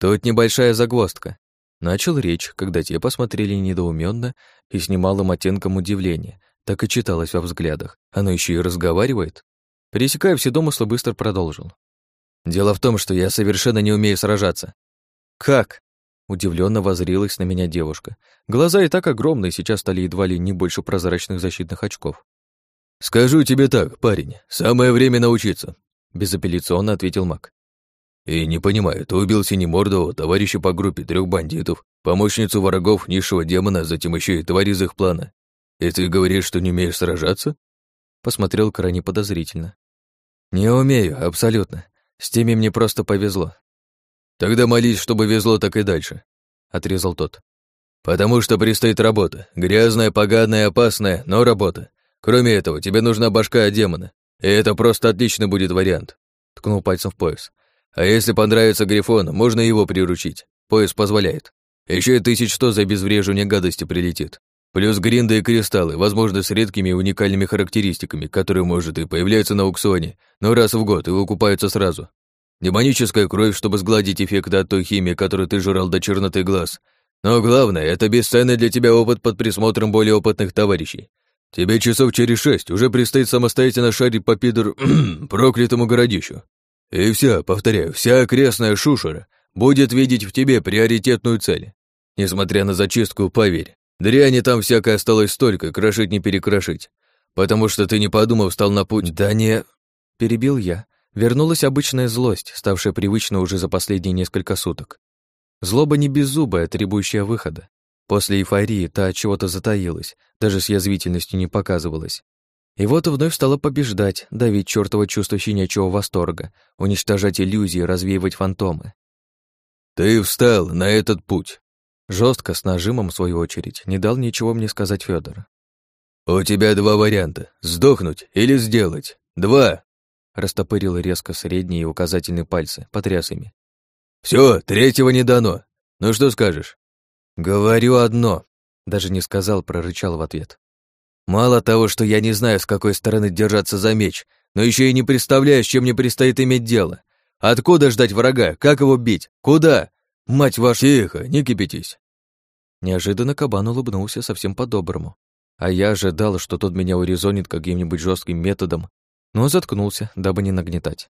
Тут небольшая загвоздка. Начал речь, когда те посмотрели недоуменно и с немалым оттенком удивления. Так и читалось во взглядах. Оно еще и разговаривает. Пересекая все домыслы, быстро продолжил. «Дело в том, что я совершенно не умею сражаться». «Как?» Удивленно возрилась на меня девушка. Глаза и так огромные, сейчас стали едва ли не больше прозрачных защитных очков. «Скажу тебе так, парень, самое время научиться», безапелляционно ответил маг. И не понимаю, ты убил Синемордового, товарища по группе трех бандитов, помощницу врагов низшего демона, затем еще и тварь из их плана. И ты говоришь, что не умеешь сражаться? Посмотрел крайне подозрительно. Не умею, абсолютно. С теми мне просто повезло. Тогда молись, чтобы везло так и дальше, отрезал тот. Потому что предстоит работа. Грязная, поганая, опасная, но работа. Кроме этого, тебе нужна башка демона. И это просто отличный будет вариант. Ткнул пальцем в пояс. А если понравится Грифон, можно его приручить. Пояс позволяет. Еще и тысяч сто за обезвреживание гадости прилетит. Плюс гринды и кристаллы, возможно, с редкими и уникальными характеристиками, которые, может, и появляются на аукционе, но раз в год и выкупаются сразу. Демоническая кровь, чтобы сгладить эффекты от той химии, которую ты жрал до черноты глаз. Но главное, это бесценный для тебя опыт под присмотром более опытных товарищей. Тебе часов через шесть уже предстоит самостоятельно шарить по пидор... проклятому городищу. И вся, повторяю, вся окрестная шушера будет видеть в тебе приоритетную цель. Несмотря на зачистку, поверь, дряни там всякое осталось столько, крошить не перекрошить. Потому что ты, не подумав, стал на путь... Да не... Перебил я. Вернулась обычная злость, ставшая привычной уже за последние несколько суток. Злоба не беззубая, требующая выхода. После эйфории та от чего-то затаилась, даже с язвительностью не показывалась. И вот вновь стала побеждать, давить чёртово чувство щенячьего восторга, уничтожать иллюзии, развеивать фантомы. «Ты встал на этот путь!» Жестко, с нажимом, в свою очередь, не дал ничего мне сказать Федор. «У тебя два варианта — сдохнуть или сделать. Два!» Растопырил резко средние и указательные пальцы, потряс ими. «Всё, третьего не дано. Ну что скажешь?» «Говорю одно», — даже не сказал, прорычал в ответ. «Мало того, что я не знаю, с какой стороны держаться за меч, но еще и не представляю, с чем мне предстоит иметь дело. Откуда ждать врага? Как его бить? Куда? Мать ваша...» «Тихо, не кипятись». Неожиданно кабан улыбнулся совсем по-доброму. А я ожидал, что тот меня урезонит каким-нибудь жестким методом, но заткнулся, дабы не нагнетать.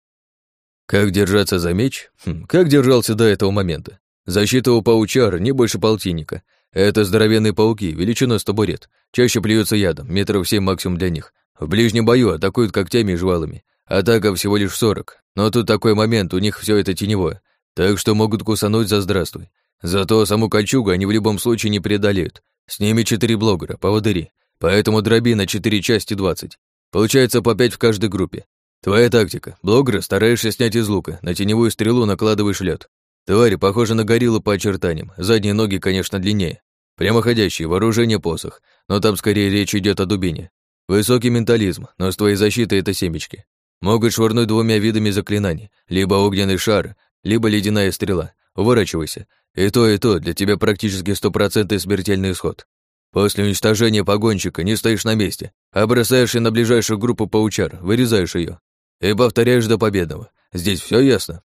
Как держаться за меч? Хм, как держался до этого момента? Защита у паучар не больше полтинника. Это здоровенные пауки, величиной с табурет. Чаще плюются ядом, метров семь максимум для них. В ближнем бою атакуют когтями и жвалами. Атака всего лишь сорок. Но тут такой момент, у них все это теневое. Так что могут кусануть за здравствуй. Зато саму кольчугу они в любом случае не преодолеют. С ними четыре блогера, поводыри. Поэтому дроби на четыре части двадцать. Получается по пять в каждой группе. Твоя тактика. Блогера стараешься снять из лука, на теневую стрелу накладываешь лед. Тварь похожа на гориллу по очертаниям, задние ноги, конечно, длиннее. Прямоходящий, вооружение посох, но там скорее речь идет о дубине. Высокий ментализм, но с твоей защитой это семечки. Могут швырнуть двумя видами заклинаний, либо огненный шар, либо ледяная стрела. Уворачивайся. И то, и то для тебя практически стопроцентный смертельный исход. После уничтожения погонщика не стоишь на месте, а бросаешься на ближайшую группу паучар, вырезаешь ее и повторяешь до победного. Здесь все ясно?»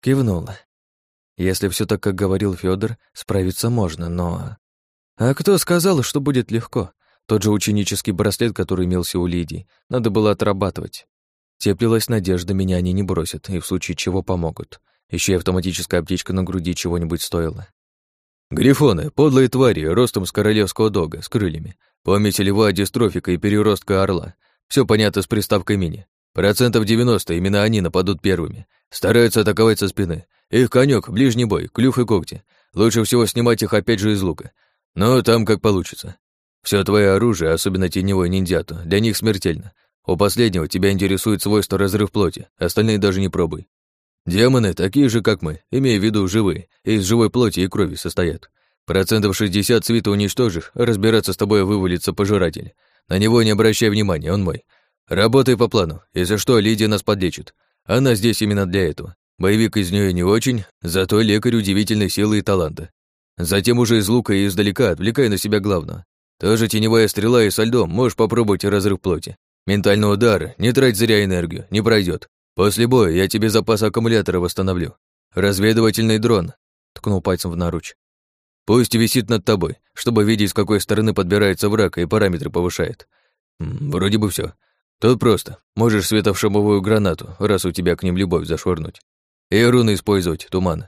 Кивнула. Если все так, как говорил Федор, справиться можно, но... А кто сказал, что будет легко? Тот же ученический браслет, который имелся у Лидии, надо было отрабатывать. Теплилась надежда, меня они не бросят, и в случае чего помогут. Еще и автоматическая аптечка на груди чего-нибудь стоила. Грифоны, подлые твари, ростом с королевского дога, с крыльями. Помесь льва, дистрофика и переростка орла. Все понятно с приставкой мини. Процентов 90 именно они нападут первыми. Стараются атаковать со спины. Их конек, ближний бой, клюв и когти. Лучше всего снимать их опять же из лука. Но там как получится. Все твое оружие, особенно теневой ниндзяту, для них смертельно. У последнего тебя интересует свойство разрыв плоти, остальные даже не пробуй. Демоны такие же, как мы, имея в виду живые, из живой плоти и крови состоят. Процентов 60 свита уничтожишь, разбираться с тобой вывалится пожиратель. На него не обращай внимания, он мой. Работай по плану. Если что, Лидия нас подлечит. Она здесь именно для этого. Боевик из нее не очень, зато лекарь удивительной силы и таланта. Затем уже из лука и издалека отвлекай на себя главного. Тоже теневая стрела и со льдом, можешь попробовать разрыв плоти. Ментальный удар, не трать зря энергию, не пройдет. После боя я тебе запас аккумулятора восстановлю. Разведывательный дрон, ткнул пальцем в наруч. Пусть висит над тобой, чтобы видеть, с какой стороны подбирается враг и параметры повышает. Вроде бы все. Тут просто. Можешь светошумовую гранату, раз у тебя к ним любовь зашвырнуть. И руны использовать, туман.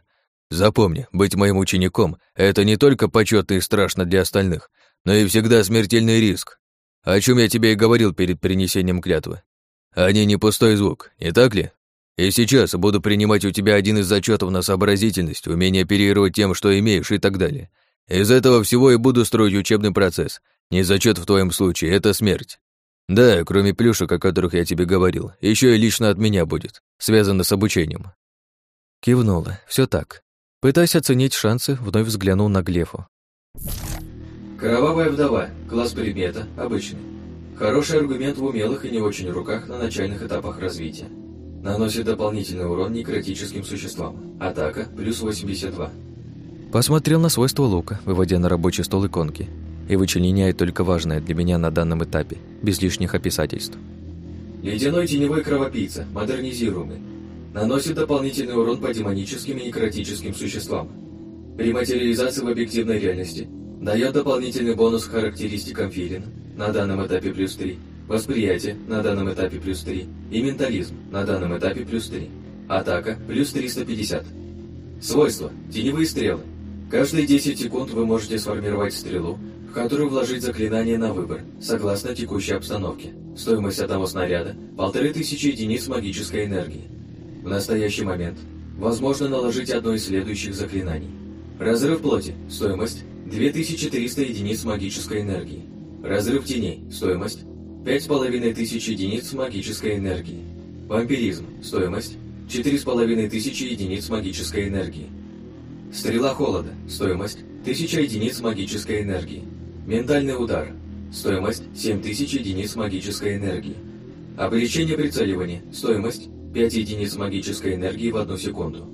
Запомни, быть моим учеником — это не только почетно и страшно для остальных, но и всегда смертельный риск. О чем я тебе и говорил перед принесением клятвы. Они не пустой звук, не так ли? И сейчас буду принимать у тебя один из зачетов на сообразительность, умение оперировать тем, что имеешь и так далее. Из этого всего и буду строить учебный процесс. Не зачет в твоем случае, это смерть. Да, кроме плюшек, о которых я тебе говорил, еще и лично от меня будет, связано с обучением. Кивнула, все так. Пытаясь оценить шансы, вновь взглянул на Глефу. Кровавая вдова, класс предмета, обычный. Хороший аргумент в умелых и не очень руках на начальных этапах развития. Наносит дополнительный урон некротическим существам. Атака плюс 82. Посмотрел на свойства лука, выводя на рабочий стол иконки, и вычленяет только важное для меня на данном этапе, без лишних описательств. Ледяной теневой кровопийца, модернизируемый. Наносит дополнительный урон по демоническим и некротическим существам. При материализации в объективной реальности дает дополнительный бонус к характеристикам филин, на данном этапе плюс 3, восприятие на данном этапе плюс 3 и ментализм на данном этапе плюс 3. Атака плюс 350. Свойства. Теневые стрелы. Каждые 10 секунд вы можете сформировать стрелу, в которую вложить заклинание на выбор, согласно текущей обстановке. Стоимость одного снаряда – полторы тысячи единиц магической энергии. В настоящий момент возможно наложить одно из следующих заклинаний. Разрыв плоти. Стоимость – 2300 единиц магической энергии. Разрыв теней. Стоимость – 5500 единиц магической энергии. Вампиризм. Стоимость – 4500 единиц магической энергии. Стрела холода. Стоимость – 1000 единиц магической энергии. Ментальный удар. Стоимость – 7000 единиц магической энергии. Облегчение прицеливания. Стоимость – 5 единиц магической энергии в одну секунду.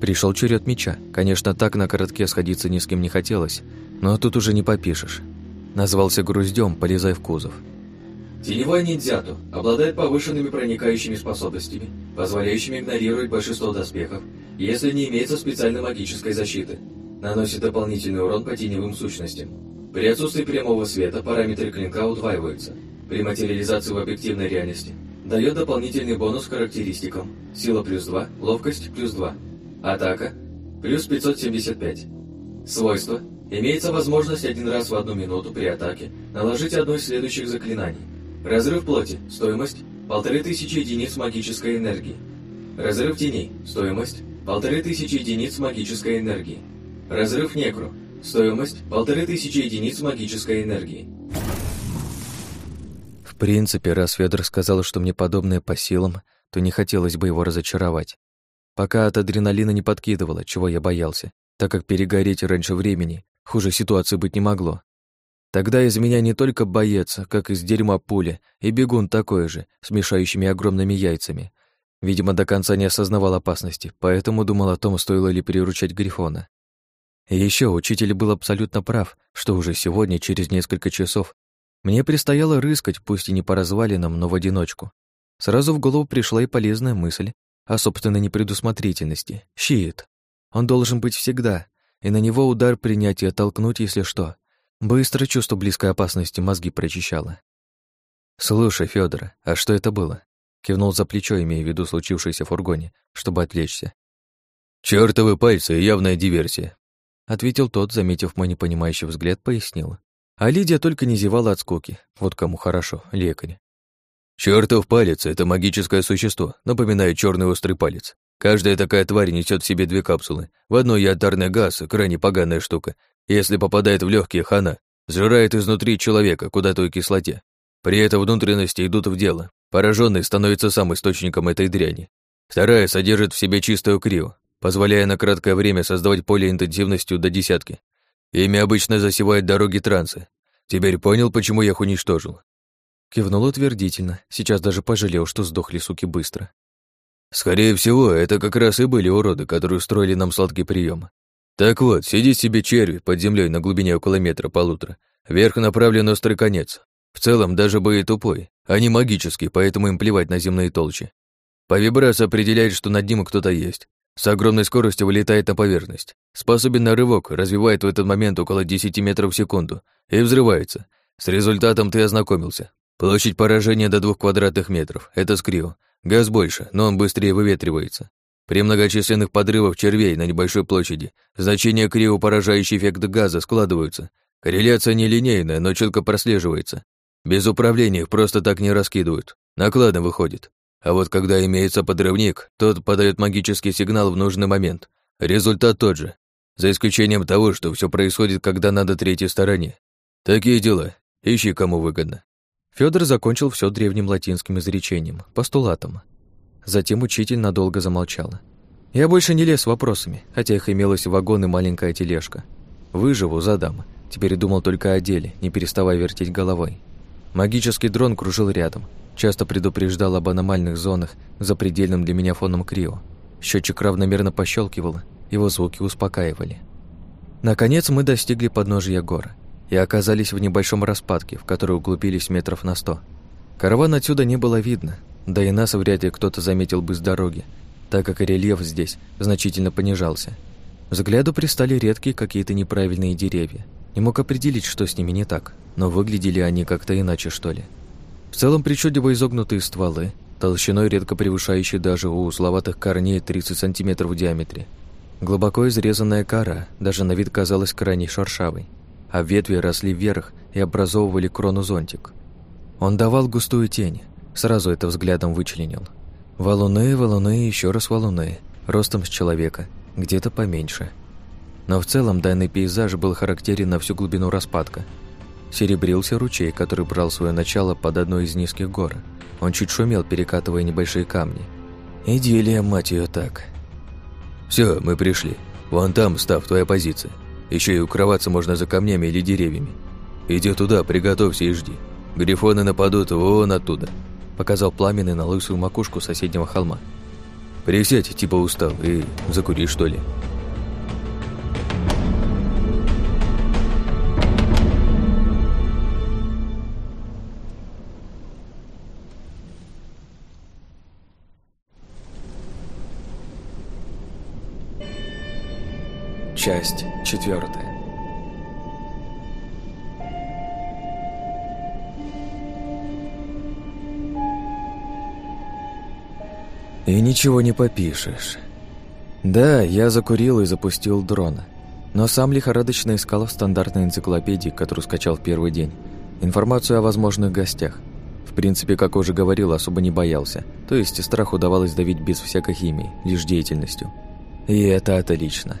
Пришел черед меча. Конечно, так на коротке сходиться ни с кем не хотелось, но тут уже не попишешь. Назвался груздем, полезай в кузов. Теневой ниндзяту обладает повышенными проникающими способностями, позволяющими игнорировать большинство доспехов, если не имеется специальной магической защиты. Наносит дополнительный урон по теневым сущностям. При отсутствии прямого света параметры клинка удваиваются. При материализации в объективной реальности дает дополнительный бонус к характеристикам. Сила плюс 2, ловкость плюс 2. Атака плюс 575. Свойства. Имеется возможность один раз в одну минуту при атаке наложить одно из следующих заклинаний. Разрыв плоти. Стоимость – 1500 единиц магической энергии. Разрыв теней. Стоимость – 1500 единиц магической энергии. Разрыв некру. Стоимость – 1500 единиц магической энергии. В принципе, раз Федор сказал, что мне подобное по силам, то не хотелось бы его разочаровать. Пока от адреналина не подкидывало, чего я боялся, так как перегореть раньше времени хуже ситуации быть не могло. Тогда из меня не только боец, как из дерьма пуля, и бегун такой же, с мешающими огромными яйцами. Видимо, до конца не осознавал опасности, поэтому думал о том, стоило ли приручать Грифона. И еще учитель был абсолютно прав, что уже сегодня, через несколько часов, мне предстояло рыскать, пусть и не по развалинам, но в одиночку. Сразу в голову пришла и полезная мысль о собственной непредусмотрительности. Щит. Он должен быть всегда, и на него удар принять и оттолкнуть, если что. Быстро чувство близкой опасности мозги прочищало. «Слушай, Федор, а что это было?» Кивнул за плечо, имея в виду случившееся в фургоне, чтобы отвлечься. «Чёртовы пальцы и явная диверсия», — ответил тот, заметив мой непонимающий взгляд, пояснил. А Лидия только не зевала от скуки. Вот кому хорошо, лекарь. Чёртов палец — это магическое существо, напоминает черный острый палец. Каждая такая тварь несет в себе две капсулы. В одной янтарный газ, крайне поганая штука. Если попадает в легкие, хана сжирает изнутри человека куда той кислоте. При этом внутренности идут в дело. Пораженный становится сам источником этой дряни. Вторая содержит в себе чистую крию, позволяя на краткое время создавать поле интенсивностью до десятки. Ими обычно засевают дороги транса. Теперь понял, почему я их уничтожил. Кивнул утвердительно. Сейчас даже пожалел, что сдохли суки быстро. Скорее всего, это как раз и были уроды, которые устроили нам сладкий прием. Так вот, сидит себе червь под землей на глубине около метра-полутора. Вверх направлен острый конец. В целом, даже бои тупой. Они магические, поэтому им плевать на земные толщи. По определяет, что над ним кто-то есть. С огромной скоростью вылетает на поверхность. Способен на рывок, развивает в этот момент около 10 метров в секунду и взрывается. С результатом ты ознакомился. Площадь поражения до двух квадратных метров. Это скрио. Газ больше, но он быстрее выветривается. При многочисленных подрывах червей на небольшой площади значения крио поражающий эффект газа складываются. Корреляция нелинейная, но четко прослеживается. Без управления их просто так не раскидывают. Накладно выходит. А вот когда имеется подрывник, тот подает магический сигнал в нужный момент. Результат тот же, за исключением того, что все происходит, когда надо третьей стороне. Такие дела. Ищи, кому выгодно. Федор закончил все древним латинским изречением, постулатом. Затем учитель надолго замолчал. Я больше не лез вопросами, хотя их имелось вагон и маленькая тележка. Выживу, задам. Теперь думал только о деле, не переставая вертеть головой. Магический дрон кружил рядом, часто предупреждал об аномальных зонах за предельным для меня фоном Крио. Счетчик равномерно пощелкивал, его звуки успокаивали. Наконец мы достигли подножия гор и оказались в небольшом распадке, в который углубились метров на сто. Караван отсюда не было видно, да и нас вряд ли кто-то заметил бы с дороги, так как рельеф здесь значительно понижался. Взгляду пристали редкие какие-то неправильные деревья. Не мог определить, что с ними не так, но выглядели они как-то иначе, что ли. В целом причудливо изогнутые стволы, толщиной редко превышающие даже у узловатых корней 30 сантиметров в диаметре. Глубоко изрезанная кора даже на вид казалась крайне шершавой, а ветви росли вверх и образовывали крону зонтик. Он давал густую тень, сразу это взглядом вычленил. Валуны, валуны еще раз валуны, ростом с человека, где-то поменьше. Но в целом данный пейзаж был характерен на всю глубину распадка – Серебрился ручей, который брал свое начало под одной из низких гор. Он чуть шумел, перекатывая небольшие камни. Идиллия, мать ее, так. Все, мы пришли. Вон там, став, твоя позиция. Еще и укрываться можно за камнями или деревьями. Иди туда, приготовься и жди. Грифоны нападут вон оттуда. Показал пламенный на лысую макушку соседнего холма. Присядь, типа устал, и закури, что ли. Часть четвертая. И ничего не попишешь. Да, я закурил и запустил дрона. Но сам лихорадочно искал в стандартной энциклопедии, которую скачал в первый день, информацию о возможных гостях. В принципе, как уже говорил, особо не боялся. То есть страх удавалось давить без всякой химии, лишь деятельностью. И это отлично.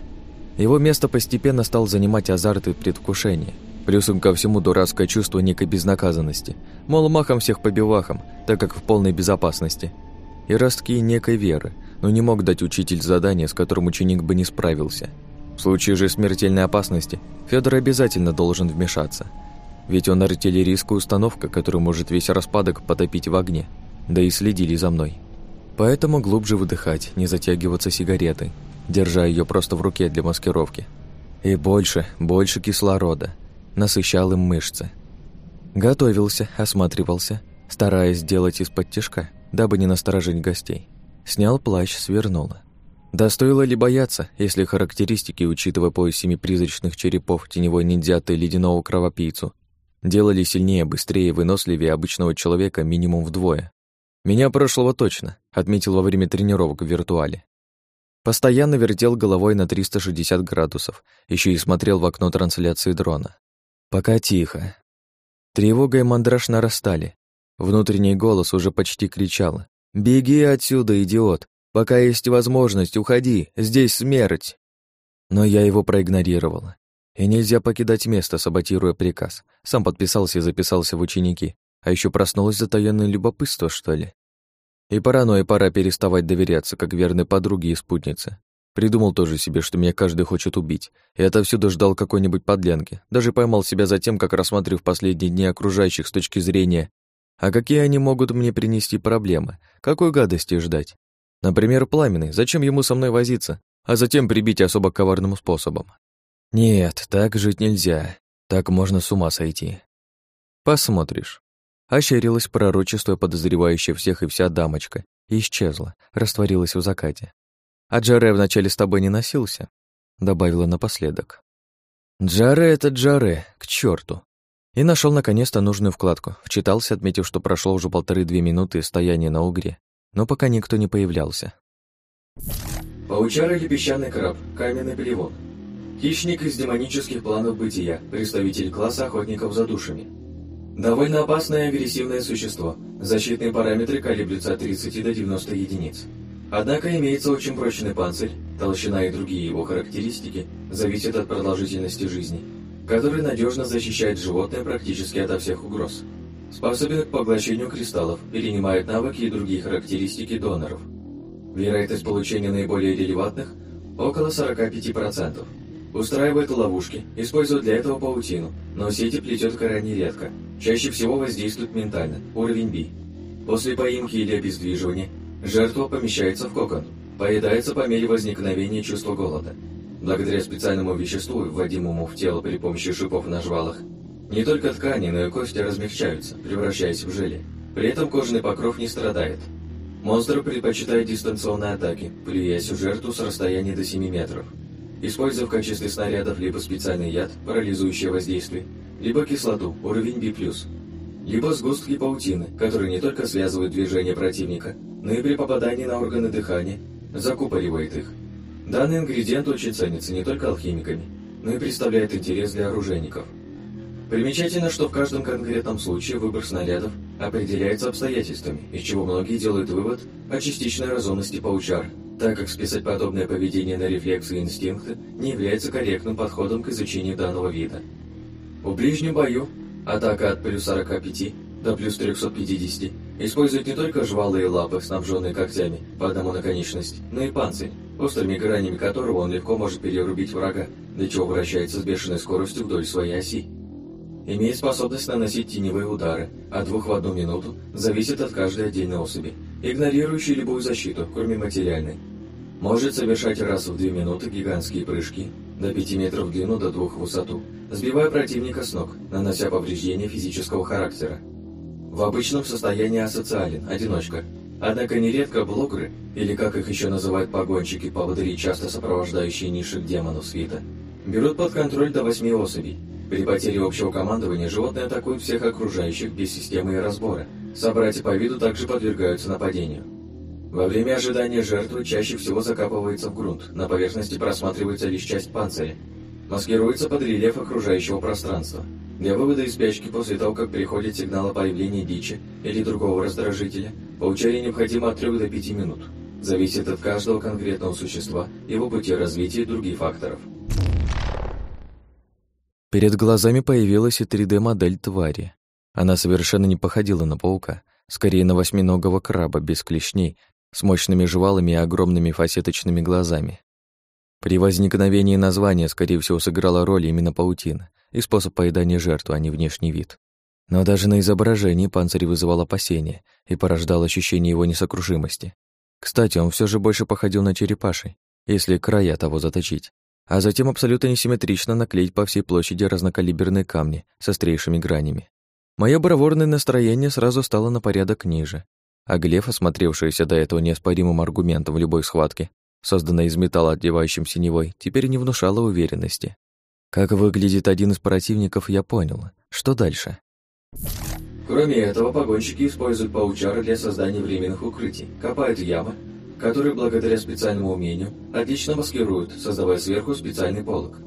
Его место постепенно стал занимать азарт и предвкушение. Плюсом ко всему дурацкое чувство некой безнаказанности. Мол, махом всех побивахом, так как в полной безопасности. И ростки некой веры, но не мог дать учитель задание, с которым ученик бы не справился. В случае же смертельной опасности Федор обязательно должен вмешаться. Ведь он артиллерийская установка, которая может весь распадок потопить в огне. Да и следили за мной. Поэтому глубже выдыхать, не затягиваться сигаретой, держа ее просто в руке для маскировки. И больше, больше кислорода. Насыщал им мышцы. Готовился, осматривался, стараясь сделать из-под тяжка, дабы не насторожить гостей. Снял плащ, свернул. Да стоило ли бояться, если характеристики, учитывая пояс семи призрачных черепов, теневой ниндзяты и ледяного кровопийцу, делали сильнее, быстрее и выносливее обычного человека минимум вдвое. Меня прошлого точно, отметил во время тренировок в виртуале. Постоянно вертел головой на 360 градусов, еще и смотрел в окно трансляции дрона. Пока тихо. Тревога и мандраж нарастали. Внутренний голос уже почти кричал. «Беги отсюда, идиот! Пока есть возможность, уходи! Здесь смерть!» Но я его проигнорировал. И нельзя покидать место, саботируя приказ. Сам подписался и записался в ученики. А еще проснулось затаённое любопытство, что ли. И паранойя пора переставать доверяться, как верной подруге и спутнице. Придумал тоже себе, что меня каждый хочет убить, и отовсюду ждал какой-нибудь подлянки. Даже поймал себя за тем, как рассматриваю последние дни окружающих с точки зрения, а какие они могут мне принести проблемы, какой гадости ждать. Например, пламенный, зачем ему со мной возиться, а затем прибить особо коварным способом. Нет, так жить нельзя, так можно с ума сойти. Посмотришь. Ощерилась пророчество, подозревающее всех и вся дамочка, и исчезла, растворилась в закате. «А Джаре вначале с тобой не носился?» Добавила напоследок. «Джаре — это Джаре, к черту. И нашел наконец-то нужную вкладку. Вчитался, отметив, что прошло уже полторы-две минуты стояния на угре, но пока никто не появлялся. Паучар или песчаный краб, каменный плевок. Хищник из демонических планов бытия, представитель класса охотников за душами. Довольно опасное агрессивное существо, Защитные параметры колеблются от 30 до 90 единиц. Однако имеется очень прочный панцирь, толщина и другие его характеристики зависят от продолжительности жизни, который надежно защищает животное практически ото всех угроз. Способен к поглощению кристаллов, перенимает навыки и другие характеристики доноров. Вероятность получения наиболее релевантных – около 45%. Устраивает ловушки, использует для этого паутину, но сети плетет крайне редко. Чаще всего воздействует ментально, уровень B. После поимки или обездвиживания жертва помещается в кокон, поедается по мере возникновения чувства голода. Благодаря специальному веществу, вводимому в тело при помощи шипов на жвалах, не только ткани, но и кости размягчаются, превращаясь в желе. При этом кожный покров не страдает. Монстр предпочитает дистанционные атаки, плюясь в жертву с расстояния до 7 метров. Используя в качестве снарядов либо специальный яд, парализующее воздействие, либо кислоту, уровень B+, либо сгустки паутины, которые не только связывают движение противника, но и при попадании на органы дыхания закупоривает их. Данный ингредиент очень ценится не только алхимиками, но и представляет интерес для оружейников – Примечательно, что в каждом конкретном случае выбор снарядов определяется обстоятельствами, из чего многие делают вывод о частичной разумности паучар, так как списать подобное поведение на рефлексы и инстинкты не является корректным подходом к изучению данного вида. В ближнем бою атака от плюс 45 до плюс 350 использует не только жвалы и лапы, снабженные когтями по одному на но и панцирь, острыми гранями которого он легко может перерубить врага, для чего вращается с бешеной скоростью вдоль своей оси имеет способность наносить теневые удары, от двух в одну минуту, зависит от каждой отдельной особи, игнорирующей любую защиту, кроме материальной. Может совершать раз в две минуты гигантские прыжки, до 5 метров в длину, до 2 в высоту, сбивая противника с ног, нанося повреждения физического характера. В обычном состоянии асоциален, одиночка. Однако нередко блогеры, или как их еще называют погонщики, поводыри, часто сопровождающие низших демонов свита, берут под контроль до восьми особей, при потере общего командования животные атакуют всех окружающих без системы и разбора. Собратья по виду также подвергаются нападению. Во время ожидания жертвы чаще всего закапывается в грунт, на поверхности просматривается лишь часть панциря. Маскируется под рельеф окружающего пространства. Для вывода из спячки после того, как приходит сигнал о появлении дичи или другого раздражителя, паучаре необходимо от 3 до 5 минут. Зависит от каждого конкретного существа, его пути развития и других факторов. Перед глазами появилась и 3D-модель твари. Она совершенно не походила на паука, скорее на восьминогого краба без клешней, с мощными жвалами и огромными фасеточными глазами. При возникновении названия, скорее всего, сыграла роль именно паутина и способ поедания жертвы, а не внешний вид. Но даже на изображении панцирь вызывал опасения и порождал ощущение его несокрушимости. Кстати, он все же больше походил на черепаший, если края того заточить а затем абсолютно несимметрично наклеить по всей площади разнокалиберные камни с острейшими гранями. Мое бравурное настроение сразу стало на порядок ниже, а Глеф, осмотревшийся до этого неоспоримым аргументом в любой схватке, созданной из металла, отдевающим синевой, теперь не внушала уверенности. Как выглядит один из противников, я понял. Что дальше? Кроме этого, погонщики используют паучары для создания временных укрытий, копают ямы, которые благодаря специальному умению отлично маскируют, создавая сверху специальный полог.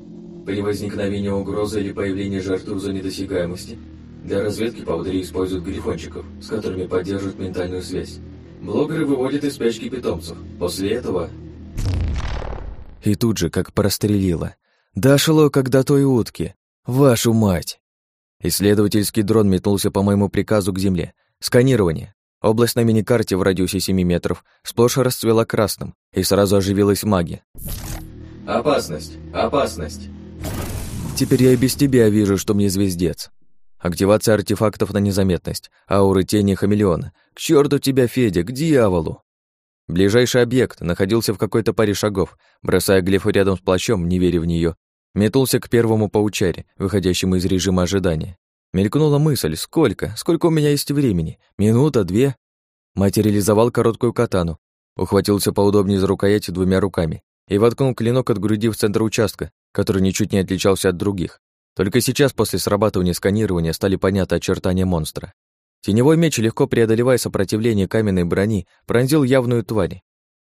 При возникновении угрозы или появлении жертвы в зоне досягаемости для разведки поводыри используют грифончиков, с которыми поддерживают ментальную связь. Блогеры выводят из спячки питомцев. После этого... И тут же, как прострелило. Дошло, когда той утки. Вашу мать! Исследовательский дрон метнулся по моему приказу к земле. Сканирование. Область на миникарте в радиусе 7 метров сплошь расцвела красным, и сразу оживилась магия. «Опасность! Опасность!» «Теперь я и без тебя вижу, что мне звездец. Активация артефактов на незаметность, ауры тени хамелеона. К черту тебя, Федя, к дьяволу!» Ближайший объект находился в какой-то паре шагов, бросая глефу рядом с плащом, не веря в нее, метнулся к первому паучаре, выходящему из режима ожидания. Мелькнула мысль, сколько, сколько у меня есть времени? Минута, две? Материализовал короткую катану, ухватился поудобнее за рукоять двумя руками и воткнул клинок от груди в центр участка, который ничуть не отличался от других. Только сейчас, после срабатывания сканирования, стали понятны очертания монстра. Теневой меч, легко преодолевая сопротивление каменной брони, пронзил явную тварь.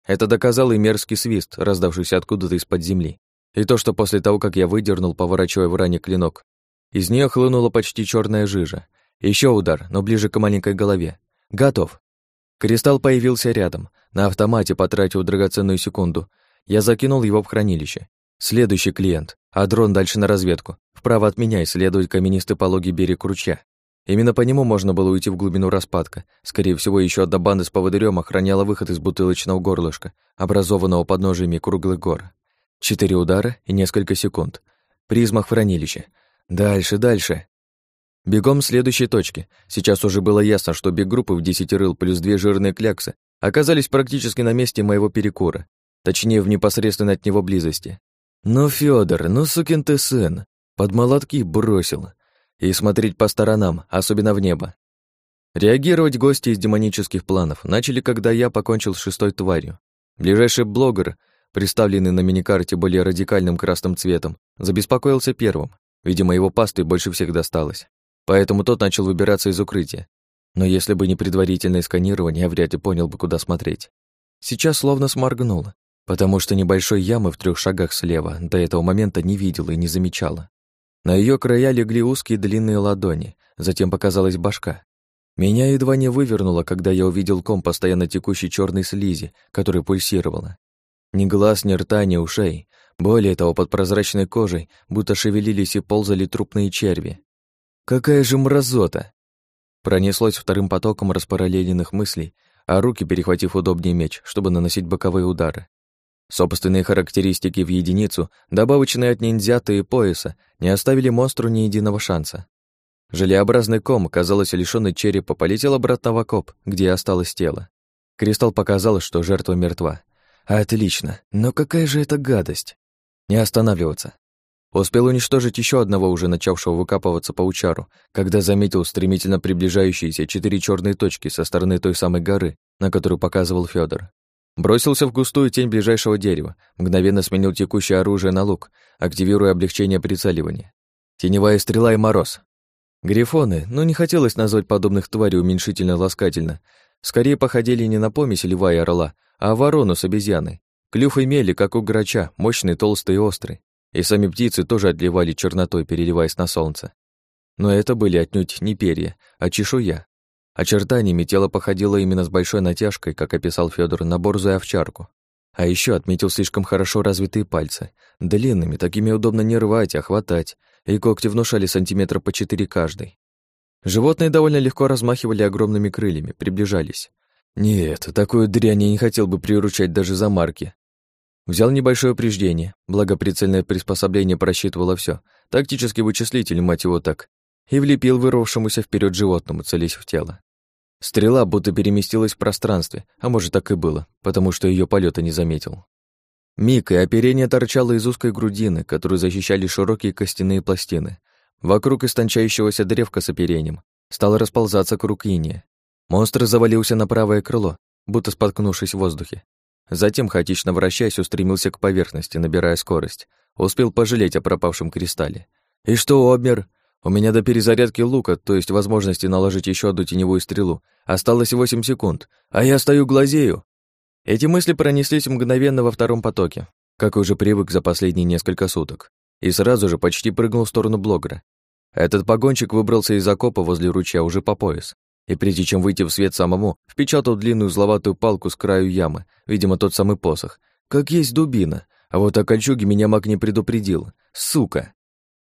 Это доказал и мерзкий свист, раздавшийся откуда-то из-под земли. И то, что после того, как я выдернул, поворачивая в ране клинок, из нее хлынула почти черная жижа. Еще удар, но ближе к маленькой голове. Готов. Кристалл появился рядом, на автомате потратив драгоценную секунду. Я закинул его в хранилище. Следующий клиент, а дрон дальше на разведку. Вправо от меня исследует каменистый пологий берег ручья. Именно по нему можно было уйти в глубину распадка. Скорее всего, еще одна банда с поводырем охраняла выход из бутылочного горлышка, образованного подножиями круглых гор. Четыре удара и несколько секунд. Призмах в хранилище. Дальше, дальше. Бегом следующей точки. Сейчас уже было ясно, что бег группы в десятерыл плюс две жирные кляксы оказались практически на месте моего перекура, точнее, в непосредственной от него близости. «Ну, Федор, ну, сукин ты сын!» Под молотки бросил и смотреть по сторонам, особенно в небо. Реагировать гости из демонических планов начали, когда я покончил с шестой тварью. Ближайший блогер, представленный на миникарте более радикальным красным цветом, забеспокоился первым. Видимо, его пастой больше всех досталось. Поэтому тот начал выбираться из укрытия. Но если бы не предварительное сканирование, я вряд ли понял бы, куда смотреть. Сейчас словно сморгнуло, потому что небольшой ямы в трех шагах слева до этого момента не видела и не замечала. На ее края легли узкие длинные ладони, затем показалась башка. Меня едва не вывернуло, когда я увидел ком постоянно текущей черной слизи, которая пульсировала. Ни глаз, ни рта, ни ушей. Более того, под прозрачной кожей будто шевелились и ползали трупные черви. Какая же мразота! Пронеслось вторым потоком распараллеленных мыслей, а руки, перехватив удобнее меч, чтобы наносить боковые удары. Собственные характеристики в единицу, добавочные от ниндзята и пояса, не оставили монстру ни единого шанса. Желеобразный ком, казалось, лишённый черепа, полетел обратно в окоп, где осталось тело. Кристалл показал, что жертва мертва. Отлично, но какая же это гадость? Не останавливаться. Успел уничтожить еще одного уже начавшего выкапываться паучару, когда заметил стремительно приближающиеся четыре черные точки со стороны той самой горы, на которую показывал Федор. Бросился в густую тень ближайшего дерева, мгновенно сменил текущее оружие на лук, активируя облегчение прицеливания. Теневая стрела и мороз. Грифоны, ну не хотелось назвать подобных тварей уменьшительно-ласкательно, скорее походили не на помесь льва и орла, а ворону с обезьяной. Клюв имели, как у грача, мощный, толстый и острый, и сами птицы тоже отливали чернотой, переливаясь на солнце. Но это были отнюдь не перья, а чешуя, Очертаниями тело походило именно с большой натяжкой, как описал Федор, на борзую овчарку. А еще отметил слишком хорошо развитые пальцы. Длинными, такими удобно не рвать, а хватать, и когти внушали сантиметра по четыре каждый. Животные довольно легко размахивали огромными крыльями, приближались. Нет, такую дрянь я не хотел бы приручать даже за марки. Взял небольшое упреждение, благо прицельное приспособление просчитывало все, тактический вычислитель, мать его так, и влепил вырвавшемуся вперед животному, целясь в тело. Стрела будто переместилась в пространстве, а может, так и было, потому что ее полета не заметил. Миг, и оперение торчало из узкой грудины, которую защищали широкие костяные пластины. Вокруг истончающегося древка с оперением стало расползаться круг иния. Монстр завалился на правое крыло, будто споткнувшись в воздухе. Затем, хаотично вращаясь, устремился к поверхности, набирая скорость. Успел пожалеть о пропавшем кристалле. И что, обмер? У меня до перезарядки лука, то есть возможности наложить еще одну теневую стрелу, осталось 8 секунд, а я стою глазею. Эти мысли пронеслись мгновенно во втором потоке, как уже привык за последние несколько суток, и сразу же почти прыгнул в сторону блогера. Этот погонщик выбрался из окопа возле ручья уже по пояс, и прежде чем выйти в свет самому, впечатал длинную узловатую палку с краю ямы, видимо, тот самый посох, как есть дубина, а вот о кольчуге меня маг не предупредил. Сука!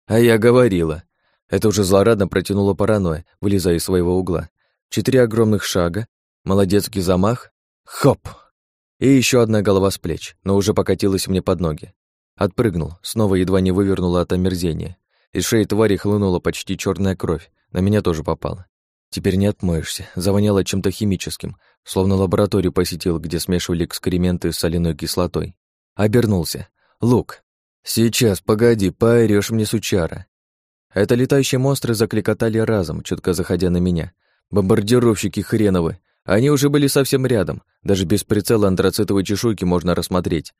А я говорила, это уже злорадно протянуло паранойя, вылезая из своего угла. Четыре огромных шага, молодецкий замах, хоп! И еще одна голова с плеч, но уже покатилась мне под ноги. Отпрыгнул, снова едва не вывернула от омерзения. Из шеи твари хлынула почти черная кровь, на меня тоже попала. Теперь не отмоешься, завоняло чем-то химическим, словно лабораторию посетил, где смешивали экскременты с соляной кислотой. Обернулся. Лук. Сейчас, погоди, поорёшь мне сучара. Это летающие монстры закликотали разом, чутко заходя на меня. Бомбардировщики хреновы. Они уже были совсем рядом. Даже без прицела антрацитовой чешуйки можно рассмотреть.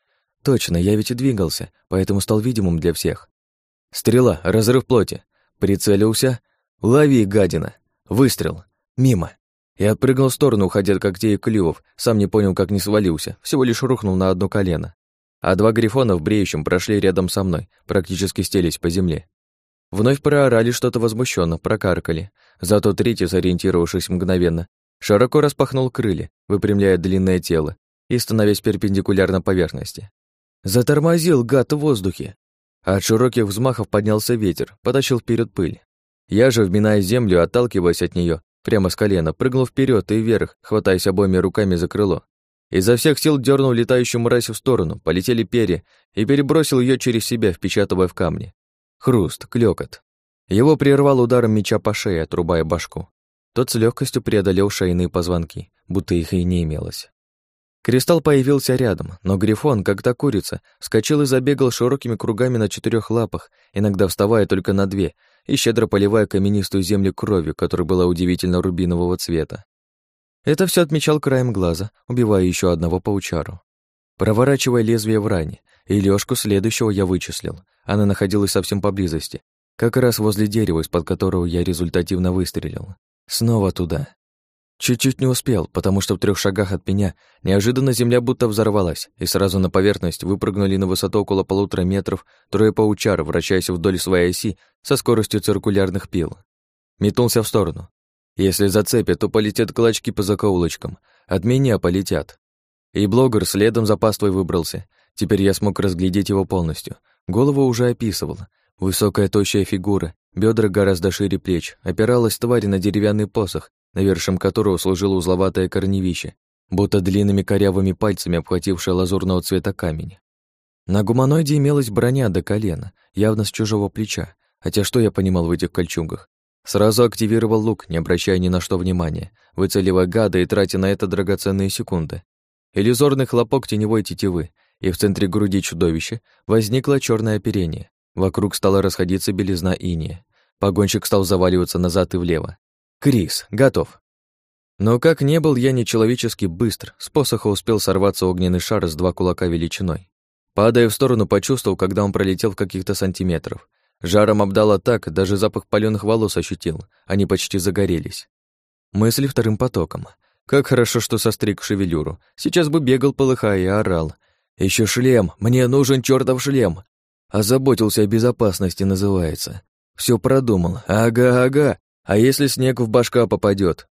Точно, я ведь и двигался, поэтому стал видимым для всех. Стрела, разрыв плоти. Прицелился. Лови, гадина. Выстрел. Мимо. Я отпрыгнул в сторону, уходя от когтей и клювов, сам не понял, как не свалился, всего лишь рухнул на одно колено. А два грифона в бреющем прошли рядом со мной, практически стелись по земле. Вновь проорали что-то возмущенно, прокаркали. Зато третий, сориентировавшись мгновенно, Широко распахнул крылья, выпрямляя длинное тело и становясь перпендикулярно поверхности. Затормозил гад в воздухе. От широких взмахов поднялся ветер, потащил вперед пыль. Я же, вминая землю, отталкиваясь от нее, прямо с колена, прыгнул вперед и вверх, хватаясь обоими руками за крыло. Изо всех сил дернул летающую мразь в сторону, полетели перья, и перебросил ее через себя, впечатывая в камни. Хруст, клёкот. Его прервал ударом меча по шее, отрубая башку. Тот с легкостью преодолел шейные позвонки, будто их и не имелось. Кристалл появился рядом, но Грифон, как та курица, скачал и забегал широкими кругами на четырех лапах, иногда вставая только на две, и щедро поливая каменистую землю кровью, которая была удивительно рубинового цвета. Это все отмечал краем глаза, убивая еще одного паучару. Проворачивая лезвие в ране, и лёжку следующего я вычислил. Она находилась совсем поблизости, как раз возле дерева, из-под которого я результативно выстрелил. Снова туда. Чуть-чуть не успел, потому что в трех шагах от меня неожиданно земля будто взорвалась, и сразу на поверхность выпрыгнули на высоту около полутора метров трое паучар, вращаясь вдоль своей оси со скоростью циркулярных пил. Метнулся в сторону. Если зацепят, то полетят клочки по закоулочкам. От меня полетят. И блогер следом за паствой выбрался. Теперь я смог разглядеть его полностью. Голову уже описывал. Высокая тощая фигура, бедра гораздо шире плеч, опиралась тварь на деревянный посох, навершием которого служило узловатое корневище, будто длинными корявыми пальцами обхватившее лазурного цвета камень. На гуманоиде имелась броня до колена, явно с чужого плеча, хотя что я понимал в этих кольчугах? Сразу активировал лук, не обращая ни на что внимания, выцеливая гада и тратя на это драгоценные секунды. Иллюзорный хлопок теневой тетивы, и в центре груди чудовища возникло черное оперение. Вокруг стала расходиться белизна иния. Погонщик стал заваливаться назад и влево. Крис, готов. Но как не был я нечеловечески быстр, с посоха успел сорваться огненный шар с два кулака величиной. Падая в сторону, почувствовал, когда он пролетел в каких-то сантиметров. Жаром обдало так, даже запах палёных волос ощутил, они почти загорелись. Мысли вторым потоком. Как хорошо, что состриг шевелюру. Сейчас бы бегал, полыхая, и орал. Еще шлем! Мне нужен чертов шлем! Озаботился о безопасности, называется. Все продумал. Ага, ага. А если снег в башка попадет?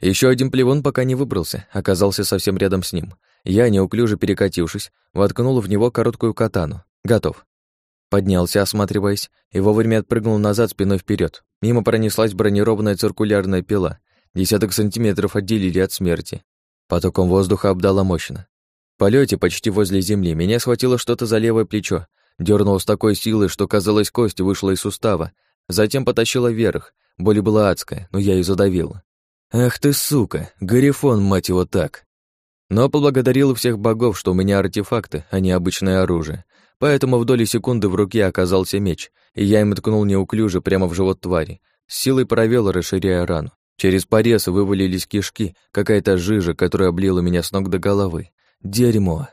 Еще один плевон пока не выбрался, оказался совсем рядом с ним. Я, неуклюже перекатившись, воткнул в него короткую катану. Готов. Поднялся, осматриваясь, и вовремя отпрыгнул назад спиной вперед. Мимо пронеслась бронированная циркулярная пила. Десяток сантиметров отделили от смерти. Потоком воздуха обдало мощно. В полете почти возле земли меня схватило что-то за левое плечо, дернуло с такой силой, что, казалось, кость вышла из сустава, затем потащила вверх, Боль была адская, но я ее задавил. Ах ты, сука, гарифон, мать его, так. Но поблагодарил всех богов, что у меня артефакты, а не обычное оружие. Поэтому в доли секунды в руке оказался меч, и я им ткнул неуклюже прямо в живот твари. С силой провел, расширяя рану. Через порез вывалились кишки, какая-то жижа, которая облила меня с ног до головы. Дерьмо.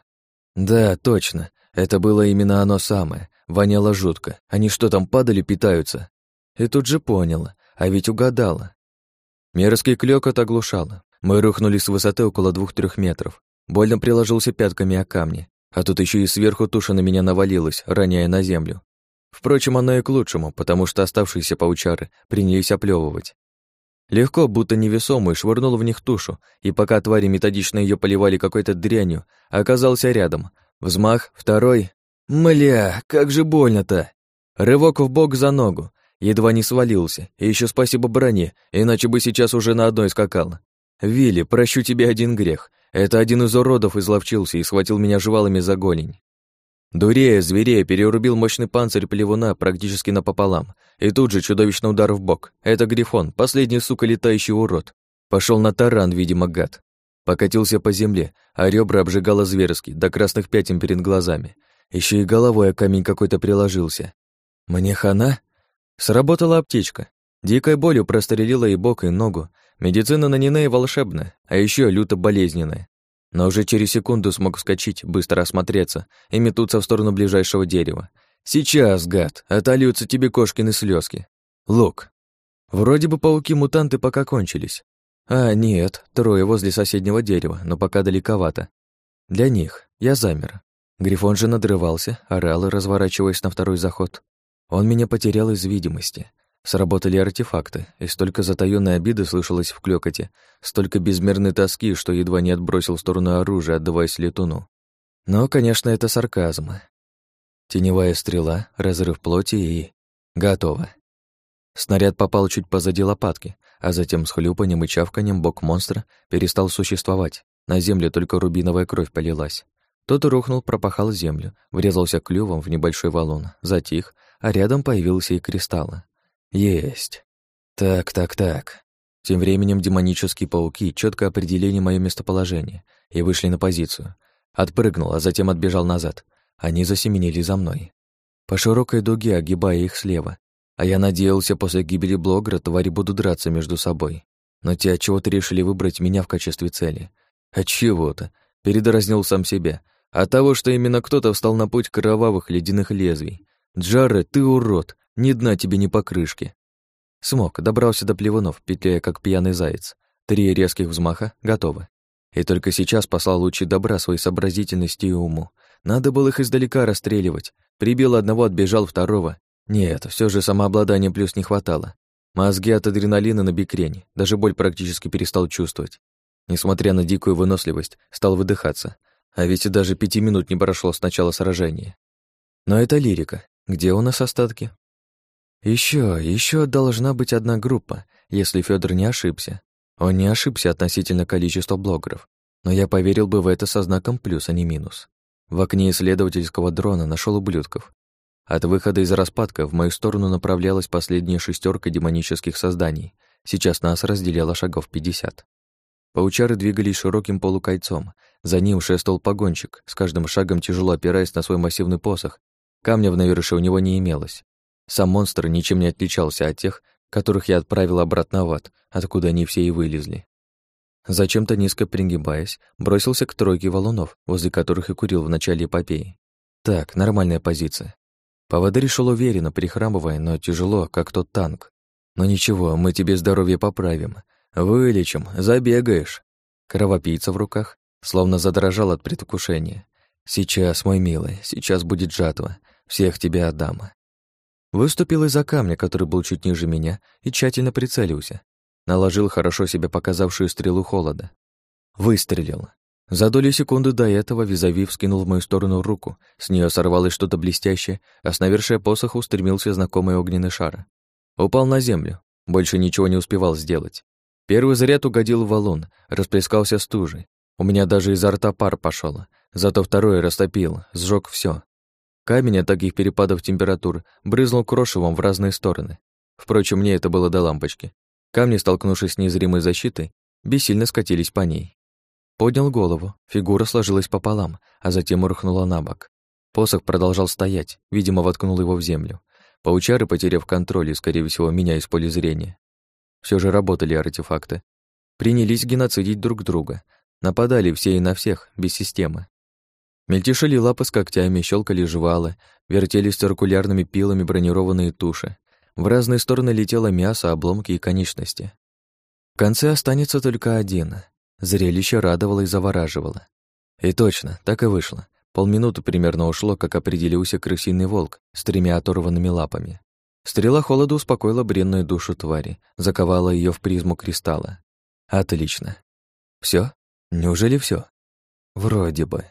Да, точно. Это было именно оно самое. Воняло жутко. Они что там падали, питаются? И тут же поняла. А ведь угадала. Мерзкий клёкот оглушало. Мы рухнули с высоты около двух-трех метров. Больно приложился пятками о камни. А тут еще и сверху туша на меня навалилась, роняя на землю. Впрочем, оно и к лучшему, потому что оставшиеся паучары принялись оплевывать. Легко, будто невесомый, швырнул в них тушу, и пока твари методично ее поливали какой-то дрянью, оказался рядом. Взмах, второй. Мля, как же больно-то! Рывок в бок за ногу, Едва не свалился, и еще спасибо броне, иначе бы сейчас уже на одной скакал. Вилли, прощу тебе один грех. Это один из уродов изловчился и схватил меня жвалами за голень. Дурея, зверея, перерубил мощный панцирь плевуна практически напополам, и тут же чудовищный удар в бок. Это Грифон, последний, сука, летающий урод. Пошел на таран, видимо, гад. Покатился по земле, а ребра обжигало зверски, до красных пятен перед глазами. Еще и головой о камень какой-то приложился. Мне хана? Сработала аптечка. Дикой болью прострелила и бок, и ногу. Медицина на Нинее волшебная, а еще люто болезненная. Но уже через секунду смог вскочить, быстро осмотреться и метнуться в сторону ближайшего дерева. «Сейчас, гад, отольются тебе кошкины слезки. Лук». Вроде бы пауки-мутанты пока кончились. А, нет, трое возле соседнего дерева, но пока далековато. Для них я замер. Грифон же надрывался, орал, разворачиваясь на второй заход. Он меня потерял из видимости. Сработали артефакты, и столько затаённой обиды слышалось в клёкоте, столько безмерной тоски, что едва не отбросил в сторону оружия, отдаваясь летуну. Но, конечно, это сарказм. Теневая стрела, разрыв плоти и... Готово. Снаряд попал чуть позади лопатки, а затем с хлюпанием и чавканием бок монстра перестал существовать. На землю только рубиновая кровь полилась. Тот рухнул, пропахал землю, врезался клювом в небольшой валун, затих, а рядом появился и кристалл. Есть. Так, так, так. Тем временем демонические пауки четко определили мое местоположение и вышли на позицию. Отпрыгнул, а затем отбежал назад. Они засеменили за мной. По широкой дуге, огибая их слева. А я надеялся, после гибели блогера твари будут драться между собой. Но те от чего-то решили выбрать меня в качестве цели. От чего-то. Передразнил сам себя. От того, что именно кто-то встал на путь кровавых ледяных лезвий. Джарре, ты урод. Ни дна тебе, ни покрышки. Смог, добрался до плевунов, петляя как пьяный заяц. Три резких взмаха готовы. И только сейчас послал лучи добра своей сообразительности и уму. Надо было их издалека расстреливать. Прибил одного, отбежал второго. Нет, все же самообладания плюс не хватало. Мозги от адреналина на бикрень, даже боль практически перестал чувствовать. Несмотря на дикую выносливость, стал выдыхаться. А ведь и даже пяти минут не прошло с начала сражения. Но это лирика. Где у нас остатки? Еще, еще должна быть одна группа, если Федор не ошибся. Он не ошибся относительно количества блогеров, но я поверил бы в это со знаком плюс, а не минус. В окне исследовательского дрона нашел ублюдков. От выхода из распадка в мою сторону направлялась последняя шестерка демонических созданий. Сейчас нас разделяло шагов пятьдесят. Паучары двигались широким полукольцом. За ним шествовал погонщик, с каждым шагом тяжело опираясь на свой массивный посох. Камня в навершие у него не имелось. Сам монстр ничем не отличался от тех, которых я отправил обратно в ад, откуда они все и вылезли. Зачем-то низко пригибаясь, бросился к тройке валунов, возле которых и курил в начале эпопеи. Так, нормальная позиция. Поводырь шел уверенно, прихрамывая, но тяжело, как тот танк. Но ничего, мы тебе здоровье поправим. Вылечим, забегаешь. Кровопийца в руках, словно задрожал от предвкушения. Сейчас, мой милый, сейчас будет жатва. Всех тебя отдам. Выступил из-за камня, который был чуть ниже меня, и тщательно прицелился. Наложил хорошо себе показавшую стрелу холода. Выстрелил. За долю секунды до этого Визави вскинул в мою сторону руку, с нее сорвалось что-то блестящее, а с навершия посоха устремился знакомый огненный шар. Упал на землю, больше ничего не успевал сделать. Первый заряд угодил в валун, расплескался стужей. У меня даже изо рта пар пошел, зато второй растопил, сжег все. Камень от таких перепадов температур брызнул крошевом в разные стороны. Впрочем, мне это было до лампочки. Камни, столкнувшись с незримой защитой, бессильно скатились по ней. Поднял голову, фигура сложилась пополам, а затем рухнула на бок. Посох продолжал стоять, видимо, воткнул его в землю. Паучары, потеряв контроль и, скорее всего, меня из поля зрения. Все же работали артефакты. Принялись геноцидить друг друга. Нападали все и на всех, без системы. Мельтешили лапы с когтями, щелкали жвалы, вертелись циркулярными пилами бронированные туши. В разные стороны летело мясо, обломки и конечности. В конце останется только один. Зрелище радовало и завораживало. И точно, так и вышло. Полминуты примерно ушло, как определился крысиный волк с тремя оторванными лапами. Стрела холода успокоила бренную душу твари, заковала ее в призму кристалла. Отлично. Все? Неужели все? Вроде бы.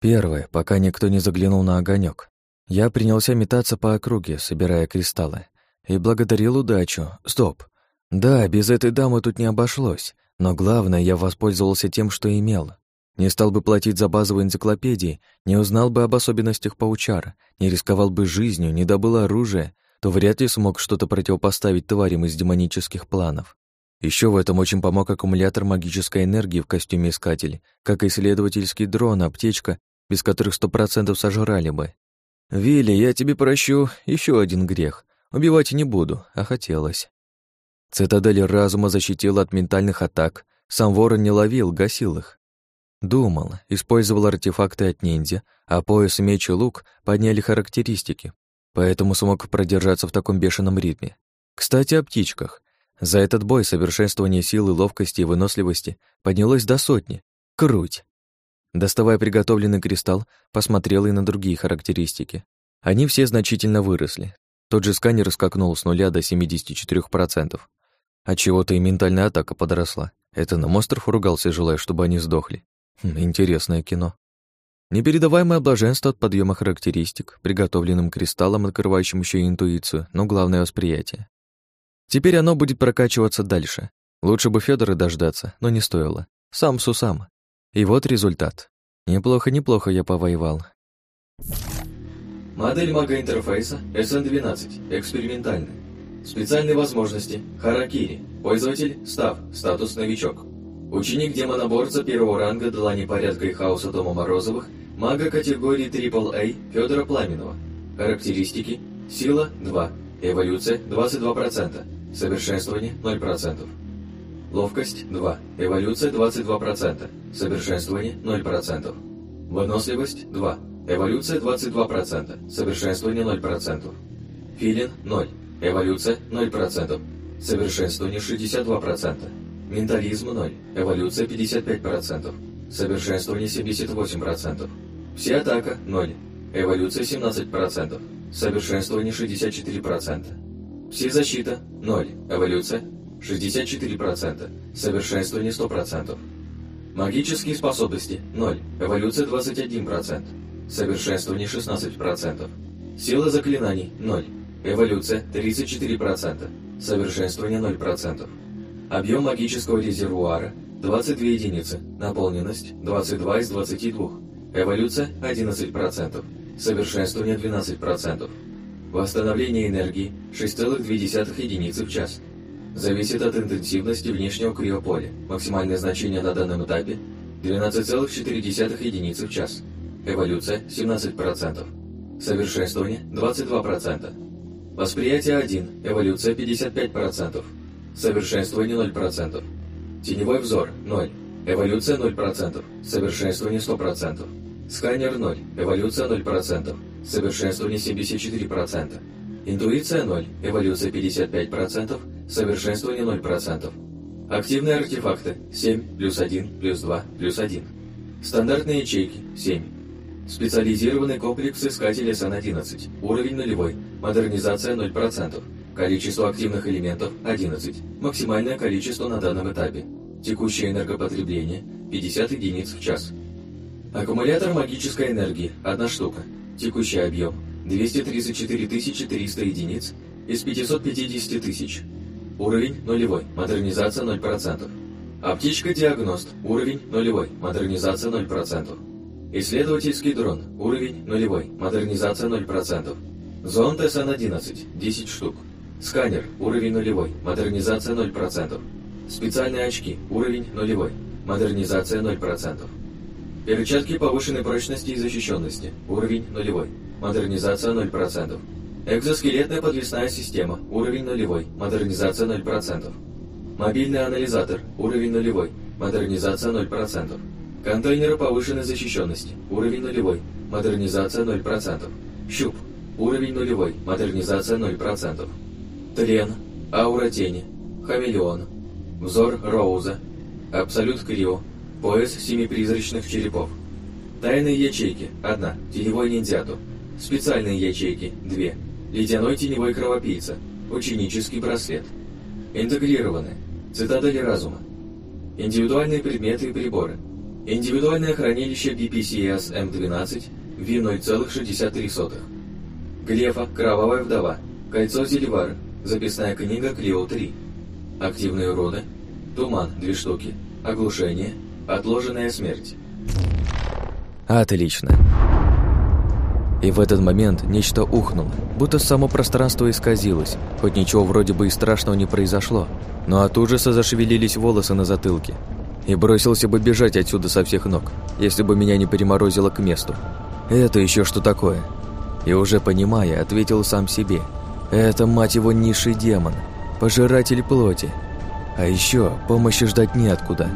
Первое, пока никто не заглянул на огонек. Я принялся метаться по округе, собирая кристаллы. И благодарил удачу. Стоп. Да, без этой дамы тут не обошлось. Но главное, я воспользовался тем, что имел. Не стал бы платить за базовые энциклопедии, не узнал бы об особенностях паучара, не рисковал бы жизнью, не добыл оружие, то вряд ли смог что-то противопоставить тварям из демонических планов. Еще в этом очень помог аккумулятор магической энергии в костюме искатель, как исследовательский дрон, аптечка без которых сто процентов сожрали бы. «Вилли, я тебе прощу еще один грех. Убивать не буду, а хотелось». Цитадель разума защитила от ментальных атак, сам ворон не ловил, гасил их. Думал, использовал артефакты от ниндзя, а пояс, меч и лук подняли характеристики, поэтому смог продержаться в таком бешеном ритме. Кстати, о птичках. За этот бой совершенствование силы, ловкости и выносливости поднялось до сотни. Круть! Доставая приготовленный кристалл, посмотрел и на другие характеристики. Они все значительно выросли. Тот же сканер скакнул с нуля до 74%. Отчего-то и ментальная атака подросла. Это на монстров ругался, желая, чтобы они сдохли. Хм, интересное кино. Непередаваемое блаженство от подъема характеристик, приготовленным кристаллом, открывающим еще и интуицию, но главное — восприятие. Теперь оно будет прокачиваться дальше. Лучше бы Федора дождаться, но не стоило. Сам сусам. И вот результат. Неплохо-неплохо я повоевал. Модель мага-интерфейса SN12, экспериментальная. Специальные возможности. Харакири. Пользователь. Став. Статус новичок. Ученик демоноборца первого ранга Длани порядка и хаоса Тома Морозовых, мага категории AAA Федора Пламенного. Характеристики. Сила 2. Эволюция 22%. Совершенствование 0%. Ловкость 2. Эволюция 22%. Совершенствование 0%. Выносливость 2. Эволюция 22%. Совершенствование 0%. Филин 0. Эволюция 0%. Совершенствование 62%. Ментализм 0. Эволюция 55%. Совершенствование 78%. Все атака 0. Эволюция 17%. Совершенствование 64%. Все защита 0. Эволюция 64%. Совершенствование 100%. Магические способности 0. Эволюция 21%. Совершенствование 16%. Сила заклинаний 0. Эволюция 34%. Совершенствование 0%. Объем магического резервуара 22 единицы. Наполненность 22 из 22. Эволюция 11%. Совершенствование 12%. Восстановление энергии 6,2 единицы в час. Зависит от интенсивности внешнего криополя. Максимальное значение на данном этапе 12,4 единицы в час. Эволюция 17%. Совершенствование 22%. Восприятие 1. Эволюция 55%. Совершенствование 0%. Теневой взор 0. Эволюция 0%. Совершенствование 100%. Сканер 0. Эволюция 0%. Совершенствование 74%. Интуиция 0. Эволюция 55%. Совершенствование 0%. Активные артефакты 7, плюс 1, плюс 2, плюс 1. Стандартные ячейки 7. Специализированный комплекс искателя САН-11. Уровень нулевой. Модернизация 0%. Количество активных элементов – 11. Максимальное количество на данном этапе. Текущее энергопотребление – 50 единиц в час. Аккумулятор магической энергии – 1 штука. Текущий объем – 234 300 единиц из 550 тысяч. Уровень – нулевой, модернизация 0%. Аптечка-диагност – уровень – нулевой, модернизация 0%. Исследовательский дрон – уровень – нулевой, модернизация 0%. Зонд СН-11 – 10 штук. Сканер – уровень нулевой, модернизация 0%. Специальные очки – уровень нулевой, модернизация 0%. Перчатки повышенной прочности и защищенности – уровень нулевой, модернизация 0%. Экзоскелетная подвесная система – уровень нулевой, модернизация 0%. Мобильный анализатор – уровень нулевой, модернизация 0%. Контейнеры повышенной защищенности – уровень нулевой, модернизация 0%. Щуп – уровень нулевой, модернизация 0%. Тлен, аура тени, хамелеон, взор Роуза, абсолют Крио, пояс семи призрачных черепов. Тайные ячейки – одна, теневой ниндзяту. Специальные ячейки – две. Ледяной теневой кровопийца, ученический браслет. Интегрированные, цитадели разума. Индивидуальные предметы и приборы. Индивидуальное хранилище BPCS M12 V0,63. Глефа, кровавая вдова, кольцо Зельвара, Записная книга Клио-3. Активные уроды. Туман – две штуки. Оглушение. Отложенная смерть. Отлично. И в этот момент нечто ухнуло, будто само пространство исказилось, хоть ничего вроде бы и страшного не произошло, но от ужаса зашевелились волосы на затылке. И бросился бы бежать отсюда со всех ног, если бы меня не переморозило к месту. Это еще что такое? И уже понимая, ответил сам себе – это, мать его, низший демон, пожиратель плоти. А еще помощи ждать неоткуда.